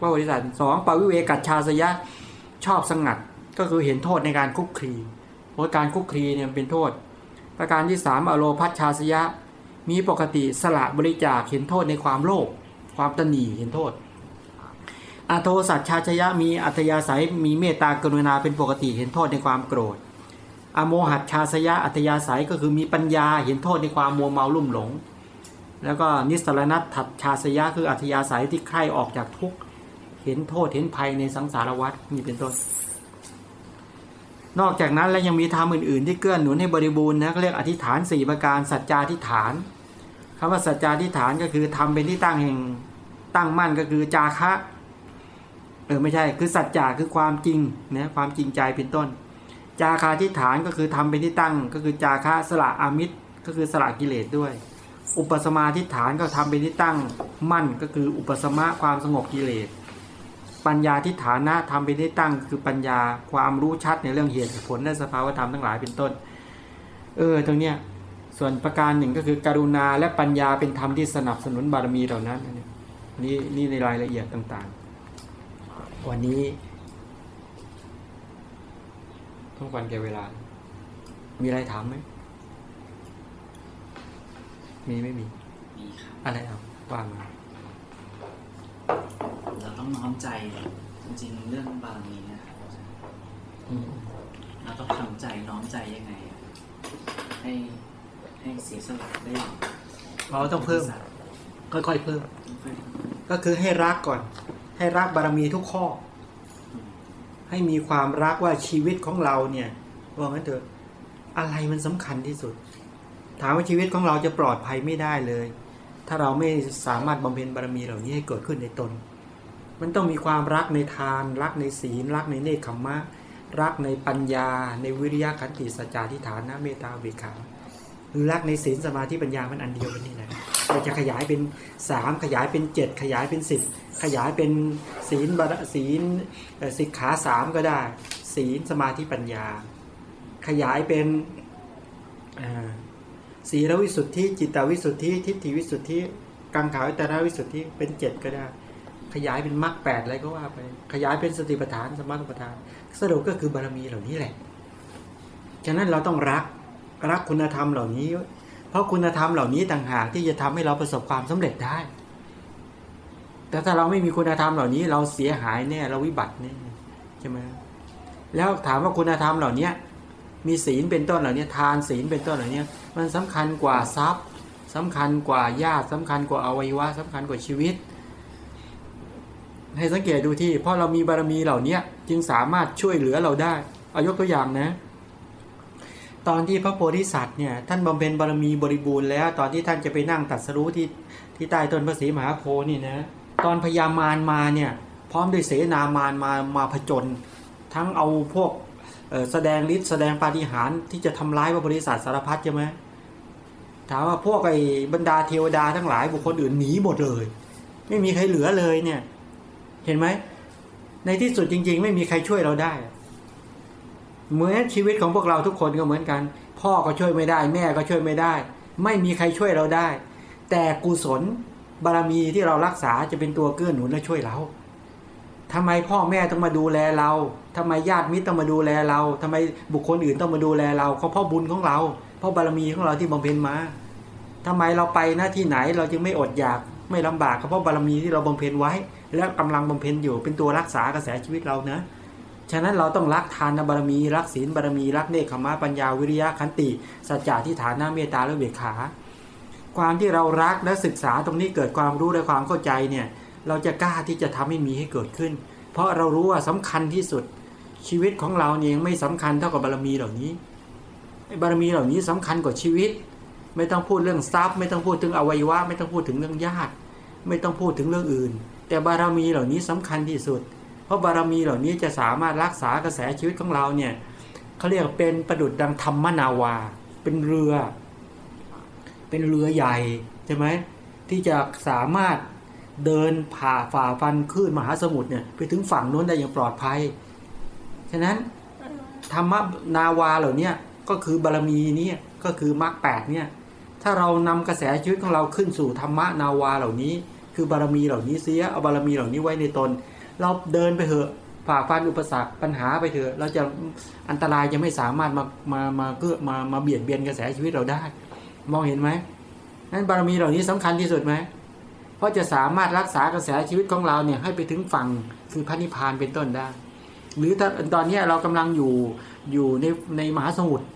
พระโพธิสัตว์สองปวิเวกัจชาสยะชอบสงัดก็คือเห็นโทษในการคุกคีเพราะการคุกคีเนี่ยเป็นโทษ ประการที่สามอโลพัชชาสยะ มีปกติสละบริจาคเห็นโทษในความโลภความตนีเห็นโทษอโทสัจชาชยะมีอัธยาศัยมีเมตตากรุณาเป็นปกติเห็นโทษในความโกรธ อโมหัตชาสยะอัธยาศัยก็คือมีปัญญาเห็นโทษในความมัวเมาลุ่มหลง แล้วก็นิสรณัตถัดชาสยะคืออัธยาศัยที่ใคร่ออกจากทุกข์ เห็นโทษเห็นภัยในสังสารวัฏนี่เป็นต้น นอกจากนั้นแล้วยังมีธรรมอื่น ๆ ที่เกื้อหนุนให้บริบูรณ์นะเขาเรียกอธิษฐานสี่ประการสัจจาธิษฐานคำว่าสัจจาธิษฐานก็คือทำเป็นที่ตั้งแห่งตั้งมั่นก็คือจาคะเออไม่ใช่คือสัจจะคือความจริงนะความจริงใจเป็นต้น จาคาธิษฐานก็คือทำเป็นที่ตั้ง ก็คือจาคะสละอามิตรก็คือสละกิเลสด้วย อุปสมาธิษฐานก็ทำเป็นที่ตั้งมั่นก็คืออุปสมะความสงบกิเลส ปัญญาทิฏฐานะทำเป็นที่ตั้ง คือปัญญาความรู้ชัดในเรื่องเหตุผลและสภาวธรรมทั้งหลายเป็นต้น เออตรงเนี้ยส่วนประการหนึ่งก็คือกรุณาและปัญญาเป็นธรรมที่สนับสนุนบารมีเหล่านั้นนี่นี่ในรายละเอียดต่างๆ วันนี้ทุกวันแก่เวลา มีอะไรถามไหมมีไม่มี มีครับอะไรเอาว่ามาเรา ต้องน้อมใจ จริงๆเรื่องบารมีเนะครับอืมเราต้องทำใจน้อมใจยังไงอะให้ให้เสียสละได้เราต้องเพิ่ม ค่อยๆเพิ่มค่อยก็คือให้รักก่อน ให้รักบารมีทุกข้อ ให้มีความรักว่าชีวิตของเราเนี่ยว่างั้นเถอะอะไรมันสำคัญที่สุด ถามว่าชีวิตของเราจะปลอดภัยไม่ได้เลย ถ้าเราไม่สามารถบำเพ็ญบารมีเหล่านี้ให้เกิดขึ้นในตน มันต้องมีความรักในทาน รักในศีล รักในเนคขมมะ รักในปัญญา ในวิริยะขันติสัจจาทิฏฐานะเมตตาเบกขาหรือรักในศีลสมาธิปัญญามันอันเดียวกันนี่แหละแต่จะขยายเป็นสามขยายเป็นเจ็ดขยายเป็นสิบขยายเป็นศีลบารศีลสิกขาสามก็ได้ ศีลสมาธิปัญญา ขยายเป็นศีลวิสุทธิจิตตวิสุทธิทิฏฐิวิสุทธิกังขาวิตราวิสุทธิเป็นเจ็ดก็ได้ ขยายเป็นมรรคแปดอะไรก็ว่าไป ขยายเป็นสติปัฏฐานสมถปัฏฐาน สรุปก็คือบารมีเหล่านี้แหละ ฉะนั้นเราต้องรักรักคุณธรรมเหล่านี้ เพราะคุณธรรมเหล่านี้ต่างหากที่จะทำให้เราประสบความสำเร็จได้ แต่ถ้าเราไม่มีคุณธรรมเหล่านี้ เราเสียหายแน่เราวิบัติแน่ใช่ไหมแล้วถามว่าคุณธรรมเหล่านี้มีศีลเป็นต้นเหล่านี้ทานศีลเป็นต้นเหล่านี้มันสำคัญกว่าทรัพย์สำคัญกว่าญาติสำคัญกว่าอวัยวะสำคัญกว่าชีวิต ให้สังเกตดูที่เพราะเรามีบารมีเหล่านี้จึงสามารถช่วยเหลือเราได้ เอายกตัวอย่างนะ ตอนที่พระโพธิสัตว์เนี่ยท่านบำเพ็ญบารมีบริบูรณ์แล้ว ตอนที่ท่านจะไปนั่งตัดสรู้ที่ที่ใต้ต้นพระศรีมหาโพธิ์นี่นะตอนพญามารมาเนี่ยพร้อมด้วยเสนามารมามาผจญทั้งเอาพวกแสดงฤทธิ์แสดงปาฏิหาริย์ที่จะทำร้ายพระบริษัทสารพัดใช่ไหมถามว่าพวกไอ้บรรดาเทวดาทั้งหลายบุคคลอื่นหนีหมดเลย ไม่มีใครเหลือเลยเนี่ย เห็นไหม ในที่สุดจริง ๆ ไม่มีใครช่วยเราได้ เหมือนชีวิตของพวกเราทุกคนก็เหมือนกัน พ่อก็ช่วยไม่ได้ แม่ก็ช่วยไม่ได้ ไม่มีใครช่วยเราได้ แต่กุศลบารมีที่เรารักษาจะเป็นตัวเกื้อหนุนและช่วยเราทำไมพ่อแม่ต้องมาดูแลเราทำไมญาติมิตรต้องมาดูแลเราทำไมบุคคลอื่นต้องมาดูแลเราเขาเพราะบุญของเรา เพราะบารมีของเราที่บำเพ็ญมาทำไมเราไปหน้าที่ไหนเราจึงไม่อดอยากไม่ลำบากเพราะบารมีที่เราบำเพ็ญไว้ และกำลังบำเพ็ญอยู่เป็นตัวรักษากระแสชีวิตเรานะฉะนั้นเราต้องรักทานบารมี รักศีลบารมี รักเนคขมะปัญญาวิริยะขันติ สัจจะที่ฐานะเมตตาและเบกขา ความที่เรารักและศึกษาตรงนี้เกิดความรู้และความเข้าใจเนี่ยเราจะกล้าที่จะทำให้มีให้เกิดขึ้น เพราะเรารู้ว่าสำคัญที่สุดชีวิตของเราเนี่ยยังไม่สำคัญเท่ากับบารมีเหล่านี้บารมีเหล่านี้สำคัญกว่าชีวิต ไม่ต้องพูดเรื่องทรัพย์ ไม่ต้องพูดถึงอวัยวะ ไม่ต้องพูดถึงเรื่องญาติ ไม่ต้องพูดถึงเรื่องอื่น แต่บารมีเหล่านี้สำคัญที่สุด เพราะบารมีเหล่านี้จะสามารถรักษากระแสชีวิตของเราเนี่ยเขาเรียกเป็นประดุจดังธรรมนาวา เป็นเรือ เป็นเรือใหญ่ใช่ไหมที่จะสามารถเดินผ่าฝ่าฟันคลื่นมหาสมุทรเนี่ยไปถึงฝั่งโน้นได้อย่างปลอดภัย ฉะนั้นธรรมนาวาเหล่านี้ก็คือบารมีนี้ก็คือมรรคแปดเนี่ยถ้าเรานำกระแสชีวิตของเราขึ้นสู่ธรรมนาวาเหล่านี้ คือบารมีเหล่านี้เสียเอาบารมีเหล่านี้ไว้ในตน เราเดินไปเถอะฝ่าฟันอุปสรรคปัญหาไปเถอะเราจะอันตรายจะไม่สามารถมามามาเกื้อมามาเบียดเบียนกระแสชีวิตเราได้ มองเห็นไหมนั้นบารมีเหล่านี้สำคัญที่สุดไหมเพราะจะสามารถรักษากระแสชีวิตของเราเนี่ยให้ไปถึงฝั่งคือพระนิพพานเป็นต้นได้ หรือถ้าตอนนี้เรากำลังอยู่อยู่ในในมหาสมุทร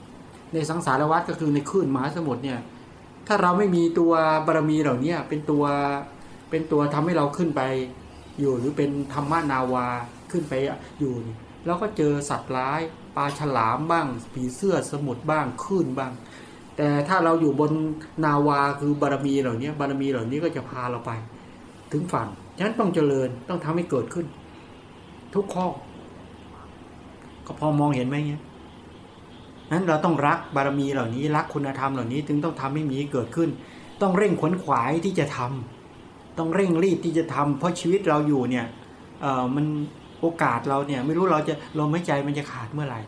ในสังสารวัฏก็คือในคลื่นมหาสมุทรเนี่ยถ้าเราไม่มีตัวบารมีเหล่านี้เป็นตัว เป็นตัวทำให้เราขึ้นไปอยู่หรือเป็นธรรมนาวาขึ้นไปอยู่นี่เราก็เจอสัตว์ร้ายปลาฉลามบ้าง ผีเสื้อสมุทรบ้างคลื่นบ้าง แต่ถ้าเราอยู่บนนาวาคือบารมีเหล่านี้บารมีเหล่านี้ก็จะพาเราไป ถึงฝั่งฉะนั้นต้องเจริญต้องทำให้เกิดขึ้น ทุกข้อ ก็พอมองเห็นไหมเงี้ยนั้นเราต้องรักบารมีเหล่านี้รักคุณธรรมเหล่านี้จึงต้องทำให้มีเกิดขึ้น ต้องเร่งขวนขวายที่จะทำ ต้องเร่งรีบที่จะทำเพราะชีวิตเราอยู่เนี่ยเออมันโอกาสเราเนี่ย ไม่รู้เราจะลมหายใจมันจะขาดเมื่อไหร่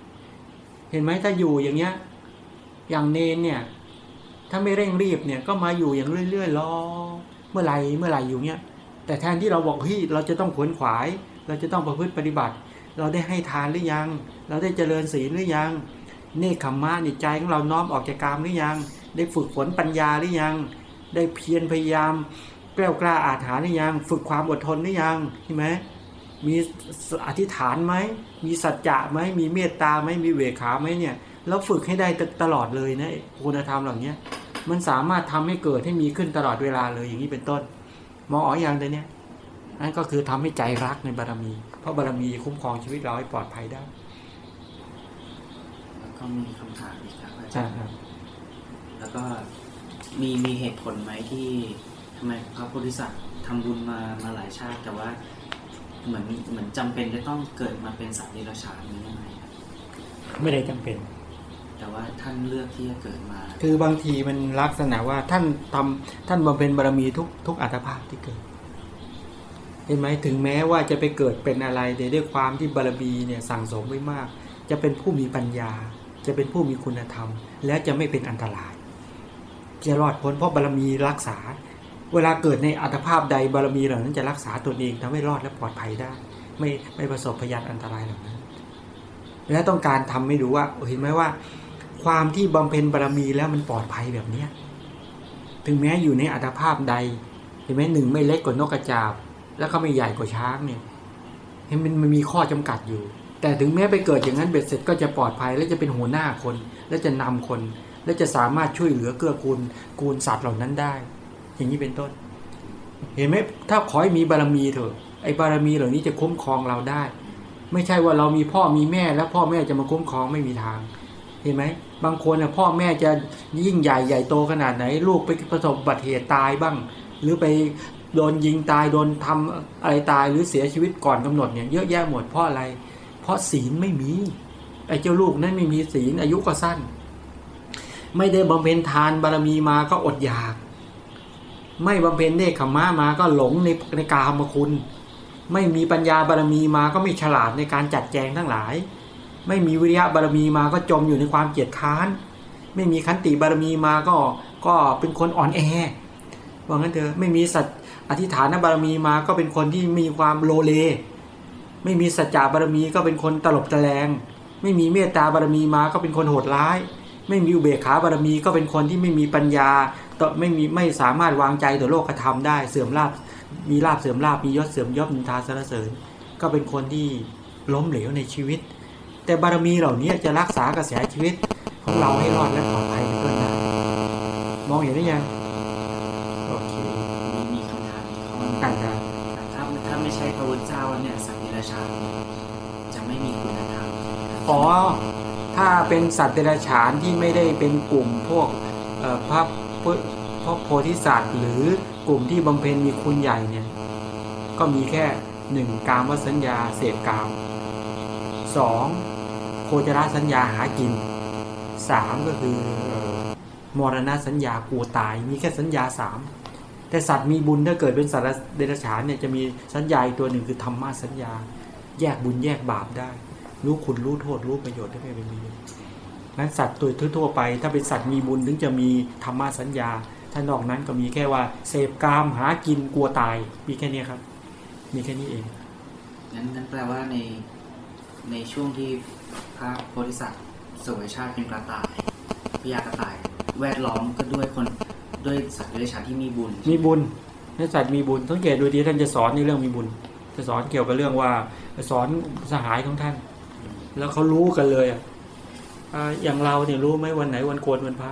เห็นไหมถ้าอยู่อย่างเงี้ยอย่างเนนเนี่ย ถ้าไม่เร่งรีบเนี่ยก็มาอยู่อย่างเรื่อยๆรอเมื่อไหร่เมื่อไหร่อยู่เงี้ยแต่แทนที่เราบอกเฮ้ยเราจะต้องขวนขวาย เราจะต้องประพฤติปฏิบัติ เราได้ให้ทานหรือยัง เราได้เจริญศีลหรือยังเนคขมมะในใจของเราน้อมออกจากกามหรือยัง ได้ฝึกฝนปัญญาหรือยัง ได้เพียรพยายาม กล้ากล้าอาถรรพ์หรือยัง ฝึกความอดทนหรือยังใช่ไหมมีอธิษฐานไหมมีสัจจะไหมมีเมตตาไหมมีเวขาไหมเนี่ยเราฝึกให้ได้ตลอดเลยนะคุณธรรมเหล่านี้มันสามารถทำให้เกิดให้มีขึ้นตลอดเวลาเลยอย่างนี้เป็นต้น มองอ๋ออย่างเดียวนี้นั่นก็คือทำให้ใจรักในบารมี เพราะบารมีคุ้มครองชีวิตเราให้ปลอดภัยได้แล้วก็มีคำถามอีกครับอาจาใช่รย์ครับแล้วก็มีมีเหตุผลไหมที่ ทำไมพระโพธิสัตว์ทำบุญมามาหลายชาติแต่ว่าเหมือนเหมือนจำเป็นจะต้องเกิดมาเป็นสัตว์เดรัจฉานนี้ยังไงครับไม่ได้จำเป็น แต่ว่าท่านเลือกที่จะเกิดมา คือบางทีมันลักษณะว่าท่านทำท่านบำเพ็ญบารมีทุกทุกอัตภาพที่เกิดเห็นไหมถึงแม้ว่าจะไปเกิดเป็นอะไรแต่ด้วยความที่บารมีเนี่ยสั่งสมไว้มาก จะเป็นผู้มีปัญญา จะเป็นผู้มีคุณธรรม และจะไม่เป็นอันตรายจะรอดพ้นเพราะบารมีรักษา เวลาเกิดในอัตภาพใดบารมีเหล่านั้นจะรักษาตนเองทำให้รอดและปลอดภัยได้ ไม่ไม่ประสบพยานอันตรายเหล่านั้น และต้องการทำให้ดูว่าเห็นไหมว่า ความที่บำเพ็ญบารมีแล้วมันปลอดภัยแบบเนี้ยถึงแม้อยู่ในอัตภาพใดเห็นไหมหนึ่งไม่เล็กกว่านกกระจาบ แล้วก็ไม่ใหญ่กว่าช้างเนี่ยเห็นมันมันมีข้อจำกัดอยู่ แต่ถึงแม้ไปเกิดอย่างนั้นเบ็ดเสร็จก็จะปลอดภัยและจะเป็นหัวหน้าคน และจะนำคน และจะสามารถช่วยเหลือเกื้อกูลกูลสัตว์เหล่านั้นได้ อย่างนี้เป็นต้น เห็นไหมถ้าขอให้มีบารมีเถอะไอ้บารมีเหล่านี้จะคุ้มครองเราได้ ไม่ใช่ว่าเรามีพ่อมีแม่แล้วพ่อแม่จะมาคุ้มครองไม่มีทาง เห็นไหมบางคนน่ะพ่อแม่จะยิ่งใหญ่ใหญ่โตขนาดไหน ลูกไปประสบอุบัติเหตุตายบ้าง หรือไปโดนยิงตายโดนทำอะไรตายหรือเสียชีวิตก่อนกำหนดเนี่ยเยอะแยะหมดเพราะอะไร เพราะศีลไม่มีไอ้เจ้าลูกนั้นไม่มีศีลอายุก็สั้น ไม่ได้บำเพ็ญทานบารมีมาก็อดอยาก ไม่บำเพ็ญเนคขมมะมาก็หลงในในกามคุณ ไม่มีปัญญาบารมีมาก็ไม่ฉลาดในการจัดแจงทั้งหลาย ไม่มีวิริยะบารมีมาก็จมอยู่ในความเกียจค้าน ไม่มีขันติบารมีมาก็ก็เป็นคนอ่อนแอว่างั้นเถอะไม่มีสัจอธิษฐานบารมีมาก็เป็นคนที่มีความโลเล ไม่มีสัจจะบารมีก็เป็นคนตลบตะแลง ไม่มีเมตตาบารมีมาก็เป็นคนโหดร้าย ไม่มีอุเบกขาบารมีก็เป็นคนที่ไม่มีปัญญา ต่อไม่มีไม่สามารถวางใจต่อโลกธรรมได้เสื่อมลาบมีลาบเสื่อมลาบมียศเสื่อมยศนินทาสรรเสริญ ก็เป็นคนที่ล้มเหลวในชีวิต แต่บารมีเหล่านี้จะรักษากระแสชีวิตของเราให้รอดและปลอดภัยเป็นต้นได้มองเห็นหรือยังโอเคมีมีคำถามอีกข้อหนึ่งต่างกันถ้าถ้าไม่ใช่พระพุทธเจ้าแล้วเนี่ยสัตว์เดรัจฉานจะไม่มีคุณธรรมอ๋อถ้าเป็นสัตว์เดรัจฉานที่ไม่ได้เป็นกลุ่มพวกเอ่อพระ พุทธพวกโพธิสัตว์ หรือกลุ่มที่บำเพ็ญมีคุณใหญ่เนี่ยก็มีแค่หนึ่งกามวสัญญาเสพกามสองโคจรสัญญาหากินสามก็คือมรณะสัญญากลัวตาย มีแค่สัญญาสามแต่สัตว์มีบุญถ้าเกิดเป็นสัตว์เดรัจฉานเนี่ยจะมีสัญญาอีกตัวหนึ่งคือธรรมะสัญญา แยกบุญแยกบาปได้ รู้คุณรู้โทษรู้ประโยชน์ได้ไม่เป็นมีนั้ นสัตว์ตัวทั่วๆไป ถ้าเป็นสัตว์มีบุญถึงจะมีธรรมะสัญญา ถ้านอกนั้นก็มีแค่ว่า เสพกามหากินกลัวตาย มีแค่เนี้ยครับ มีแค่นี้เองงั้นงั้นแปลว่าในในช่วงที่พระโพธิสัตว์เสวยชาติเป็นกระต่ายพญากระต่าย แวดล้อมก็ด้วยคนด้วยสัตว์เดรัจฉานที่มีบุญ มีบุญเนื้อสัตว์มีบุญสังเกตดูดีท่านจะสอนในเรื่องมีบุญ จะสอนเกี่ยวกับเรื่องว่าสอนสหายของท่าน แล้วเขารู้กันเลย อย่างเราเนี่ยรู้ไหมวันไหนวันโกนวันพระ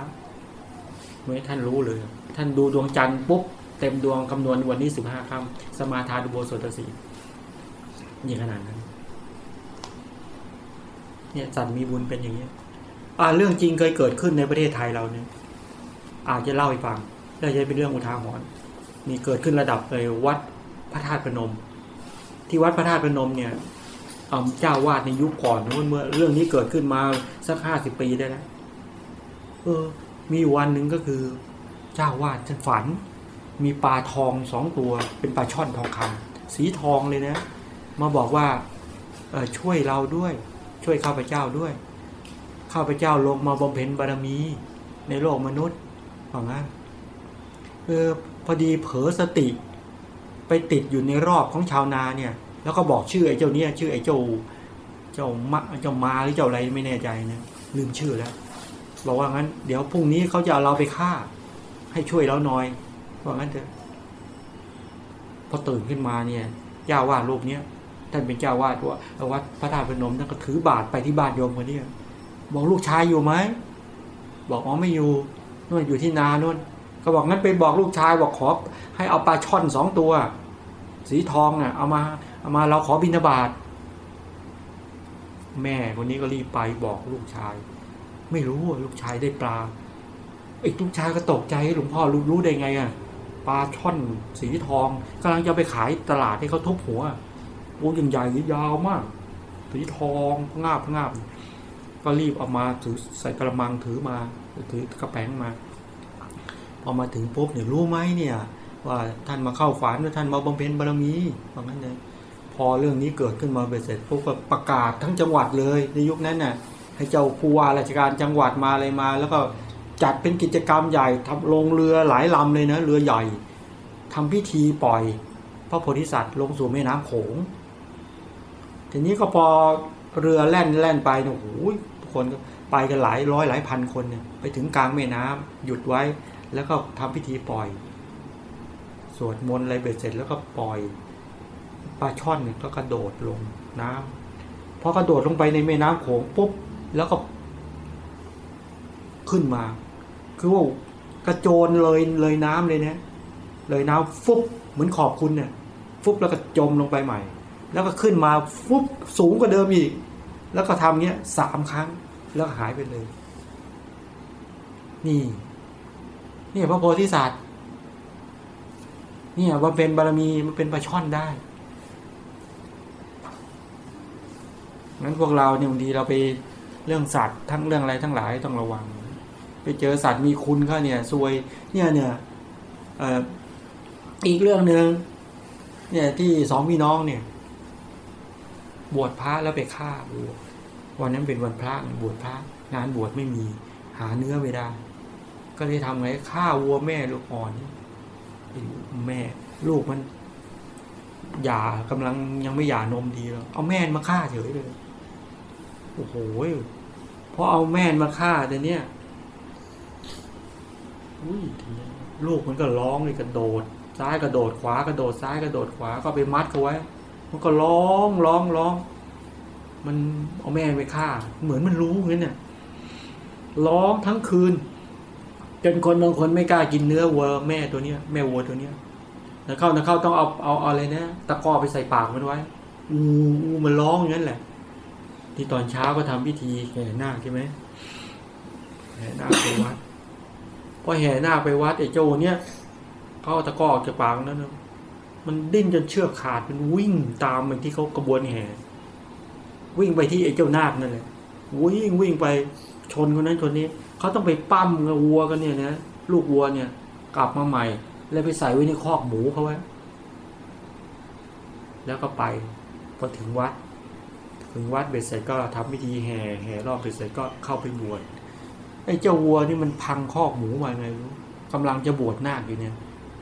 ไม่ท่านรู้เลย ท่านดูดวงจันทร์ปุ๊บเต็มดวงคำนวณวันนี้สิบห้าค่ำสมาทานอุโบสถศีลนี่ขนาดนั้น เนี่ยสัตว์มีบุญเป็นอย่างนี้ยอ่าเรื่องจริงเคยเกิดขึ้นในประเทศไทยเราเนี่ยอาจจะเล่าให้ฟังแล้วจะเป็นเรื่องอุทาหรณ์นี่เกิดขึ้นระดับเลยวัดพระธาตุพนม ที่วัดพระธาตุพนมเนี่ย เอาเจ้าวาดในยุคก่อนนู้นเมื่อเรื่องนี้เกิดขึ้นมาสักห้าสิบปีได้แล้วเออ มีวันหนึ่งก็คือ เจ้าวาดท่านฝัน มีปลาทองสองตัว เป็นปลาช่อนทองคำสีทองเลยนะ มาบอกว่าเออช่วยเราด้วย ช่วยข้าพเจ้าด้วยข้าพเจ้าลงมาบำเพ็ญบารมี ในโลกมนุษย์ว่างั้นเออพอดีเผลอสติ ไปติดอยู่ในรอบของชาวนาเนี่ย แล้วก็บอกชื่อไอ้เจ้าเนี่ยชื่อไอ้เจ้าเจ้ามะเจ้ามาหรือเจ้าอะไรไม่แน่ใจนะลืมชื่อแล้วบอกว่างั้น เดี๋ยวพรุ่งนี้เขาจะเอาเราไปฆ่า ให้ช่วยเราหน่อยว่างั้นเถอะพอตื่นขึ้นมาเนี่ยเจ้าวาดรูปเนี้ยท่านเป็นเจ้าวาดว่าวัดพระธาตุพนมท่านก็ถือบาตรไปที่บ้านโยมคนนี้บอกลูกชายอยู่ไหมบอกอ๋อไม่อยู่นู่นอยู่ที่นานู่นก็บอกงั้นไปบอกลูกชายบอกขอให้เอาปลาช่อนสองตัว สีทองน่ะเอามา อามาเราขอบิณฑบาตแม่คนนี้ก็รีบไปบอกลูกชาย ไม่รู้ว่าลูกชายได้ปลาไอ้ลูกชายก็ตกใจหลวงพ่อรู้รู้ได้ไงอะปลาช่อนสีทองกำลังจะไปขายตลาดให้เขาทุบหัวโอ้ยังใหญ่ยาวมาก สีทองงาบงาบก็รีบเอามาถือใส่กระมังถือมาถือกระแป้งมาพอมาถึงปุ๊บเนี่ยรู้ไหมเนี่ย ว่าท่านมาเข้าฝันว่าท่านมาบำเพ็ญบารมีว่างั้นเลย พอเรื่องนี้เกิดขึ้นมาเบ็ดเสร็จปุ๊บก็ประกาศทั้งจังหวัดเลย ในยุคนั้นน่ะให้เจ้าผู้ว่าราชการจังหวัดมาอะไรมา แล้วก็จัดเป็นกิจกรรมใหญ่ทำลงเรือหลายลำเลยนะเรือใหญ่ทำพิธีปล่อย พระโพธิสัตว์ลงสู่แม่น้ำโขง ทีนี้ก็พอเรือแล่นแล่นไปเนี่ยโอ้โหทุกคนก็ไปกันหลายร้อยหลายพันคนเนี่ยไปถึงกลางแม่น้ำหยุดไว้แล้วก็ทำพิธีปล่อย สวดมนต์อะไรเบ็ดเสร็จแล้วก็ปล่อย ปลาช่อนเนี่ยก็กระโดดลงน้ำพอกระโดดลงไปในแม่น้ำโขงปุ๊บแล้วก็ขึ้นมา คือว่ากระโจนเลยเลยน้ำเลยเนี่ยเลยน้ำฟุบเหมือนขอบคุณเนี่ย ฟุบแล้วก็จมลงไปใหม่ แล้วก็ขึ้นมาฟุบสูงกว่าเดิมอีก แล้วก็ทำเนี้ยสามครั้งแล้วหายไปเลย นี่ นี่พระโพธิสัตว์เนี่ยว่าเป็นบารมีมันเป็นปลาช่อนได้ งั้นพวกเราเนี่ยบางทีเราไปเรื่องสัตว์ทั้งเรื่องอะไรทั้งหลายต้องระวัง ไปเจอสัตว์มีคุณเขาเนี่ยซวยเนี่ยเนี่ยอีกเรื่องหนึ่งเนี่ยที่สองพี่น้องเนี่ย บวชพระแล้วไปฆ่าวัววันนั้นเป็นวันพระบวชพระงานบวชไม่มีหาเนื้อไม่ได้ ก็เลยทำไงฆ่าวัวแม่ลูกอ่อนแม่ ลูกมัน หย่ากำลังยังไม่หย่านมดีแล้ว เอาแม่มาฆ่าเฉยเลย โอ้โหพอเอาแม่มาฆ่าแต่เนี้ยอุ้ยลูกมันก็ร้องเลยกระโดด ซ้ายกระโดดขวากระโดดซ้ายกระโดดขวาก็ไปมัดเขาไว้ มันก็ร้องร้องร้อง มันเอาแม่ไปฆ่า เหมือนมันรู้งั้นเนี่ยร้องทั้งคืนจนคนบางคนไม่กล้ากินเนื้อวัวแม่ตัวเนี้ย แม่วัวตัวเนี้ย แล้วเข้าแล้วเข้าต้องเอาเอาเอาอะไรนะตะกร้อไปใส่ปากมันไว้อูอูมันร้องอย่างนั้นแหละ ที่ตอนเช้าก็ทำพิธีแห่นาคใช่ไหมแห่นาคไปวัดพอแห่นาคไปวัดไอ้โจเนี้ยเขาเอาตะกร้อออกจากปากมันนั้นนะมันดิ้นจนเชือกขาดมันวิ่งตามมันที่เขากระบวนแห่วิ่งไปที่ไอ้เจ้านาคนั่นแหละวิ่งวิ่งไปชนคนนั้นชนนี้เขาต้องไปปั้มกับวัวกันเนี่ยนะลูกวัวเนี่ย กลับมาใหม่ แล้วไปใส่ไว้ในคอกหมูเขาไว้ แล้วก็ไปพอถึงวัด ถึงวัดเบ็ดเสร็จก็ทำพิธีแห่แห่รอบเบ็ดเสร็จก็เข้าไปบวชไอ้เจ้าวัวนี่มันพังคอกหมูมาไงรู้กำลังจะบวชนาคอยู่เนี่ย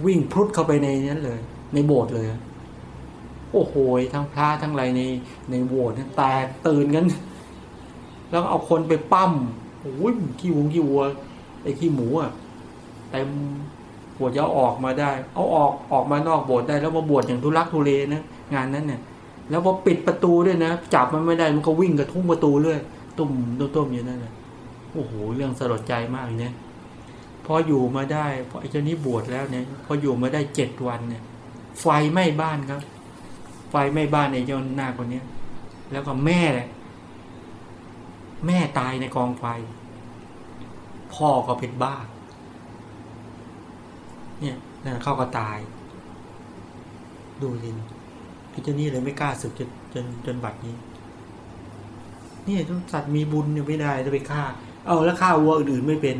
วิ่งพรุดเข้าไปในนั้นเลย ในโบสถ์เลย โอ้โหทั้งพระทั้งอะไรในในโบสถ์เนี่ยแตกตื่นกันแล้วเอาคนไปปั้มโอ้ยขี้วงขี้วัวไอ้ขี้หมูอะเต็ม วดจะเอาออกมาได้ เอาออกออกมานอกโบสถ์ได้ แล้วมาบวชอย่างทุลักทุเลนะงานนั้นเนี่ย แล้วพอปิดประตูด้วยนะจับมันไม่ได้มันก็วิ่งกระทุ้งประตูเรื่อยตุ่มตุ่มอยู่นั่นแหละโอ้โหเรื่องสลดใจมากเลยเนี่ยพออยู่มาได้พอไอ้เจ้านี้บวชแล้วเนี่ย พออยู่มาได้เจ็ดวันเนี่ย ไฟไหม้บ้านครับ ไฟไหม้บ้านไอ้เจ้าหน้าคนเนี้ยแล้วก็แม่แหละแม่ตายในกองไฟ พ่อก็เป็นบ้า เนี่ยนั่นเขาก็ตาย ดูสิไอ้เจ้านี่เลยไม่กล้าสึกจนจนจนบัดนี้ นี่ต้องสัตว์มีบุญเนี่ยไม่ได้จะไปฆ่า เอาแล้วฆ่าวัวอื่นไม่เป็น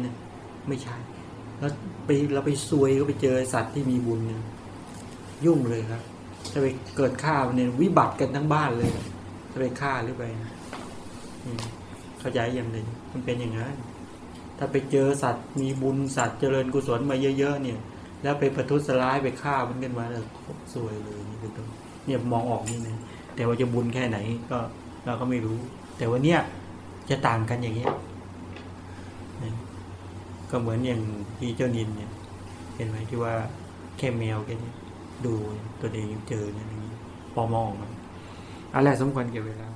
ไม่ใช่ แล้วไปเราไปซวยก็ไปเจอสัตว์ที่มีบุญเนี่ยยุ่งเลยครับถ้าไปเกิดฆ่าเนี่ยวิบัติกันทั้งบ้านเลยถ้าไปฆ่าหรือไปเข้าใจอย่างหนึ่งมันเป็นอย่างนั้นถ้าไปเจอสัตว์มีบุญสัตว์เจริญกุศลมาเยอะ ๆ เนี่ย แล้วไปประทุษร้ายไปฆ่ามันกันมาแล้วซวยเลยนี่เป็นต้นเนี่ยมองออกนี่นะแต่ว่าจะบุญแค่ไหนก็เราก็ไม่รู้ แต่ว่าเนี่ยจะต่างกันอย่างเงี้ยก็เหมือนอย่างที่เจ้านินเนี่ย เห็นไหมที่ว่าแค่แมวแค่นี้ดูตัวเองยังเจอเนี่ยอย่างนี้พอมองมันอะไรสมควรเก็บเวลา